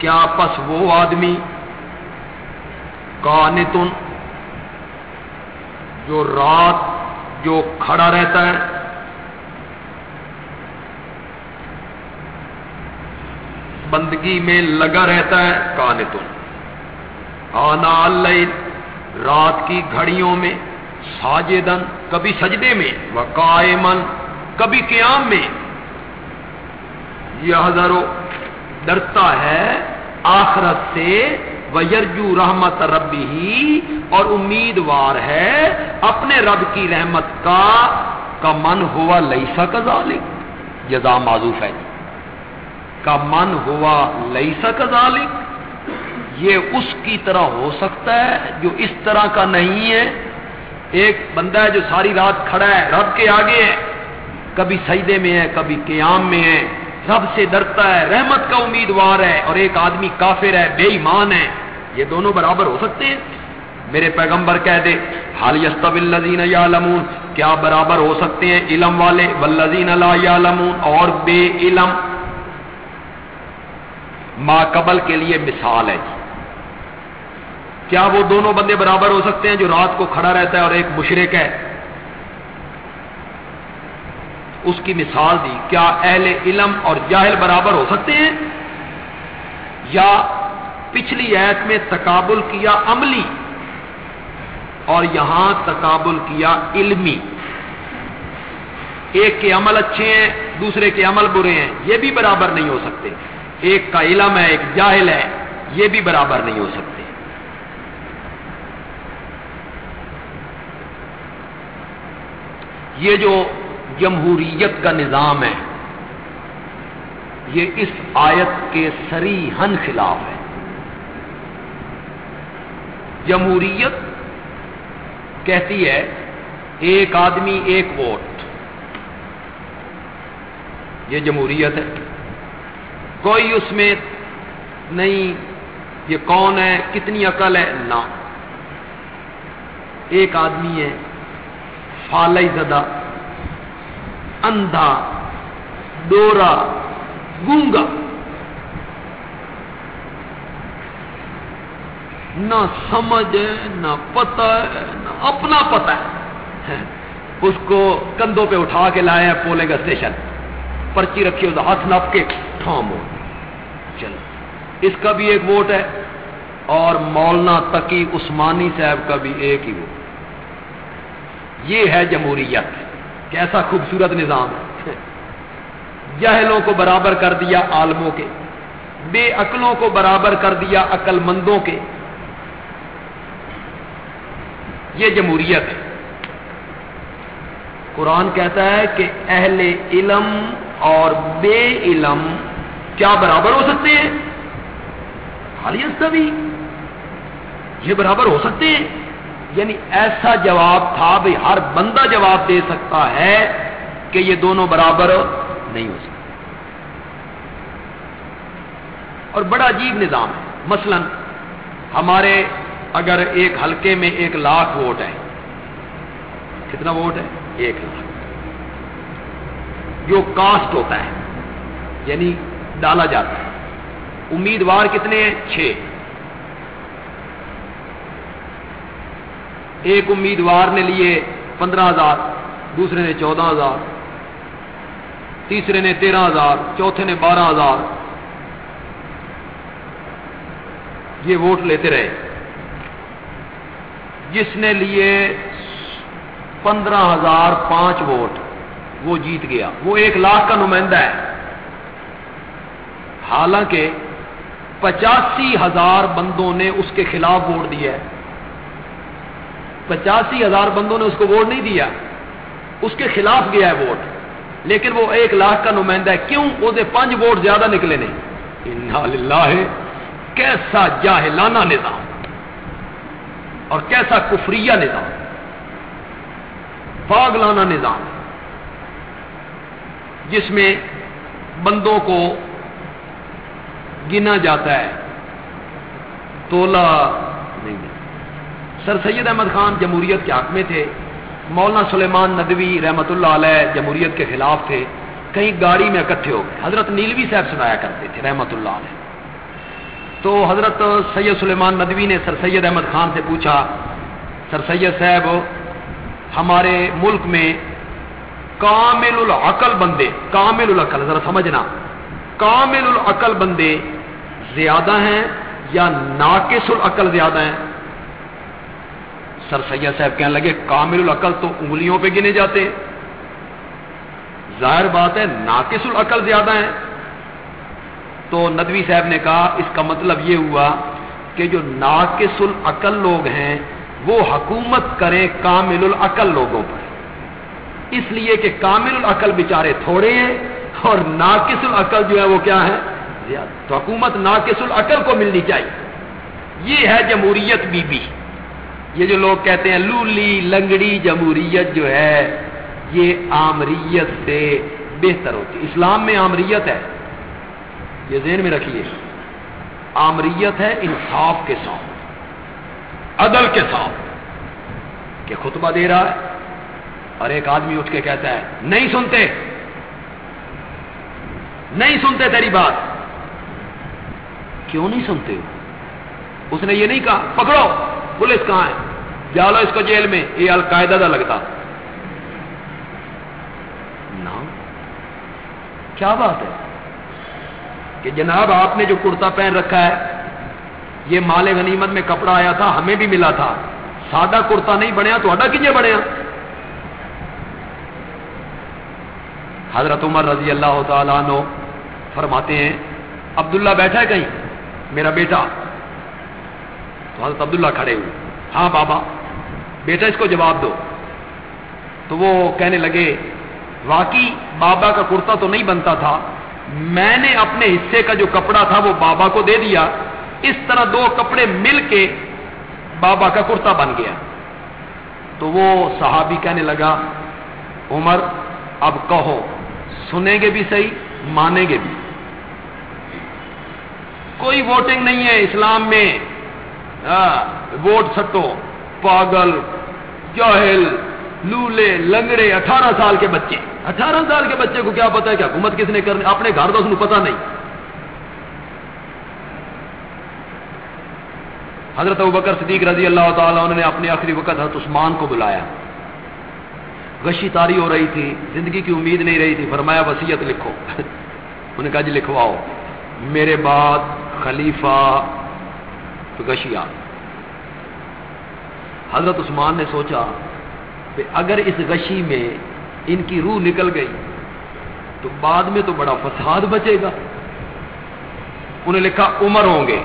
کیا پس وہ آدمی کانتن جو رات جو کھڑا رہتا ہے، بندگی میں لگا رہتا ہے کانتن آنا اللیل رات کی گھڑیوں میں ساجدن کبھی سجدے میں وقائمن کبھی قیام میں۔ یہ ہزاروں ڈرتا ہے آخرت سے ویرجو رحمت ربی ہی اور امیدوار ہے اپنے رب کی رحمت کا کا من ہوا لئیسا کا ذالک جزا معذوف ہے جی۔ کا من ہوا لئیسا کا ذالک یہ اس کی طرح ہو سکتا ہے جو اس طرح کا نہیں ہے۔ ایک بندہ ہے جو ساری رات کھڑا ہے، رب کے آگے ہے۔ کبھی سجدے میں ہے، کبھی قیام میں ہے۔ رب سے ڈرتا ہے، رحمت کا امیدوار ہے اور ایک آدمی کافر ہے، بے ایمان ہے۔ یہ دونوں برابر ہو سکتے ہیں۔ میرے پیغمبر کہہ دے، حال یستب الزین کیا برابر ہو سکتے ہیں علم والے؟ ولزین اللہ یا لمون اور بے علم۔ ما قبل کے لیے مثال ہے جی۔ کیا وہ دونوں بندے برابر ہو سکتے ہیں جو رات کو کھڑا رہتا ہے اور ایک مشرق ہے؟ اس کی مثال دی، کیا اہل علم اور جاہل برابر ہو سکتے ہیں؟ یا پچھلی ایت میں تقابل کیا عملی اور یہاں تقابل کیا علمی؟ ایک کے عمل اچھے ہیں، دوسرے کے عمل برے ہیں، یہ بھی برابر نہیں ہو سکتے۔ ایک کا علم ہے، ایک جاہل ہے، یہ بھی برابر نہیں ہو سکتے۔ یہ جو جمہوریت کا نظام ہے، یہ اس آیت کے سری ہن خلاف ہے۔ جمہوریت کہتی ہے، ایک آدمی، ایک ووٹ۔ یہ جمہوریت ہے۔ کوئی اس میں نہیں، یہ کون ہے، کتنی عقل ہے؟ نہ۔ ایک آدمی ہے فالئی زدہ، اندھا، ڈورا، گونگا۔ نہ سمجھ ہے، نہ پتہ ہے، نہ اپنا پتہ ہے۔ اس کو کندھوں پہ اٹھا کے لائے ہیں پولنگ اسٹیشن۔ پرچی رکھی ہو ہاتھ ناپ کے ٹھام ہو چلو، اس کا بھی ایک ووٹ ہے اور مولانا تقی عثمانی صاحب کا بھی ایک ہی ووٹ۔ یہ ہے جمہوریت کیسا خوبصورت نظام ہے۔ جہلوں کو برابر کر دیا عالموں کے، بے عقلوں کو برابر کر دیا عقل مندوں کے۔ یہ جمہوریت ہے۔ قرآن کہتا ہے کہ اہل علم اور بے علم کیا برابر ہو سکتے ہیں؟ خالیت سبھی یہ برابر ہو سکتے ہیں؟ یعنی ایسا جواب تھا بھائی ہر بندہ جواب دے سکتا ہے کہ یہ دونوں برابر نہیں ہو سکتے۔ اور بڑا عجیب نظام ہے۔ مثلا ہمارے اگر ایک حلقے میں ایک لاکھ ووٹ ہے کتنا ووٹ ہے ایک لاکھ۔ جو کاسٹ ہوتا ہے یعنی ڈالا جاتا ہے۔ امیدوار کتنے ہیں؟ چھ۔ ایک امیدوار نے لیے پندرہ ہزار، دوسرے نے چودہ ہزار، تیسرے نے تیرہ ہزار، چوتھے نے بارہ ہزار۔ یہ ووٹ لیتے رہے۔ جس نے لیے پندرہ ہزار پانچ ووٹ، وہ جیت گیا۔ وہ ایک لاکھ کا نمائندہ ہے۔ حالانکہ پچاسی ہزار بندوں نے اس کے خلاف ووٹ دیا ہے۔ پچاسی ہزار بندوں نے اس کو ووٹ نہیں دیا۔ اس کے خلاف گیا ہے ووٹ۔ لیکن وہ ایک لاکھ کا نمائندہ ہے۔ کیوں؟ وہ پانچ ووٹ زیادہ نکلے نہیں۔ ہے کیسا جاہلانہ نظام۔ اور کیسا کفریہ نظام۔ پاگلانہ نظام۔ جس میں بندوں کو گنا جاتا ہے۔ تولا سر سید احمد خان جمہوریت کے حق میں تھے۔ مولانا سلیمان ندوی رحمت اللہ علیہ جمہوریت کے خلاف تھے۔ کہیں گاڑی میں اکٹھے ہو گئے۔ حضرت نیلوی صاحب سنایا کرتے تھے رحمت اللہ علیہ۔ تو حضرت سید سلیمان ندوی نے سر سید احمد خان سے پوچھا، سر سید صاحب، ہمارے ملک میں کامل العقل بندے، کامل العقل، ذرا سمجھنا۔ کامل العقل بندے زیادہ ہیں یا ناقص العقل زیادہ ہیں؟ سر سید صاحب کہنے لگے، کامل العقل تو انگلیوں پہ گنے جاتے ہیں. ظاہر بات ہے، ناقص العقل زیادہ ہیں۔ تو ندوی صاحب نے کہا، اس کا مطلب یہ ہوا کہ جو ناقص العقل لوگ ہیں، وہ حکومت کریں کامل العقل لوگوں پر۔ اس لیے کہ کامل العقل بیچارے تھوڑے ہیں اور ناقص العقل جو ہے، وہ کیا ہے؟ زیادہ۔ تو حکومت ناقص العقل کو ملنی چاہیے۔ یہ ہے جمہوریت بی بی۔ یہ جو لوگ کہتے ہیں لولی، لنگڑی، جمہوریت جو ہے، یہ آمریت سے بہتر ہوتی اسلام میں آمریت ہے۔ یہ ذہن میں رکھیے۔ آمریت ہے انصاف کے ساتھ، عدل کے ساتھ۔ کہ خطبہ دے رہا ہے اور ایک آدمی اٹھ کے کہتا ہے، نہیں سنتے۔ نہیں سنتے تیری بات۔ کیوں نہیں سنتے اس نے یہ نہیں کہا، پکڑو۔ پولیس کہاں ہے؟ جالو اس کو جیل میں، یہ القاعدہ کا لگتا۔ کیا بات ہے؟ کہ جناب آپ نے جو کرتا پہن رکھا ہے، یہ مال غنیمت میں کپڑا آیا تھا، ہمیں بھی ملا تھا۔ سادہ کرتا نہیں بنیا، تو اڈا کیجیے بنیا؟ حضرت عمر رضی اللہ تعالیٰ عنہ فرماتے ہیں، عبداللہ بیٹھا ہے کہیں؟ میرا بیٹا۔ تو حضرت عبداللہ کھڑے ہوئے۔ ہاں بابا، بیٹا اس کو جواب دو۔ تو وہ کہنے لگے، واقعی بابا کا کرتا تو نہیں بنتا تھا۔ میں نے اپنے حصے کا جو کپڑا تھا وہ بابا کو دے دیا۔ اس طرح دو کپڑے مل کے بابا کا کرتا بن گیا۔ تو وہ صحابی کہنے لگا، عمر، اب کہو، سنیں گے بھی صحیح، مانیں گے بھی۔ کوئی ووٹنگ نہیں ہے اسلام میں۔ ہاں، ووٹ سٹو پاگل، جاہل، لولے، لنگڑے، اٹھارہ سال کے بچے۔ اٹھارہ سال کے بچے کو کیا پتا ہے کہ حکومت کس نے کرنی؟ اپنے گھر تو اس کو پتا نہیں۔ حضرت بکر صدیق رضی اللہ تعالیٰ انہوں نے اپنے آخری وقت حضرت عثمان کو بلایا۔ غشی تاری ہو رہی تھی، زندگی کی امید نہیں رہی تھی، فرمایا وسیعت لکھو۔ انہوں نے کہا جی لکھواؤ۔ میرے بعد خلیفہ غشیا حضرت عثمان نے سوچا کہ اگر اس غشی میں ان کی روح نکل گئی تو بعد میں تو بڑا فساد بچے گا۔ انہیں لکھا، عمر ہوں گے۔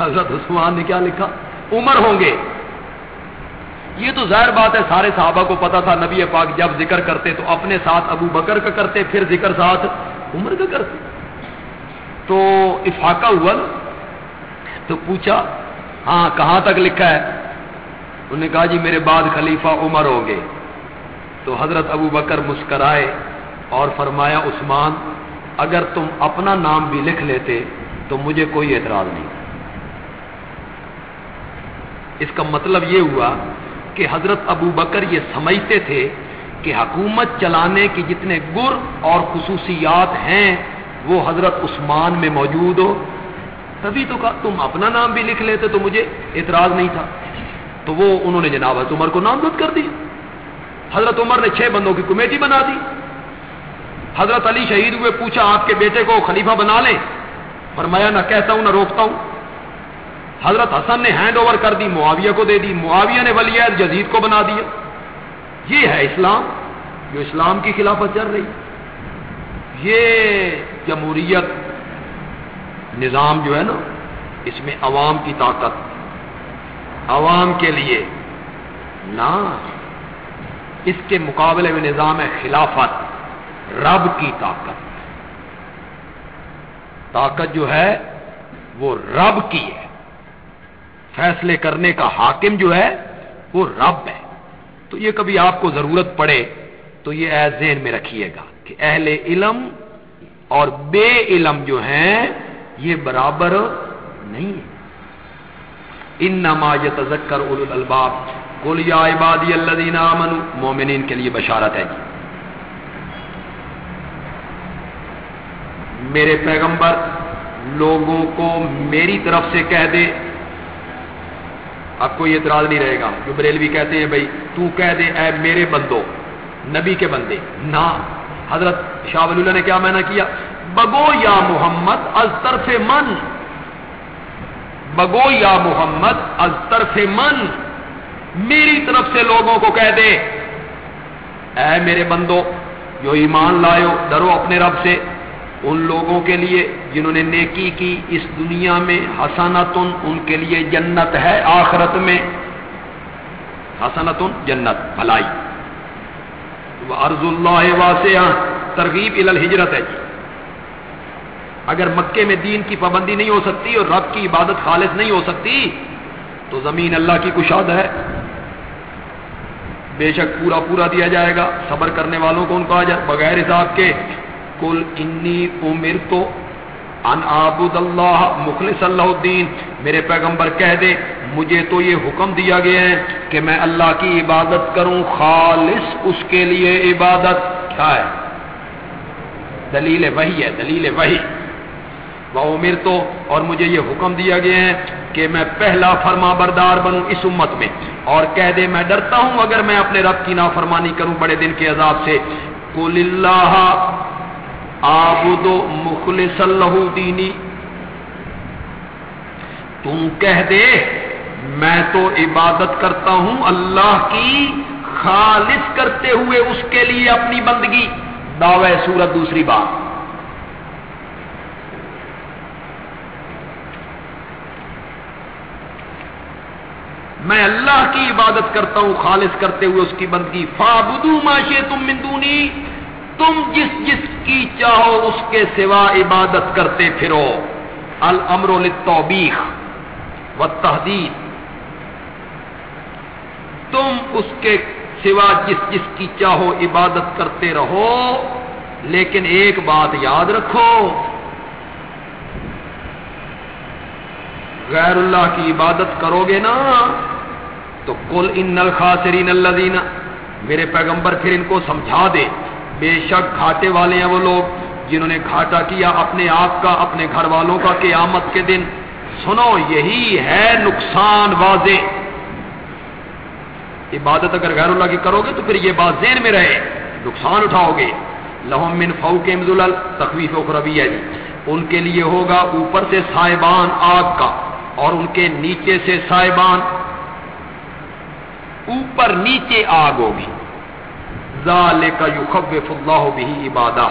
حضرت عثمان نے کیا لکھا؟ عمر ہوں گے۔ یہ تو ظاہر بات ہے، سارے صحابہ کو پتا تھا، نبی پاک جب ذکر کرتے تو اپنے ساتھ ابو بکر کا کرتے، پھر ذکر ساتھ عمر کا کرتے۔ تو افاقہ ہوا تو پوچھا ہاں کہاں تک لکھا ہے؟ انہوں نے کہا جی میرے بعد خلیفہ عمر ہو گئے۔ تو حضرت ابو بکر مسکرائے اور فرمایا، عثمان، اگر تم اپنا نام بھی لکھ لیتے تو مجھے کوئی اعتراض نہیں۔ اس کا مطلب یہ ہوا کہ حضرت ابو بکر یہ سمجھتے تھے کہ حکومت چلانے کی جتنے گر اور خصوصیات ہیں وہ حضرت عثمان میں موجود ہو۔ تبھی تو کہا، تم اپنا نام بھی لکھ لیتے تو مجھے اعتراض نہیں تھا۔ تو وہ انہوں نے جناب حضرت عمر کو نامزد کر دیا۔ حضرت عمر نے چھ بندوں کی کمیٹی بنا دی۔ حضرت علی شہید ہوئے، پوچھا، آپ کے بیٹے کو خلیفہ بنا لیں؟ فرمایا، نہ کہتا ہوں، نہ روکتا ہوں۔ حضرت حسن نے ہینڈ اوور کر دی، معاویہ کو دے دی۔ معاویہ نے ولی جزید کو بنا دیا۔ یہ ہے اسلام، جو اسلام کی خلافت چل رہی یہ جمہوریت نظام جو ہے نا، اس میں عوام کی طاقت۔ عوام کے لیے نہ، اس کے مقابلے میں نظام ہے خلافت، رب کی طاقت۔ طاقت جو ہے، وہ رب کی ہے۔ فیصلے کرنے کا حاکم جو ہے، وہ رب ہے۔ تو یہ کبھی آپ کو ضرورت پڑے، تو یہ ایز ذہن میں رکھیے گا کہ اہل علم اور بے علم جو ہیں، یہ برابر نہیں ہے ان نما تذکر اول الباب یا عبادی اللہ امن مومنین کے لیے بشارت ہے جی۔ میرے پیغمبر، لوگوں کو میری طرف سے کہہ دے۔ اب کوئی اعتراض نہیں رہے گا۔ جو بریلوی کہتے ہیں، بھائی تو کہہ دے، اے میرے بندو، نبی کے بندے، نہ۔ حضرت شاہ ولی اللہ نے کیا میں کیا؟ بگو یا محمد از طرف من۔ بگو یا محمد از طرف من۔ میری طرف سے لوگوں کو کہہ دے۔ اے میرے بندو، جو ایمان لائو، ڈرو اپنے رب سے۔ ان لوگوں کے لیے جنہوں نے نیکی کی، اس دنیا میں حسنتن ان کے لیے جنت ہے، آخرت میں حسنتن جنت، بھلائی۔ ارض اللہ واسعہ، ترغیب الہجرت ہے جی۔ اگر مکے میں دین کی پابندی نہیں ہو سکتی اور رب کی عبادت خالص نہیں ہو سکتی، تو زمین اللہ کی کشاد ہے۔ بے شک پورا پورا دیا جائے گا۔ صبر کرنے والوں کو ان کو آ جائے بغیر حساب کے کل انی عمر تو ان آبود اللہ مخلص اللہ الدین، میرے پیغمبر کہہ دے، مجھے تو یہ حکم دیا گیا ہے کہ میں اللہ کی عبادت کروں، خالص اس کے لیے عبادت۔ کیا ہے؟ دلیل وہی ہے، دلیل وہی وہ امیر تو اور مجھے یہ حکم دیا گیا ہے کہ میں پہلا فرما بردار بنوں اس امت میں۔ اور کہہ دے، میں ڈرتا ہوں اگر میں اپنے رب کی نافرمانی کروں بڑے دن کے عذاب سے۔ کل اللہ آبد مخلص اللہ دینی۔ تم کہہ دے، میں تو عبادت کرتا ہوں اللہ کی خالص کرتے ہوئے اس کے لیے اپنی بندگی۔ دعوی سورت دوسری بات میں اللہ کی عبادت کرتا ہوں خالص کرتے ہوئے اس کی بندگی۔ فابدو ماشے تم مندونی تم جس جس کی چاہو اس کے سوا عبادت کرتے پھرو۔ المر للتوبیخ و تحدید تم اس کے سوا جس جس کی چاہو عبادت کرتے رہو، لیکن ایک بات یاد رکھو۔ غیر اللہ کی عبادت کرو گے نا، تو کل ان الخاسرین اللہ میرے پیغمبر پھر ان کو سمجھا دے۔ بے شک گھاٹے والے ہیں وہ لوگ جنہوں نے گھاٹا کیا اپنے آپ کا، اپنے گھر والوں کا قیامت کے دن۔ سنو، یہی ہے نقصان واضح۔ عبادت اگر غیر اللہ کی کرو گے تو پھر یہ بات ذہن میں رہے، نقصان اٹھاؤ گے۔ لہم من فوق مزل تخویف و خربی ہے جی۔ ان کے لیے ہوگا اوپر سے سائبان آگ کا اور ان کے نیچے سے سائبان۔ اوپر نیچے آگ ہوگی۔ ظال کا اللہ بھی عبادہ۔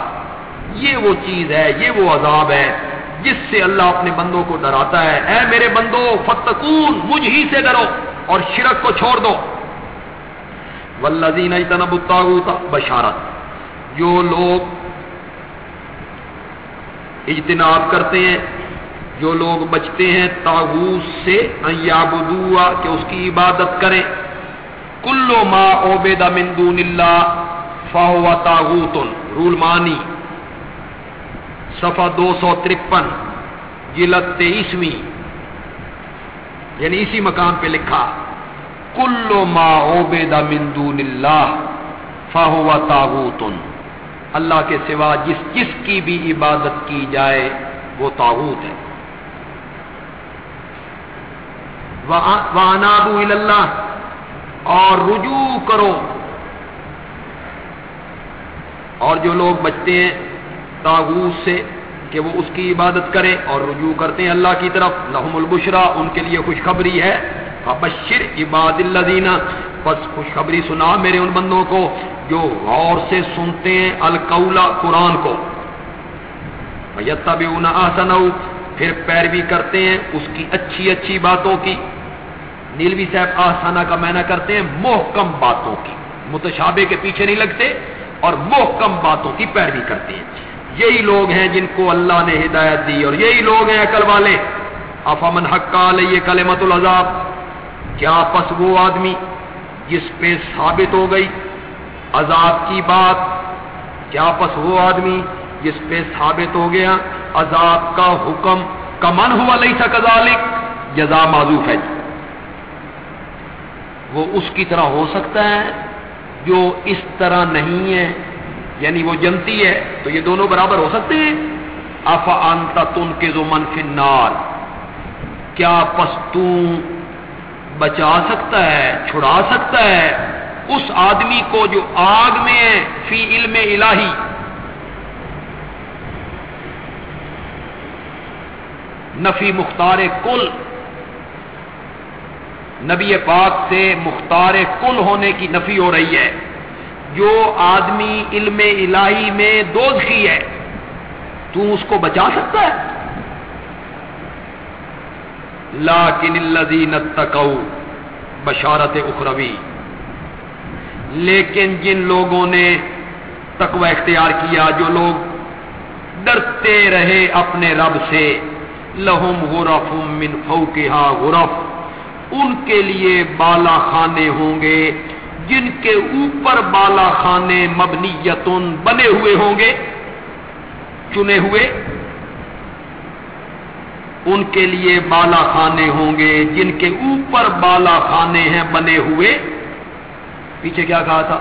یہ وہ چیز ہے، یہ وہ عذاب ہے جس سے اللہ اپنے بندوں کو ڈراتا ہے۔ اے میرے بندو فتقون مجھ ہی سے ڈرو اور شرک کو چھوڑ دو۔ ولزین تنب بشارت۔ جو لوگ اجتناب کرتے ہیں، جو لوگ بچتے ہیں تاغوت سے ایابدوا کہ اس کی عبادت کریں۔ کلو ما اوبید من دون اللہ فاہو تاغوت رول مانی، صفحہ دو سو ترپن، جلد تیسویں یعنی اسی مقام پہ لکھا، کلو ما اوبید من دون اللہ فاہو تاغوت اللہ کے سوا جس جس کی بھی عبادت کی جائے، وہ تاغوت ہے۔ وانابو اللہ اور رجوع کرو۔ اور جو لوگ بچتے ہیں تاغوت سے کہ وہ اس کی عبادت کریں اور رجوع کرتے ہیں اللہ کی طرف لحم البشرا، ان کے لیے خوشخبری ہے۔ بشر عباد اللہ بس خوشخبری سنا میرے ان بندوں کو جو غور سے سنتے ہیں القولا قرآن کو۔ بھی آسن پھر پیروی کرتے ہیں اس کی اچھی اچھی باتوں کی۔ نیلوی صاحب آسانہ کا معنی کرتے ہیں محکم باتوں کی۔ متشابے کے پیچھے نہیں لگتے اور محکم باتوں کی پیروی کرتے ہیں۔ یہی لوگ ہیں جن کو اللہ نے ہدایت دی اور یہی لوگ ہیں عقل والے۔ افامن حقا علیہ کلمت العذاب۔ کیا پس وہ آدمی جس پہ ثابت ہو گئی عذاب کی بات؟ کیا پس وہ آدمی جس پہ ثابت ہو گیا عذاب کا حکم؟ کمن ہوا لئی سا کزالک جزا معذوف ہے۔ وہ اس کی طرح ہو سکتا ہے جو اس طرح نہیں ہے یعنی وہ جمتی ہے، تو یہ دونوں برابر ہو سکتے ہیں؟ اف آنتا تن کے جو فنار کیا پس تو بچا سکتا ہے، چھڑا سکتا ہے اس آدمی کو جو آگ میں ہے فی علم الہی؟ نفی مختار کل۔ نبی پاک سے مختار کل ہونے کی نفی ہو رہی ہے۔ جو آدمی علم الہی میں دوزخی ہے، تو اس کو بچا سکتا ہے؟ لاکن الذین اتقوا بشارت اخروی۔ لیکن جن لوگوں نے تقوی اختیار کیا، جو لوگ ڈرتے رہے اپنے رب سے، لہم غرف من فوقہا غرف۔ ان کے لیے بالا خانے ہوں گے، جن کے اوپر بالا خانے مبنیتن بنے ہوئے ہوں گے، چنے ہوئے، ان کے لیے بالا خانے ہوں گے، جن کے اوپر بالا خانے ہیں بنے ہوئے۔ پیچھے کیا کہا تھا؟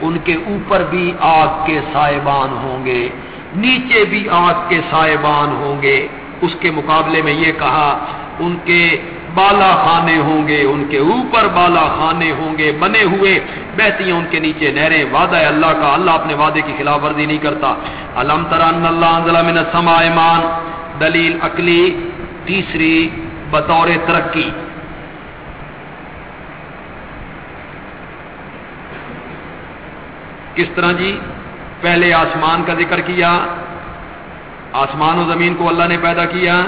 ان کے اوپر بھی آگ کے سائبان ہوں گے، نیچے بھی آگ کے سائبان ہوں گے۔ اس کے مقابلے میں یہ کہا، ان کے بالا خانے ہوں گے، ان کے اوپر بالا خانے ہوں گے، بنے ہوئے بہتی ہیں ان کے نیچے نہریں، وعدہ ہے اللہ کا، اللہ اپنے وعدے کی خلاف ورزی نہیں کرتا۔ علم تران اللہ من السماء ایمان دلیل عقلی، تیسری بطور ترقی۔ کس طرح جی؟ پہلے آسمان کا ذکر کیا، آسمان و زمین کو اللہ نے پیدا کیا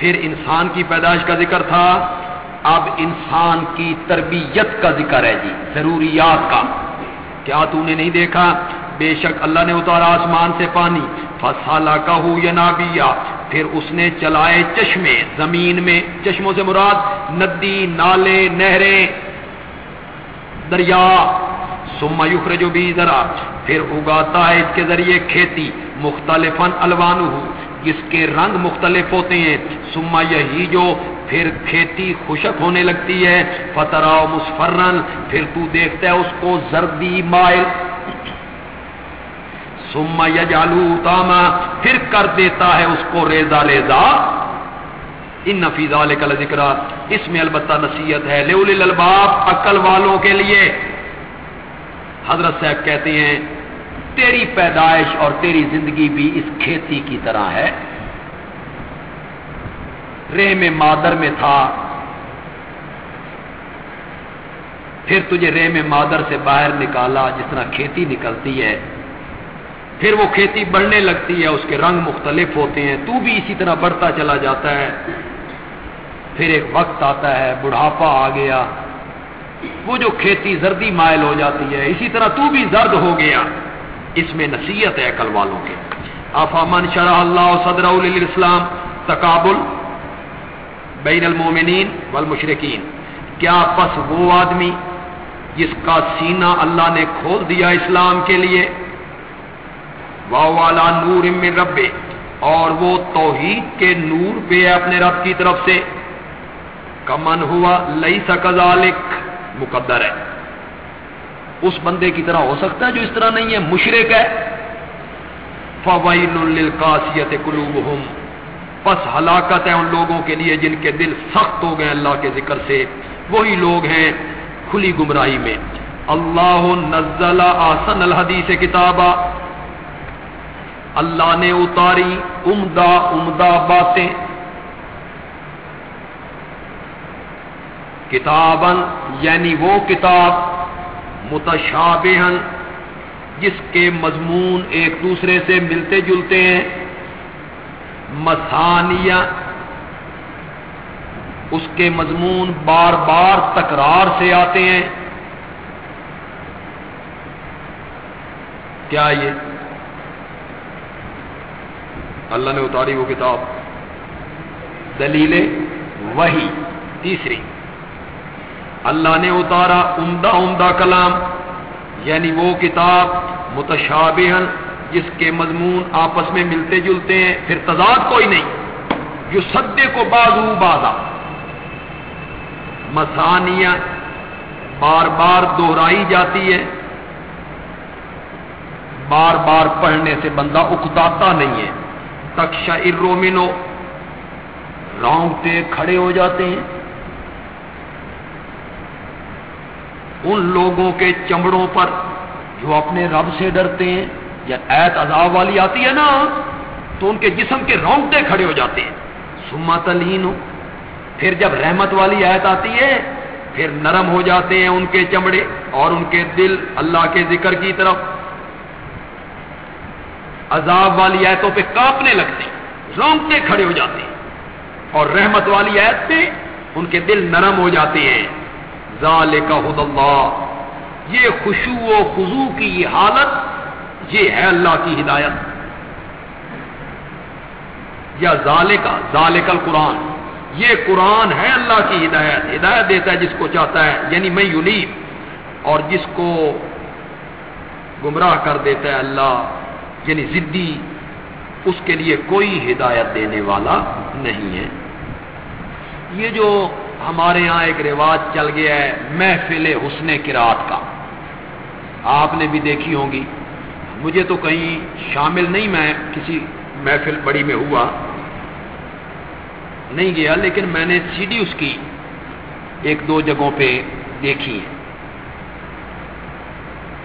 پھر انسان کی پیدائش کا ذکر تھا۔ اب انسان کی تربیت کا ذکر ہے جی ضروریات کا۔ کیا تو نے نہیں دیکھا؟ بے شک اللہ نے اتارا آسمان سے پانی۔ فسالہ کا ہو یا نابیا پھر اس نے چلائے چشمے۔ زمین میں چشموں سے مراد ندی، نالے، نہریں۔ دریا۔ سما یخرجو بھی ذرا پھر اگاتا ہے اس کے ذریعے کھیتی۔ مختلف الوان جس کے رنگ مختلف ہوتے ہیں سما یہی جو پھر کھیتی خشک ہونے لگتی ہے فترا مسفرن پھر تو دیکھتا ہے اس کو زردی مائل۔ سما یجالو تاما پھر کر دیتا ہے اس کو ریزا لیزا ان نفیز والے کا ذکر اس میں البتہ نصیحت ہے لیول الباب عقل والوں کے لیے۔ حضرت صاحب کہتے ہیں تیری پیدائش اور تیری زندگی بھی اس کھیتی کی طرح ہے۔ رہ میں مادر میں تھا۔ پھر تجھے رے میں مادر سے باہر نکالا جس طرح کھیتی نکلتی ہے۔ پھر وہ کھیتی بڑھنے لگتی ہے، اس کے رنگ مختلف ہوتے ہیں۔ تو بھی اسی طرح بڑھتا چلا جاتا ہے۔ پھر ایک وقت آتا ہے، بڑھاپا آ گیا۔ وہ جو کھیتی زردی مائل ہو جاتی ہے، اسی طرح تو بھی زرد ہو گیا۔ اس میں نصیحت ہے عقل والوں کے۔ افامن شرح اللہ صدر اسلام تقابل بین المومنین والمشرقین کیا پس وہ آدمی جس کا سینہ اللہ نے کھول دیا اسلام کے لیے؟ والا نور من رب اور وہ توحید کے نور پہ اپنے رب کی طرف سے۔ کمن ہوا لئی سکزالک مقدر ہے۔ اس بندے کی طرح ہو سکتا ہے جو اس طرح نہیں ہے مشرق ہے۔ فوائل للقاسیت قلوبہم پس ہلاکت ہے ان لوگوں کے لیے جن کے دل سخت ہو گئے اللہ کے ذکر سے۔ وہی لوگ ہیں کھلی گمراہی میں۔ اللہ نزل آسن الحدیث کتابہ اللہ نے اتاری عمدہ عمدہ باتیں۔ کتابن یعنی وہ کتاب متشابہن جس کے مضمون ایک دوسرے سے ملتے جلتے ہیں۔ مسانیہ اس کے مضمون بار بار تکرار سے آتے ہیں۔ کیا یہ؟ اللہ نے اتاری وہ کتاب۔ دلیل وہی، تیسری۔ اللہ نے اتارا عمدہ عمدہ کلام یعنی وہ کتاب متشابہن جس کے مضمون آپس میں ملتے جلتے ہیں، پھر تضاد کوئی نہیں۔ جو سدے کو بازو بازا مسانیہ بار بار دوہرائی جاتی ہے بار بار پڑھنے سے بندہ اکتاتا نہیں ہے۔ تکشا ارومنو رونگتے کھڑے ہو جاتے ہیں۔ ان لوگوں کے چمڑوں پر جو اپنے رب سے ڈرتے ہیں یا ایت عذاب والی آتی ہے نا، تو ان کے جسم کے رونگتے کھڑے ہو جاتے ہیں۔ سما تلین پھر جب رحمت والی آیت آتی ہے، پھر نرم ہو جاتے ہیں ان کے چمڑے اور ان کے دل اللہ کے ذکر کی طرف۔ عذاب والی آیتوں پہ کاپنے لگتے ہیں رونگتے کھڑے ہو جاتے ہیں۔ اور رحمت والی آیت پہ ان کے دل نرم ہو جاتے ہیں۔ ذالک حد اللہ۔ یہ خوشو و خزو کی یہ حالت، یہ ہے اللہ کی ہدایت۔ یا ذالکا ذالک القرآن۔ یہ قرآن ہے اللہ کی ہدایت۔ ہدایت دیتا ہے جس کو چاہتا ہے یعنی میں یونیب اور جس کو گمراہ کر دیتا ہے اللہ یعنی ضدی اس کے لیے کوئی ہدایت دینے والا نہیں ہے۔ یہ جو ہمارے ہاں ایک رواج چل گیا ہے، محفل حسن کراط کا۔ آپ نے بھی دیکھی ہوں گی مجھے تو کہیں شامل نہیں میں کسی محفل بڑی میں ہوا۔ نہیں گیا، لیکن میں نے سی ڈی اس کی ایک دو جگہوں پہ دیکھی ہے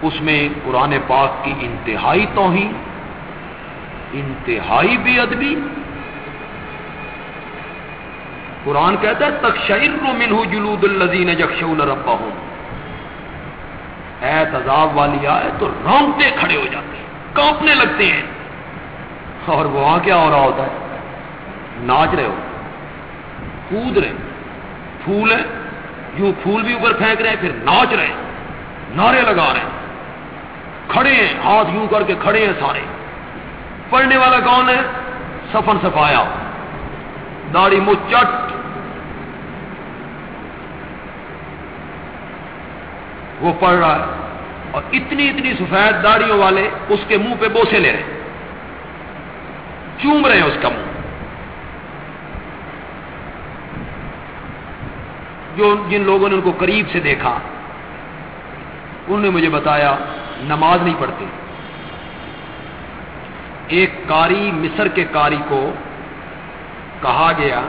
اس میں قرآن پاک کی انتہائی توہین، انتہائی بے ادبی قرآن کہتا ہے تک منہ جلود الزین جکشون ربا ہوں اے تذاب والی آئے تو رونگتے کھڑے ہو جاتے ہیں، کانپنے لگتے ہیں۔ اور وہاں کیا ہو رہا ہوتا ہے۔ ناچ رہے ہو، کود رہے پھول ہے یوں پھول بھی اوپر پھینک رہے ہیں، پھر ناچ رہے ہیں، نعرے لگا رہے ہیں۔ کھڑے ہیں، ہاتھ یوں کر کے کھڑے ہیں سارے۔ پڑھنے والا کون ہے؟ سفن سفایا داڑھی مچٹ وہ پڑھ رہا ہے۔ اور اتنی اتنی سفید داڑیوں والے اس کے منہ پہ بوسے لے رہے ہیں۔ چوم رہے ہیں اس کا منہ۔ جو جن لوگوں نے ان کو قریب سے دیکھا، انہوں نے مجھے بتایا، نماز نہیں پڑھتے۔ ایک کاری مصر کے کاری کو کہا گیا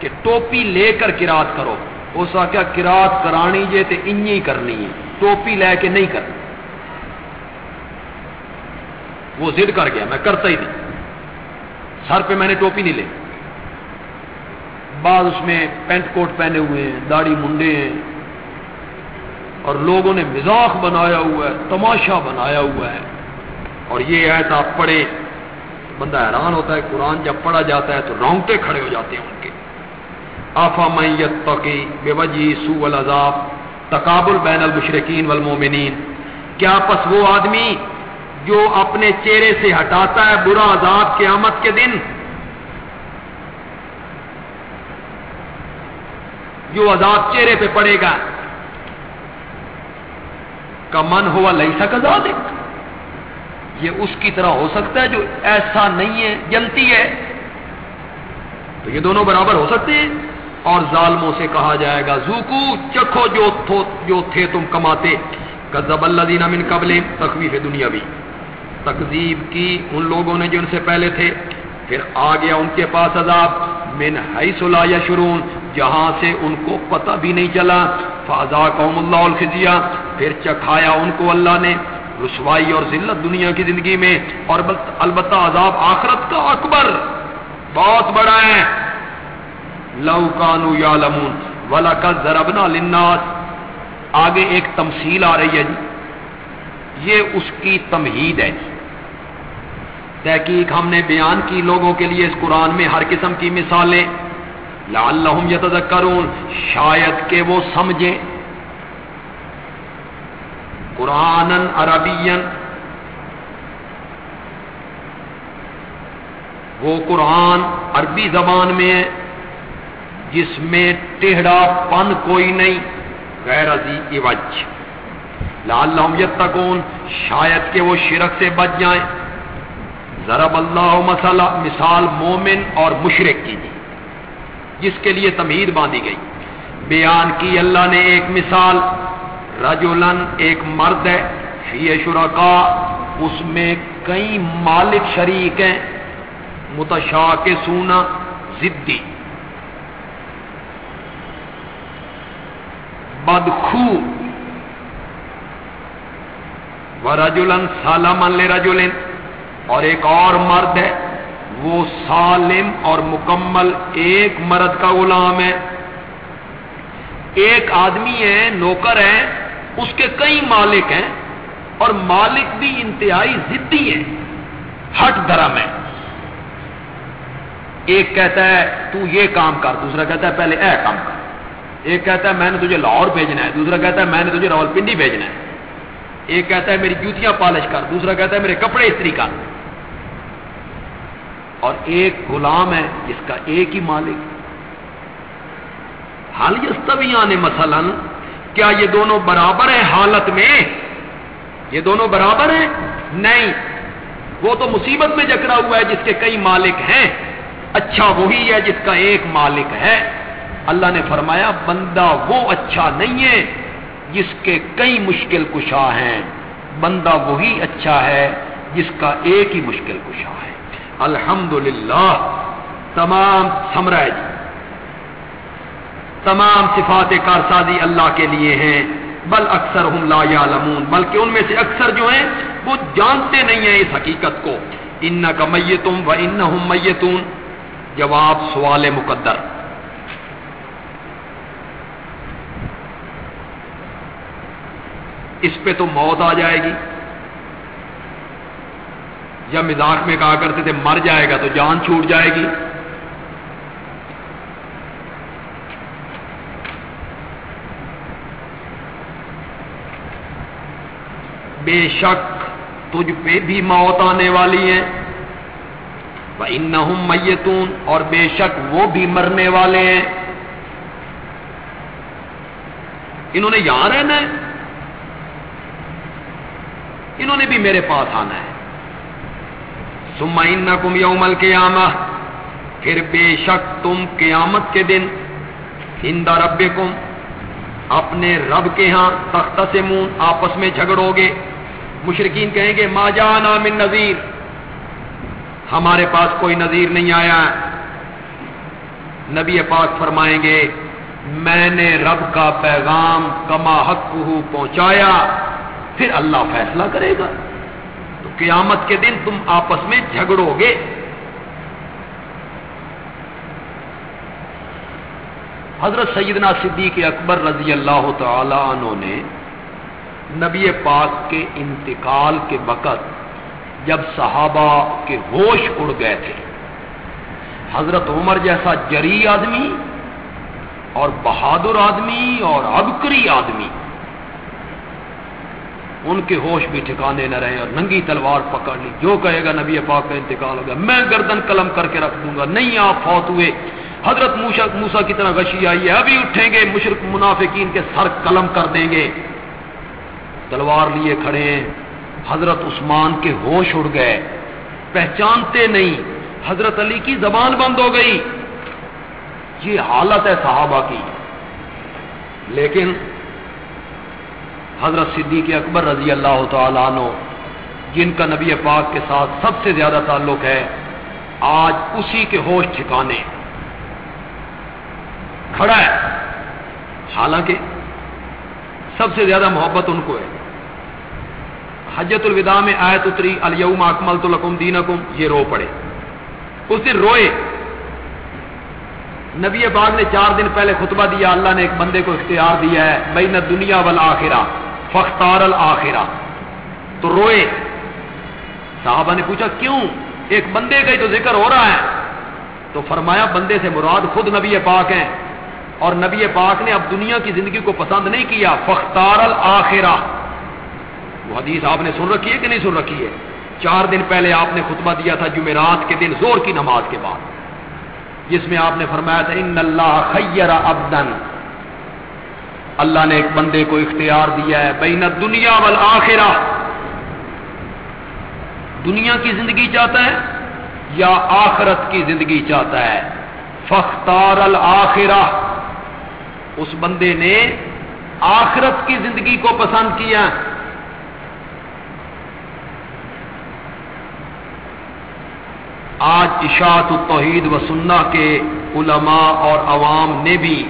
کہ ٹوپی لے کر کراط کرو۔ اس کیا کراط کرانی جے تے انجی کرنی ہے، ٹوپی لے کے نہیں کرنی۔ وہ ضد کر گیا، میں کرتا ہی نہیں۔ سر پہ میں نے ٹوپی نہیں لے بعد اس میں پینٹ کوٹ پہنے ہوئے ہیں، داڑھی منڈے ہیں۔ اور لوگوں نے مزاق بنایا ہوا ہے، تماشا بنایا ہوا ہے۔ اور یہ ایت آپ پڑھے بندہ حیران ہوتا ہے، قرآن جب پڑھا جاتا ہے تو رونگٹے کھڑے ہو جاتے ہیں ان کے۔ آفا میت تقی بے وجی سو الزاف تقابل بین المشرقین والمومنین کیا پس وہ آدمی جو اپنے چہرے سے ہٹاتا ہے برا عذاب قیامت کے دن؟ جو عذاب چہرے پہ پڑے گا۔ کا من ہوا لئی سکا یہ اس کی طرح ہو سکتا ہے جو ایسا نہیں ہے، جلتی ہے۔ تو یہ دونوں برابر ہو سکتے ہیں۔ اور ظالموں سے کہا جائے گا زوکو چکھو جو جو تھے تم کماتے۔ کزب اللہ دینا من قبل تخویف دنیا بھی تقزیب کی ان لوگوں نے جو ان سے پہلے تھے۔ پھر آ گیا ان کے پاس عذاب۔ من حیث لا یشرون جہاں سے ان کو پتہ بھی نہیں چلا۔ فضا قوم اللہ الخزیہ۔ پھر چکھایا ان کو اللہ نے۔ رسوائی اور ذلت دنیا کی زندگی میں اور البتہ عذاب آخرت کا اکبر بہت بڑا ہے۔ لو کانو یا لمون ولا کا ضربنا لناس آگے ایک تمثیل آ رہی ہے۔ جی یہ اس کی تمہید ہے۔ جی تحقیق ہم نے بیان کی لوگوں کے لیے اس قرآن میں ہر قسم کی مثالیں۔ لعلہم یتذکرون، شاید کہ وہ سمجھیں۔ قرآن عربی وہ قرآن عربی زبان میں ہے، جس میں ٹیڑھا پن کوئی نہیں، غیر عزی وج لال یتقون، شاید کہ وہ شرک سے بچ جائیں۔ ضرب اللہ مسئلہ مثال مومن اور مشرق کی دی جس کے لیے تمہید باندھی گئی۔ بیان کی اللہ نے ایک مثال رجولن ایک مرد ہے فی شرکا، اس میں کئی مالک شریک ہیں متشا کے سونا زدی۔ بدخو۔ و رجولن سالمن لے رجولن اور ایک اور مرد ہے، وہ سالم اور مکمل ایک مرد کا غلام ہے۔ ایک آدمی ہے، نوکر ہے اس کے کئی مالک ہیں اور مالک بھی انتہائی ضدی ہے ہٹ دھرم ہے ایک کہتا ہے، تو یہ کام کر، دوسرا کہتا ہے، پہلے اے کام کر۔ ایک کہتا ہے، میں نے تجھے لاہور بھیجنا ہے، دوسرا کہتا ہے، میں نے تجھے راول پنڈی بھیجنا ہے۔ ایک کہتا ہے، میری جوتیاں پالش کر، دوسرا کہتا ہے، میرے کپڑے استری کر۔ اور ایک غلام ہے، جس کا ایک ہی مالک۔ حال یستویان مثلا کیا یہ دونوں برابر ہیں حالت میں؟ یہ دونوں برابر ہیں؟ نہیں. وہ تو مصیبت میں جکڑا ہوا ہے جس کے کئی مالک ہیں. اچھا وہی ہے جس کا ایک مالک ہے. اللہ نے فرمایا، بندہ وہ اچھا نہیں ہے جس کے کئی مشکل کشا ہیں. بندہ وہی اچھا ہے جس کا ایک ہی مشکل کشا ہے. الحمد تمام سمراج جی. تمام صفات کارسازی اللہ کے لیے ہیں۔ بل اکثر ہم لا یعلمون، بلکہ ان میں سے اکثر جو ہیں، وہ جانتے نہیں ہیں اس حقیقت کو۔ ان کا میتم و ان میتون۔ جواب سوال مقدر۔ اس پہ تو موت آ جائے گی۔ یا مزاق میں کہا کرتے تھے، مر جائے گا تو جان چھوٹ جائے گی۔ بے شک تجھ پہ بھی موت آنے والی ہے ان میتون اور بے شک وہ بھی مرنے والے ہیں۔ انہوں نے یہاں رہنا ہے۔ انہوں نے بھی میرے پاس آنا ہے۔ سما ان کم یومل قیامہ پھر بے شک تم قیامت کے دن ہندا رب اپنے رب کے ہاں تخت سے منہ آپس میں جھگڑو گے۔ مشرقین کہیں گے، ما جانا من نذیر. ہمارے پاس کوئی نظیر نہیں آیا۔ نبی پاک فرمائیں گے، میں نے رب کا پیغام کما حق پہنچایا، پھر اللہ فیصلہ کرے گا۔ تو قیامت کے دن تم آپس میں جھگڑو گے۔ حضرت سیدنا صدیق اکبر رضی اللہ تعالی عنہ نے نبی پاک کے انتقال کے وقت جب صحابہ کے ہوش اڑ گئے تھے، حضرت عمر جیسا جری آدمی اور بہادر آدمی اور ابکری آدمی، ان کے ہوش بھی ٹھکانے نہ رہے اور ننگی تلوار پکڑ لی۔ جو کہے گا نبی پاک کا انتقال ہو گیا میں گردن قلم کر کے رکھ دوں گا، نہیں آپ فوت ہوئے۔ حضرت موسا موسا کی طرح گشی آئی ہے، ابھی اٹھیں گے، مشرق منافقین کے سر قلم کر دیں گے۔ تلوار لیے کھڑے ہیں۔ حضرت عثمان کے ہوش اڑ گئے۔ پہچانتے نہیں، حضرت علی کی زبان بند ہو گئی۔ یہ حالت ہے صحابہ کی۔ لیکن حضرت صدیق اکبر رضی اللہ تعالیٰ عنہ، جن کا نبی پاک کے ساتھ سب سے زیادہ تعلق ہے، آج اسی کے ہوش ٹھکانے۔ کھڑا ہے۔ حالانکہ سب سے زیادہ محبت ان کو ہے۔ حجت الوداع میں آیت اتری، الیوم اکمل تو لکم دین یہ رو پڑے۔ اس دن روئے۔ نبی باغ نے چار دن پہلے خطبہ دیا، اللہ نے ایک بندے کو اختیار دیا ہے، بین دنیا وال فختار الآخرہ۔ تو روئے۔ صحابہ نے پوچھا، کیوں؟ ایک بندے کا ہی تو ذکر ہو رہا ہے۔ تو فرمایا، بندے سے مراد خود نبی پاک ہیں۔ اور نبی پاک نے اب دنیا کی زندگی کو پسند نہیں کیا فختار الآخرہ۔ وہ حدیث آپ نے سن رکھی ہے کہ نہیں سن رکھی ہے؟ چار دن پہلے آپ نے خطبہ دیا تھا جمعرات کے دن زور کی نماز کے بعد۔ جس میں آپ نے فرمایا تھا، ان اللہ خیر ابدن اللہ نے ایک بندے کو اختیار دیا ہے، بین دنیا والآخرہ. دنیا کی زندگی چاہتا ہے یا آخرت کی زندگی چاہتا ہے؟ فختار الآخرہ۔ اس بندے نے آخرت کی زندگی کو پسند کیا۔ آج اشاعت التوحید و سنہ کے علماء اور عوام نے بھی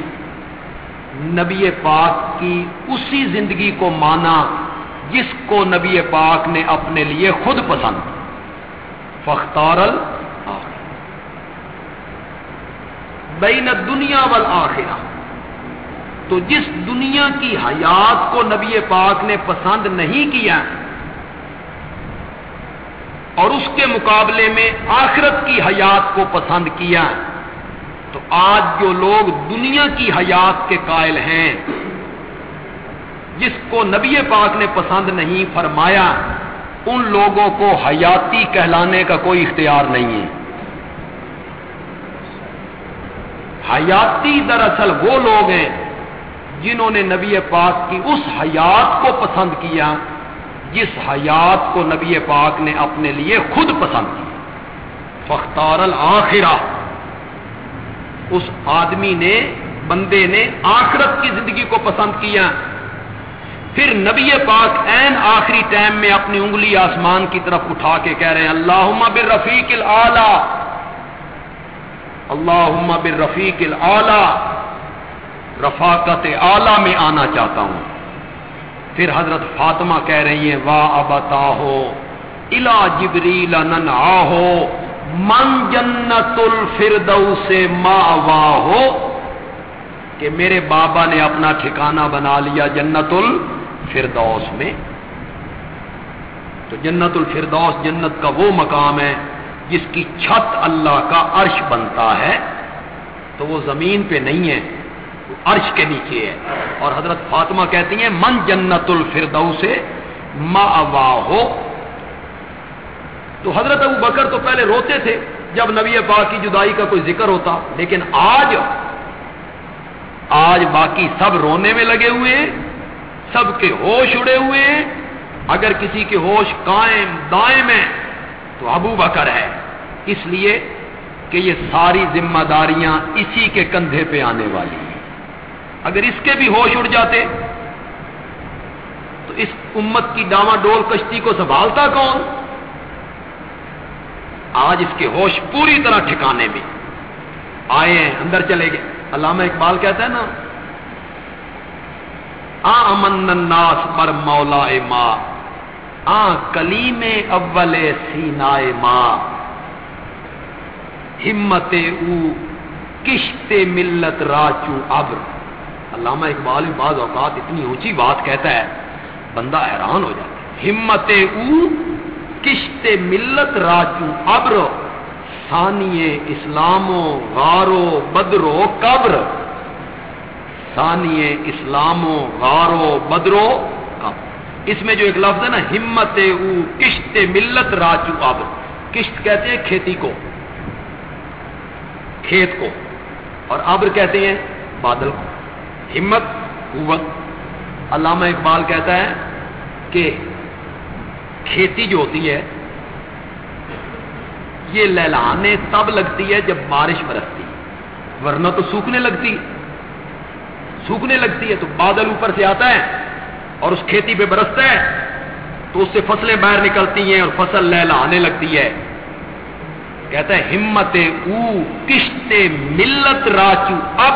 نبی پاک کی اسی زندگی کو مانا جس کو نبی پاک نے اپنے لیے خود پسند۔ فختار بین دنیا وال تو جس دنیا کی حیات کو نبی پاک نے پسند نہیں کیا اور اس کے مقابلے میں آخرت کی حیات کو پسند کیا۔ تو آج جو لوگ دنیا کی حیات کے قائل ہیں، جس کو نبی پاک نے پسند نہیں فرمایا، ان لوگوں کو حیاتی کہلانے کا کوئی اختیار نہیں ہے۔ حیاتی دراصل وہ لوگ ہیں جنہوں نے نبی پاک کی اس حیات کو پسند کیا۔ جس حیات کو نبی پاک نے اپنے لیے خود پسند کی۔ فختار الآخرہ اس آدمی نے، بندے نے آخرت کی زندگی کو پسند کیا۔ پھر نبی پاک این آخری ٹائم میں اپنی انگلی آسمان کی طرف اٹھا کے کہہ رہے ہیں اللہ بر رفیق اللہ بر رفیق رفاقت اعلی میں آنا چاہتا ہوں۔ پھر حضرت فاطمہ کہہ رہی ہیں واہ ابتا ہو الا جبریل ہو من جنت الفردو سے ماں ہو کہ میرے بابا نے اپنا ٹھکانہ بنا لیا جنت الفردوس میں۔ تو جنت الفردوس جنت کا وہ مقام ہے جس کی چھت اللہ کا عرش بنتا ہے۔ تو وہ زمین پہ نہیں ہے عرش کے نیچے ہے۔ اور حضرت فاطمہ کہتی ہیں، من جنت الفردو سے ہو تو حضرت ابو بکر تو پہلے روتے تھے جب نبی پاک کی جدائی کا کوئی ذکر ہوتا، لیکن آج آج باقی سب رونے میں لگے ہوئے ہیں سب کے ہوش اڑے ہوئے ہیں۔ اگر کسی کے ہوش قائم، دائم ہے تو ابو بکر ہے۔ اس لیے کہ یہ ساری ذمہ داریاں اسی کے کندھے پہ آنے والی ہیں۔ اگر اس کے بھی ہوش اڑ جاتے، تو اس امت کی ڈاما ڈول کشتی کو سنبھالتا کون؟ آج اس کے ہوش پوری طرح ٹھکانے میں۔ آئے ہیں، اندر چلے گئے۔ علامہ اقبال کہتا ہے نا، آ امن الناس پر مولا ماں آ کلی میں اول سینا ماں ہمت او، کشت ملت راچو ابر۔ علامہ اقبال بعض اوقات اتنی اونچی بات کہتا ہے، بندہ حیران ہو جاتا ہے۔ ہمت او، کشت ملت راجو ابر ثانی اسلامو غارو بدرو قبر۔ ثانی اسلامو غارو بدرو قبر۔ اس میں جو ایک لفظ ہے نا، ہمت او، کشت ملت راجو ابر کشت کہتے ہیں کھیتی کو۔ کھیت کو۔ اور ابر کہتے ہیں بادل کو۔ ہمت، قوت۔ علامہ اقبال کہتا ہے کہ کھیتی جو ہوتی ہے، یہ لہلانے تب لگتی ہے جب بارش برستی، ورنہ تو سوکھنے لگتی۔ سوکھنے لگتی ہے تو بادل اوپر سے آتا ہے اور اس کھیتی پہ برستا ہے، تو اس سے فصلیں باہر نکلتی ہیں اور فصل لہلانے لگتی ہے۔ کہتا ہے، ہمت او کشت ملت راچو، اب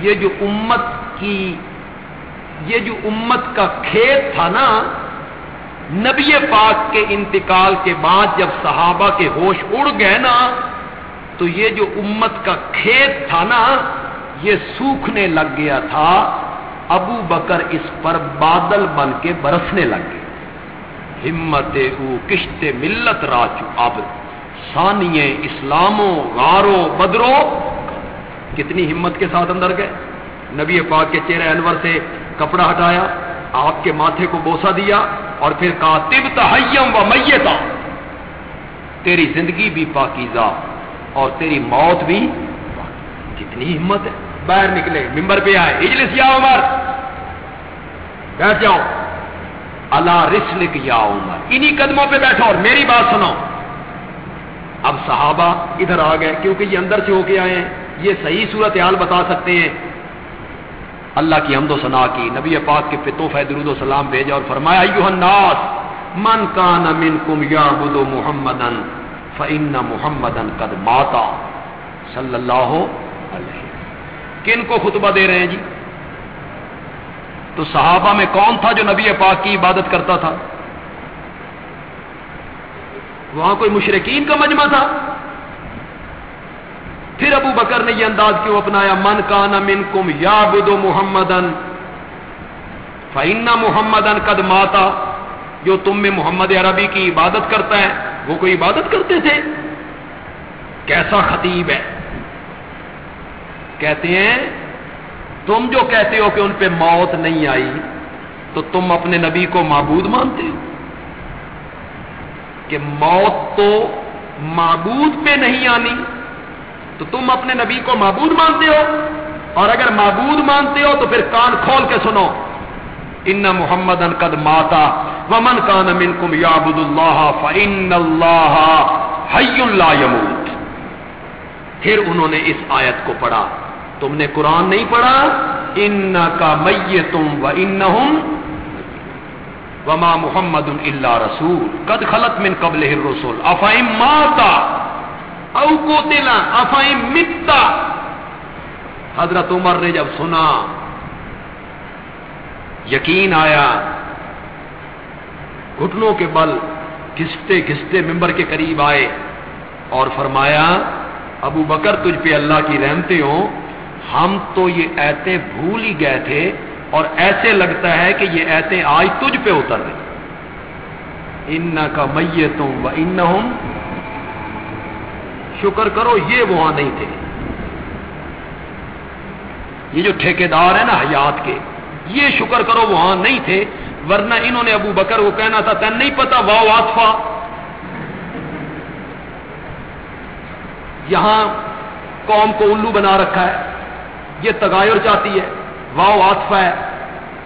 یہ جو امت کی یہ جو امت کا کھیت تھا نا، نبی پاک کے انتقال کے بعد جب صحابہ کے ہوش اڑ گئے نا، تو یہ جو امت کا کھیت تھا نا، یہ سوکھنے لگ گیا تھا، ابو بکر اس پر بادل بن کے برسنے لگ گئے۔ ہمت او کشت ملت راچو اب سانیے اسلاموں غارو بدرو کتنی ہمت کے ساتھ اندر گئے۔ نبی پاک کے چہرے انور سے کپڑا ہٹایا، آپ کے ماتھے کو بوسا دیا اور پھر کہا تحیم و میتا تیری زندگی بھی پاکیزہ اور تیری موت بھی کتنی ہمت ہے۔ باہر نکلے، ممبر پہ آئے، اجلس یا عمر۔ بیٹھ جاؤ۔ اللہ رسلک یا عمر۔ انہی قدموں پہ بیٹھو اور میری بات سنو۔ اب صحابہ ادھر آ گئے کیونکہ یہ اندر سے ہو کے آئے ہیں۔ یہ صحیح صورت حال بتا سکتے ہیں۔ اللہ کی حمد و ثنا کی۔ نبی پاک کے پتو درود و سلام بھیجا اور فرمایا، ایوہ الناس، من کان منکم یعبد محمدن فإن محمدن قد ماتا۔ صلی اللہ علیہ۔ کن کو خطبہ دے رہے ہیں جی؟ تو صحابہ میں کون تھا جو نبی پاک کی عبادت کرتا تھا؟ وہاں کوئی مشرقین کا مجمع تھا؟ پھر ابو بکر نے یہ انداز کیوں اپنایا؟ من کان من کم یا بدو محمد فعنا محمد قد ماتا جو تم میں محمد عربی کی عبادت کرتا ہے، وہ کوئی عبادت کرتے تھے؟ کیسا خطیب ہے؟ کہتے ہیں، تم جو کہتے ہو کہ ان پہ موت نہیں آئی، تو تم اپنے نبی کو معبود مانتے ہو۔ کہ موت تو معبود پہ نہیں آنی تو تم اپنے نبی کو معبود مانتے ہو اور اگر معبود مانتے ہو تو پھر کان کھول کے سنو۔ ان محمد ان قد ماتا ومن کان من کم اللہ فن اللہ حی یموت۔ پھر انہوں نے اس آیت کو پڑھا۔ تم نے قرآن نہیں پڑھا؟ ان کا می تم و ان وما محمد اللہ رسول۔ قد خلط من قبل رسول افائم ماتا؟ او کو تلا افائم متا حضرت عمر نے جب سنا، یقین آیا، گھٹنوں کے بل گھستے گھستے ممبر کے قریب آئے اور فرمایا، ابو بکر، تجھ پہ اللہ کی رحمتے ہوں۔ ہم تو یہ ایتے بھول ہی گئے تھے اور ایسے لگتا ہے کہ یہ ایتے آج تجھ پہ اتر رہے ان کا میتوں و ان شکر کرو، یہ وہاں نہیں تھے۔ یہ جو ٹھیکیدار ہے نا حیات کے، یہ شکر کرو وہاں نہیں تھے، ورنہ انہوں نے ابو بکر کو کہنا تھا، تین نہیں پتا واؤ آتفا یہاں قوم کو الو بنا رکھا ہے، یہ تغیر چاہتی ہے واؤ آتفا ہے۔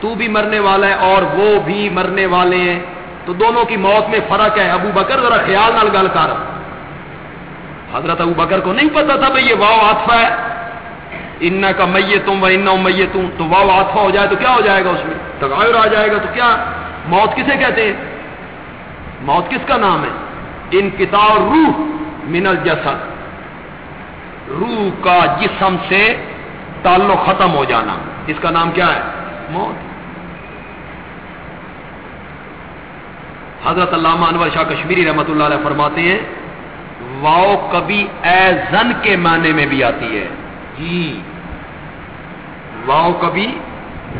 تو بھی مرنے والا ہے اور وہ بھی مرنے والے ہیں۔ تو دونوں کی موت میں فرق ہے۔ ابو بکر ذرا خیال نال گل کر۔ حضرت ابو بکر کو نہیں پتا تھا بھائی یہ واؤ آتفا ہے۔ ان کا میے تم و ان میے تم تو واؤ آتفا ہو جائے تو کیا ہو جائے گا اس میں؟ تغیر آ جائے گا تو کیا؟ موت کسے کہتے ہیں؟ موت کس کا نام ہے؟ ان کتاب روح من الجسد۔ روح کا جسم سے تعلق ختم ہو جانا۔ اس کا نام کیا ہے؟ موت۔ حضرت علامہ انور شاہ کشمیری رحمت اللہ علیہ فرماتے ہیں واؤ کبھی اے زن کے معنی میں بھی آتی ہے۔ جی۔ واؤ کبھی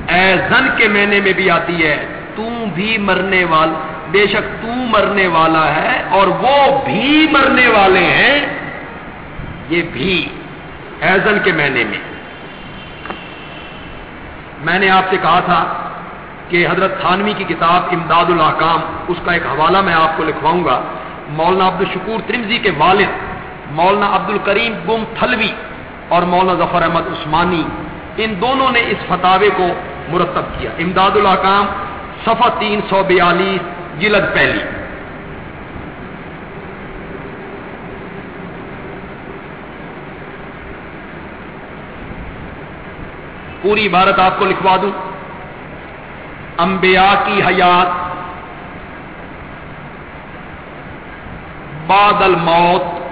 اے زن کے معنی میں بھی آتی ہے۔ تم بھی مرنے والا بے شک تو مرنے والا ہے اور وہ بھی مرنے والے ہیں۔ یہ بھی ایزن کے معنی میں۔ میں نے آپ سے کہا تھا کہ حضرت تھانوی کی کتاب امداد الحکام اس کا ایک حوالہ میں آپ کو لکھواؤں گا۔ مولانا عبد الشکور ترمزی کے والد، مولانا عبد الکریم گم تھلوی اور مولانا ظفر احمد عثمانی، ان دونوں نے اس فتوے کو مرتب کیا۔ امداد الحکام صفحہ تین سو بیالیس، جلد پہلی۔ پوری عبارت آپ کو لکھوا دوں۔ انبیاء کی حیات بعد الموت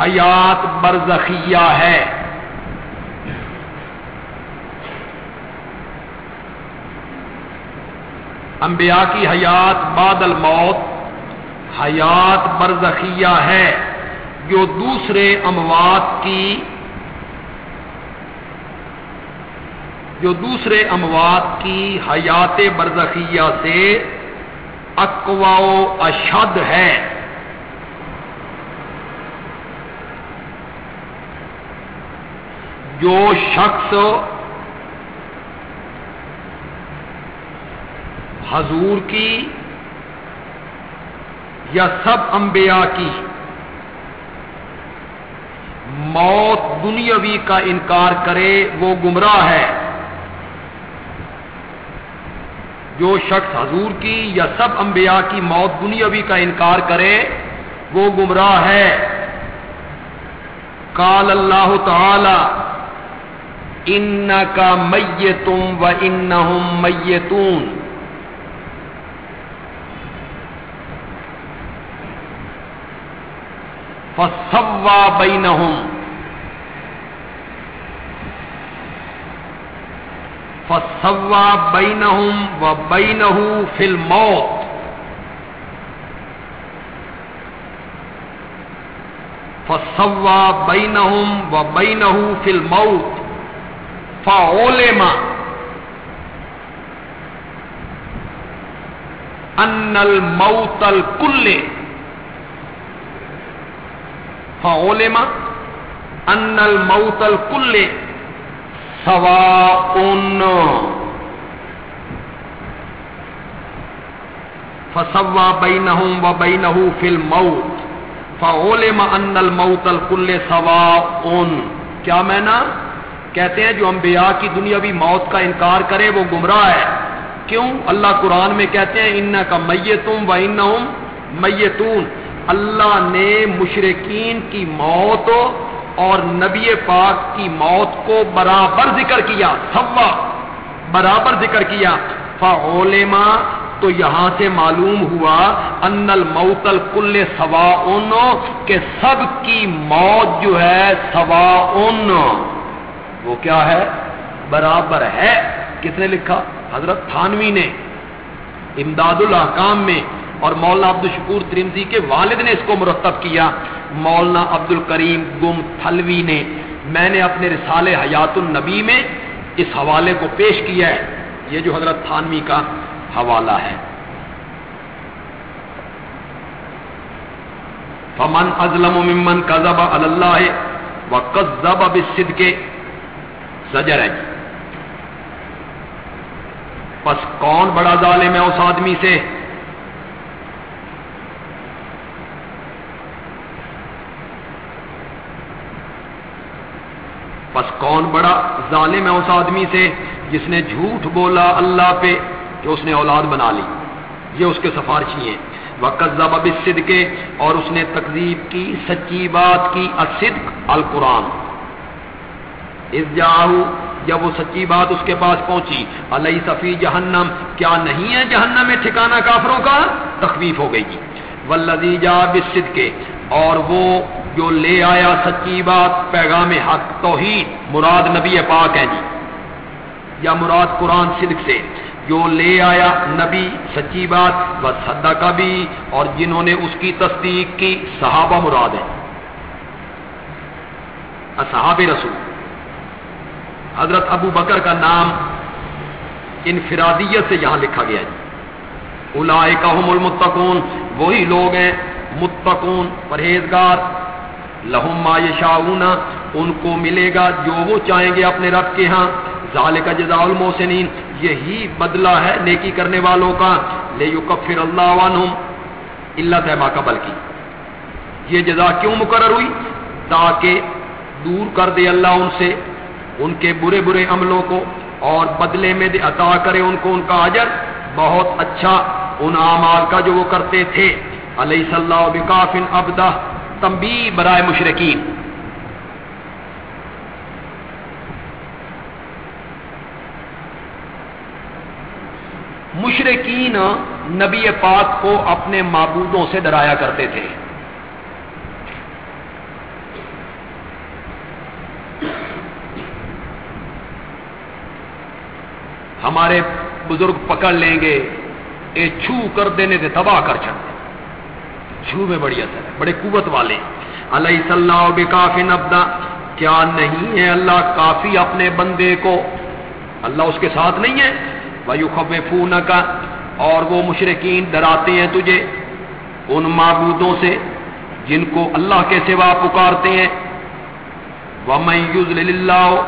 حیات برزخیہ ہے۔ انبیاء کی حیات بعد الموت حیات برزخیہ ہے۔ جو دوسرے اموات کی جو دوسرے اموات کی حیات برزخیہ سے اقوا اشد ہے جو شخص حضور کی یا سب انبیاء کی موت دنیاوی کا انکار کرے وہ گمراہ ہے۔ جو شخص حضور کی یا سب انبیاء کی موت دنیاوی کا انکار کرے، وہ گمراہ ہے۔ کال اللہ تعالی ان کا میتم و ان میتون فسوا بینہم فسوا بینہم و بینہ فی الموت فسوا بینہم و بینہ فی الموت فعولما ان الموت الکل فعولما ان الموت الکل سواء. فسوا بینہم و بینہ فی الموت. فعولم ان الموت الکل سواء. کیا میں نا کہتے ہیں جو انبیاء کی دنیاوی موت کا انکار کرے وہ گمراہ ہے. کیوں؟ اللہ قرآن میں کہتے ہیں ان کا میتم و ان میتون. اللہ نے مشرقین کی موت اور نبی پاک کی موت کو برابر ذکر کیا۔ سوا برابر ذکر کیا۔ فعولما تو یہاں سے معلوم ہوا ان الموت الکل سوا کہ سب کی موت جو ہے سوا وہ کیا ہے؟ برابر ہے۔ کس نے لکھا؟ حضرت تھانوی نے۔ امداد الحکام میں۔ اور مولانا عبد الشکور ترمزی کے والد نے اس کو مرتب کیا۔ مولانا عبد الکریم گم تھلوی نے میں نے اپنے رسالے حیات النبی میں اس حوالے کو پیش کیا ہے۔ یہ جو حضرت تھانوی کا حوالہ ہے۔ فمن ازلم ممن کذب اللہ و کذب بالصدق، زجر ہے۔ پس کون بڑا ظالم ہے اس آدمی سے؟ پس کون بڑا ظالم ہے اس آدمی سے جس نے جھوٹ بولا اللہ پہ کہ اس نے اولاد بنا لی؟ یہ اس کے سفارشی ہیں۔ وقت ضباب کے اور اس نے تقزیب کی، سچی بات کی، الصدق، القرآن۔ اس جب وہ سچی بات اس کے پاس پہنچی علیہ صفی جہنم کیا نہیں ہے جہنم میں ٹھکانا کافروں کا؟ تخویف ہو گئی۔ ولدی جا بصد کے اور وہ جو لے آیا سچی بات، پیغام حق، توحید، مراد نبی پاک ہے جی۔ یا مراد قرآن صدق سے، جو لے آیا نبی سچی بات و سدا کا بھی، اور جنہوں نے اس کی تصدیق کی، صحابہ مراد ہے صحاب رسول۔ حضرت ابو بکر کا نام انفرادیت سے یہاں لکھا گیا جی الاحم المتقون، وہی لوگ ہیں، متقون، پرہیزگار لہم ما یشاؤون، ان کو ملے گا جو وہ چاہیں گے اپنے رب کے ہاں۔ ظال کا المحسنین، یہی بدلہ ہے نیکی کرنے والوں کا۔ لے یو کفر اللہ عنہم اللہ صحبہ قبل کی یہ جزا کیوں مقرر ہوئی؟ تاکہ دور کر دے اللہ ان سے، ان کے برے برے عملوں کو، اور بدلے میں دے عطا کرے ان کو ان کا اجر۔ بہت اچھا ان اعمال کا جو وہ کرتے تھے۔ علیہ صلی اللہ بکافن ابدا تمبی برائے مشرقین مشرقین نبی پاک کو اپنے معبودوں سے ڈرایا کرتے تھے۔ ہمارے بزرگ پکڑ لیں گے، اے چھو کر دینے سے تباہ کر چڑھتے چھو میں بڑی اثر ہے، بڑے قوت والے۔ علیہ صلاح بے کافی نبدا کیا نہیں ہے اللہ کافی اپنے بندے کو۔ اللہ اس کے ساتھ نہیں ہے۔ وایو خب کا اور وہ مشرقین ڈراتے ہیں تجھے۔ ان معبودوں سے جن کو اللہ کے سوا پکارتے ہیں۔ وہ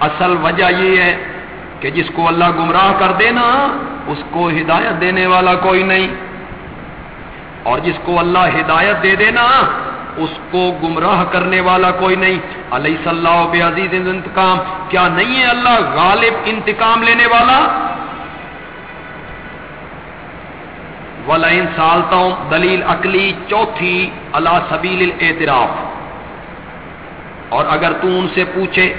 اصل وجہ یہ ہے کہ جس کو اللہ گمراہ کر دینا، اس کو ہدایت دینے والا کوئی نہیں۔ اور جس کو اللہ ہدایت دے دینا، اس کو گمراہ کرنے والا کوئی نہیں۔ علیہ صلاح بے عزیز انتقام، کیا نہیں ہے اللہ غالب انتقام لینے والا؟ ولا ان سالتا ہوں دلیل اکلی چوتھی اللہ سبیل اعتراف اور اگر تو ان سے پوچھے،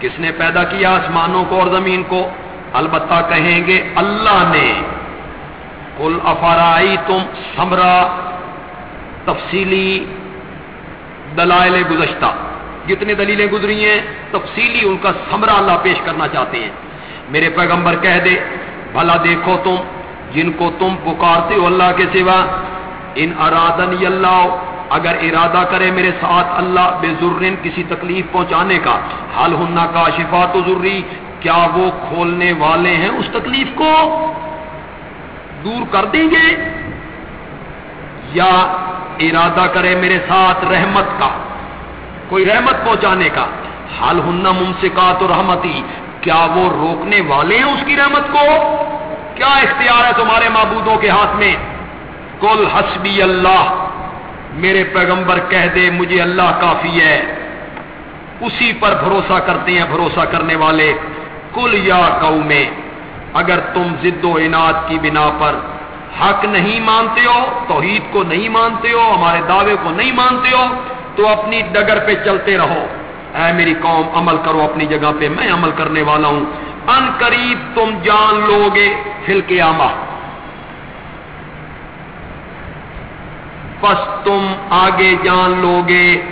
کس نے پیدا کیا آسمانوں کو اور زمین کو؟ البتہ کہیں گے اللہ نے۔ کل افارائی تم سمرا تفصیلی دلائل گزشتہ۔ جتنے دلیلیں گزری ہیں، تفصیلی ان کا سمرا اللہ پیش کرنا چاہتے ہیں۔ میرے پیغمبر کہہ دے، بھلا دیکھو تم، جن کو تم پکارتے ہو اللہ کے سوا، ان ارادن اللہ، اگر ارادہ کرے میرے ساتھ اللہ بے ضرن کسی تکلیف پہنچانے کا حل ہننا کا شفا تو ضروری کیا وہ کھولنے والے ہیں اس تکلیف کو؟ دور کر دیں گے یا ارادہ کرے میرے ساتھ رحمت کا، کوئی رحمت پہنچانے کا۔ حال ہننا ممسکات اور رحمتی، کیا وہ روکنے والے ہیں اس کی رحمت کو؟ کیا اختیار ہے تمہارے معبودوں کے ہاتھ میں؟ کل حسبی اللہ، میرے پیغمبر کہہ دے مجھے اللہ کافی ہے۔ اسی پر بھروسہ کرتے ہیں بھروسہ کرنے والے۔ کل یا میں اگر تم زد و انعد کی بنا پر حق نہیں مانتے ہو، توحید کو نہیں مانتے ہو، ہمارے دعوے کو نہیں مانتے ہو، تو اپنی ڈگر پہ چلتے رہو۔ اے میری قوم، عمل کرو اپنی جگہ پہ، میں عمل کرنے والا ہوں۔ ان قریب تم جان لو گے فل کے آما بس تم آگے جان لو گے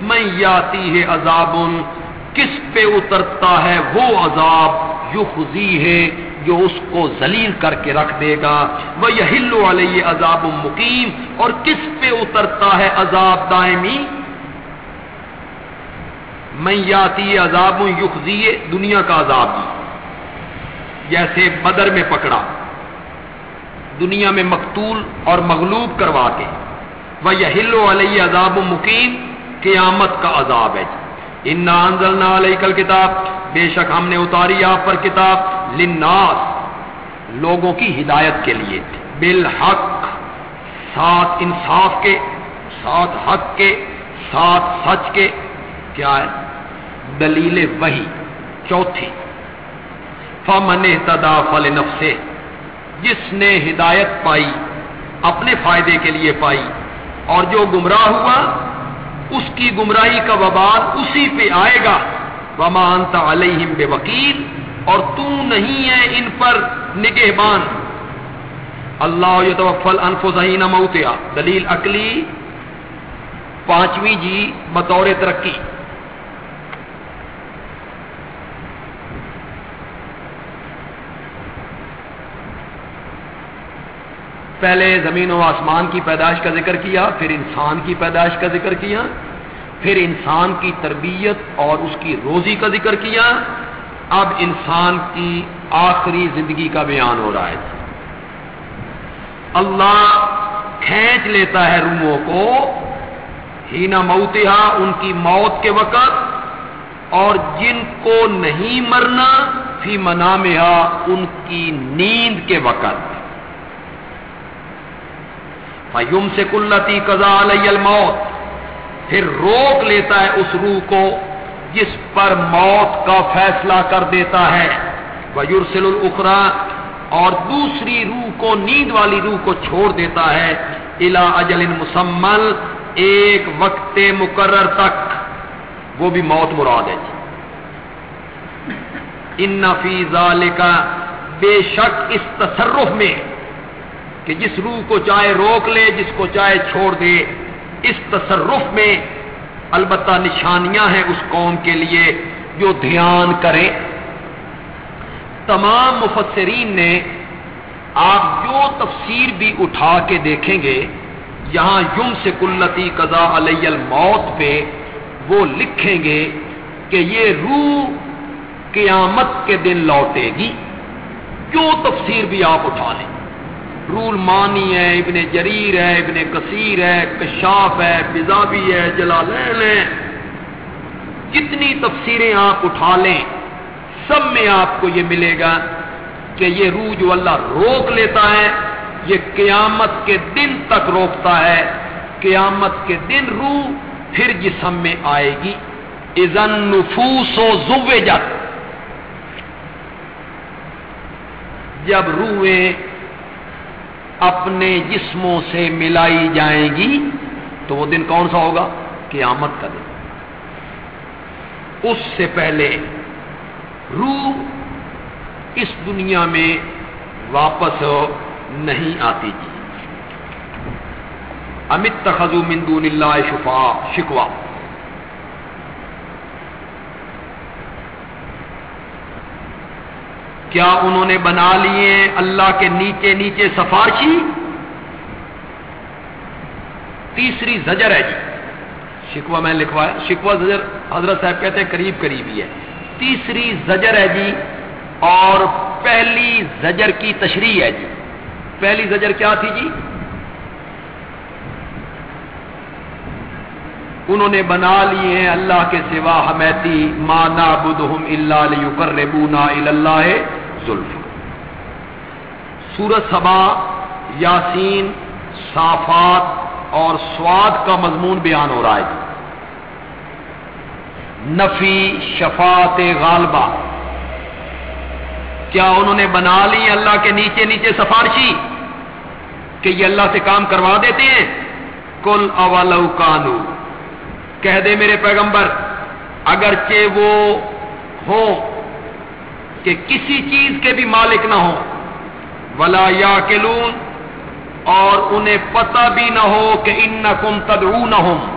میں یاتی ہے عذاب، کس پہ اترتا ہے وہ عذاب؟ یو ہے جو اس کو ذلیل کر کے رکھ دے گا۔ وہ یہ ہلو علیہ عذاب مقیم اور کس پہ اترتا ہے عذاب دائمی؟ میں یاتی عذاب یخزی دنیا کا عذاب بھی۔ جیسے بدر میں پکڑا، دنیا میں مقتول اور مغلوب کروا کے۔ وہ یہ ہلو علیہ عذاب مقیم قیامت کا عذاب ہے۔ جی ان انزلنا علیہ کل کتاب بے شک ہم نے اتاری آپ پر کتاب لناس لوگوں کی ہدایت کے لیے بالحق ساتھ انصاف کے ساتھ حق کے ساتھ سچ کے کیا ہے دلیل وہی چوتھی فمن تدا فل نفسے جس نے ہدایت پائی اپنے فائدے کے لیے پائی اور جو گمراہ ہوا اس کی گمراہی کا وبال اسی پہ آئے گا۔ ومانتا علیہم بے وکیل اور تو نہیں ہے ان پر نگہبان۔ اللہ یتوفل انفسین موتیا دلیل عقلی۔ پانچویں جی بطور ترقی۔ پہلے زمین و آسمان کی پیدائش کا ذکر کیا، پھر انسان کی پیدائش کا ذکر کیا، پھر انسان کی تربیت اور اس کی روزی کا ذکر کیا۔ اب انسان کی آخری زندگی کا بیان ہو رہا ہے۔ اللہ کھینچ لیتا ہے روحوں کو ہی نہ ان کی موت کے وقت، اور جن کو نہیں مرنا، فی منا ان کی نیند کے وقت۔ فیم سے کلتی کزا علیہ الموت۔ پھر روک لیتا ہے اس روح کو جس پر موت کا فیصلہ کر دیتا ہے۔ ویورسل الخرا اور دوسری روح کو، نیند والی روح کو چھوڑ دیتا ہے۔ الا اجل مسمل، ایک وقت مقرر تک۔ وہ بھی موت مراد ہے جی۔ ان نفیزہ کا بے شک اس تصرف میں کہ جس روح کو چاہے روک لے، جس کو چاہے چھوڑ دے۔ اس تصرف میں البتہ نشانیاں ہیں اس قوم کے لیے جو دھیان کریں۔ تمام مفسرین نے آپ جو تفسیر بھی اٹھا کے دیکھیں گے، یہاں یم سے کلتی قضا علیہ الموت پہ وہ لکھیں گے کہ یہ روح قیامت کے دن لوٹے گی۔ جو تفسیر بھی آپ اٹھا لیں؟ رول مانی ہے، ابن جریر ہے، ابن کثیر ہے، کشاف ہے بزابی ہے، جلالین ہے۔ جتنی تفسیریں آپ اٹھا لیں، سب میں آپ کو یہ ملے گا کہ یہ روح جو اللہ روک لیتا ہے، یہ قیامت کے دن تک روکتا ہے۔ قیامت کے دن روح پھر جسم میں آئے گی۔ ازن نفوس و جب جب روحیں اپنے جسموں سے ملائی جائیں گی تو وہ دن کون سا ہوگا؟ قیامت کا دن۔ اس سے پہلے روح اس دنیا میں واپس نہیں آتی جی۔ امت تخذو مندون اللہ شفا شکوا۔ کیا انہوں نے بنا لیے اللہ کے نیچے نیچے سفارشی؟ تیسری زجر ہے جی۔ شکوہ میں لکھوایا شکوہ زجر حضرت صاحب کہتے ہیں قریب قریب ہی ہے۔ تیسری زجر ہے جی اور پہلی زجر کی تشریح ہے جی۔ پہلی زجر کیا تھی جی؟ انہوں نے بنا لیے ہیں اللہ کے سوا حمیتی مانا بدہم اللہ کر ریبونا اللہ۔ زلف سورت سبا، یاسین، صافات اور سواد کا مضمون بیان ہو رہا ہے جی۔ نفی شفات غالبہ۔ کیا انہوں نے بنا لی اللہ کے نیچے نیچے سفارشی؟ کہ یہ اللہ سے کام کروا دیتے ہیں؟ کل اول کانو۔ کہہ دے میرے پیغمبر، اگرچہ وہ ہو کہ کسی چیز کے بھی مالک نہ ہو ولا یا اور انہیں پتہ بھی نہ ہو کہ ان کم نہ ہو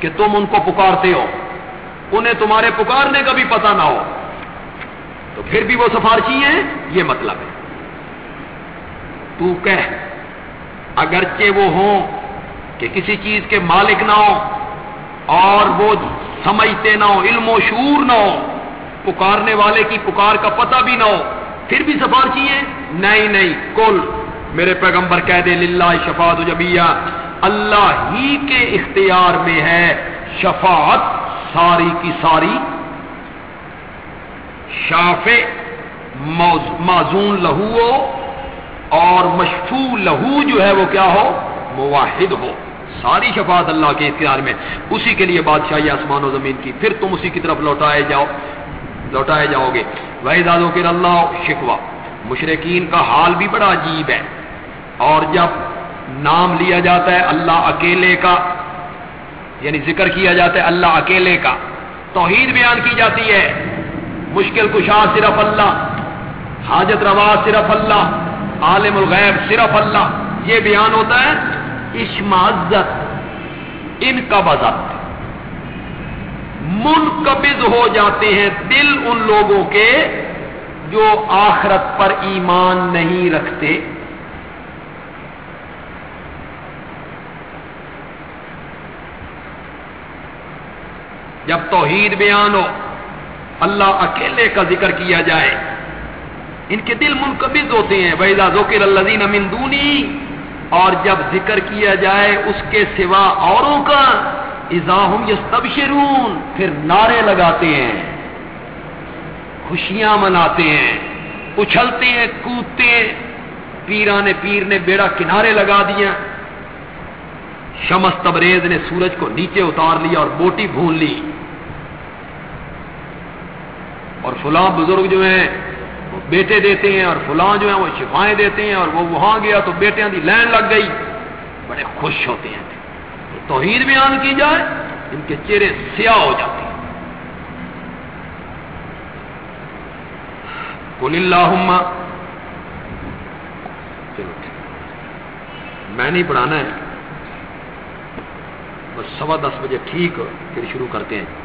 کہ تم ان کو پکارتے ہو، انہیں تمہارے پکارنے کا بھی پتہ نہ ہو۔ تو پھر بھی وہ سفارشی ہیں، یہ مطلب ہے۔ تو کہہ، اگرچہ وہ ہوں کہ کسی چیز کے مالک نہ ہو اور وہ سمجھتے نہ ہو علم و شعور نہ ہو پکارنے والے کی پکار کا پتہ بھی نہ ہو۔ پھر بھی سفارشی ہیں؟ نہیں نہیں۔ کل میرے پیغمبر کہہ دے، للہ شفاعت جبیہ اللہ ہی کے اختیار میں ہے شفاعت، ساری کی ساری۔ شاف معذون لہو اور مشفو لہو جو ہے وہ کیا ہو؟ مواحد ہو۔ ساری شفاعت اللہ کے اختیار میں۔ اسی کے لیے بادشاہی آسمان و زمین کی۔ پھر تم اسی کی طرف لوٹائے جاؤ۔ لوٹائے جاؤ گے۔ وہی دادو کے اللہ شکوا مشرقین کا حال بھی بڑا عجیب ہے۔ اور جب نام لیا جاتا ہے اللہ اکیلے کا یعنی ذکر کیا جاتا ہے اللہ اکیلے کا، توحید بیان کی جاتی ہے۔ مشکل کشا صرف اللہ، حاجت روا صرف اللہ، عالم الغیب صرف اللہ۔ یہ بیان ہوتا ہے اشمازت ان کا بزت منقبض ہو جاتے ہیں دل ان لوگوں کے جو آخرت پر ایمان نہیں رکھتے۔ جب توحید بیان ہو، اللہ اکیلے کا ذکر کیا جائے، ان کے دل منقبض ہوتے ہیں۔ ویزا ذکر اللہ امین اور جب ذکر کیا جائے اس کے سوا اوروں کا اضاحم یستبشرون پھر نعرے لگاتے ہیں، خوشیاں مناتے ہیں، اچھلتے ہیں، کودتے ہیں پیران پیر نے بیڑا کنارے لگا دیا۔ شمس تبریز نے سورج کو نیچے اتار لیا اور بوٹی بھون لی۔ اور فلاں بزرگ جو ہیں بیٹے دیتے ہیں اور فلاں جو ہیں وہ شفائیں دیتے ہیں اور وہ وہاں گیا تو بیٹیاں دی لین لگ گئی۔ بڑے خوش ہوتے ہیں۔ توحید بیان کی جائے، ان کے چہرے سیاہ ہو جاتے ہیں۔ کل اللہ چلو میں نہیں پڑھانا ہے۔ بس سوا دس بجے ٹھیک پھر شروع کرتے ہیں۔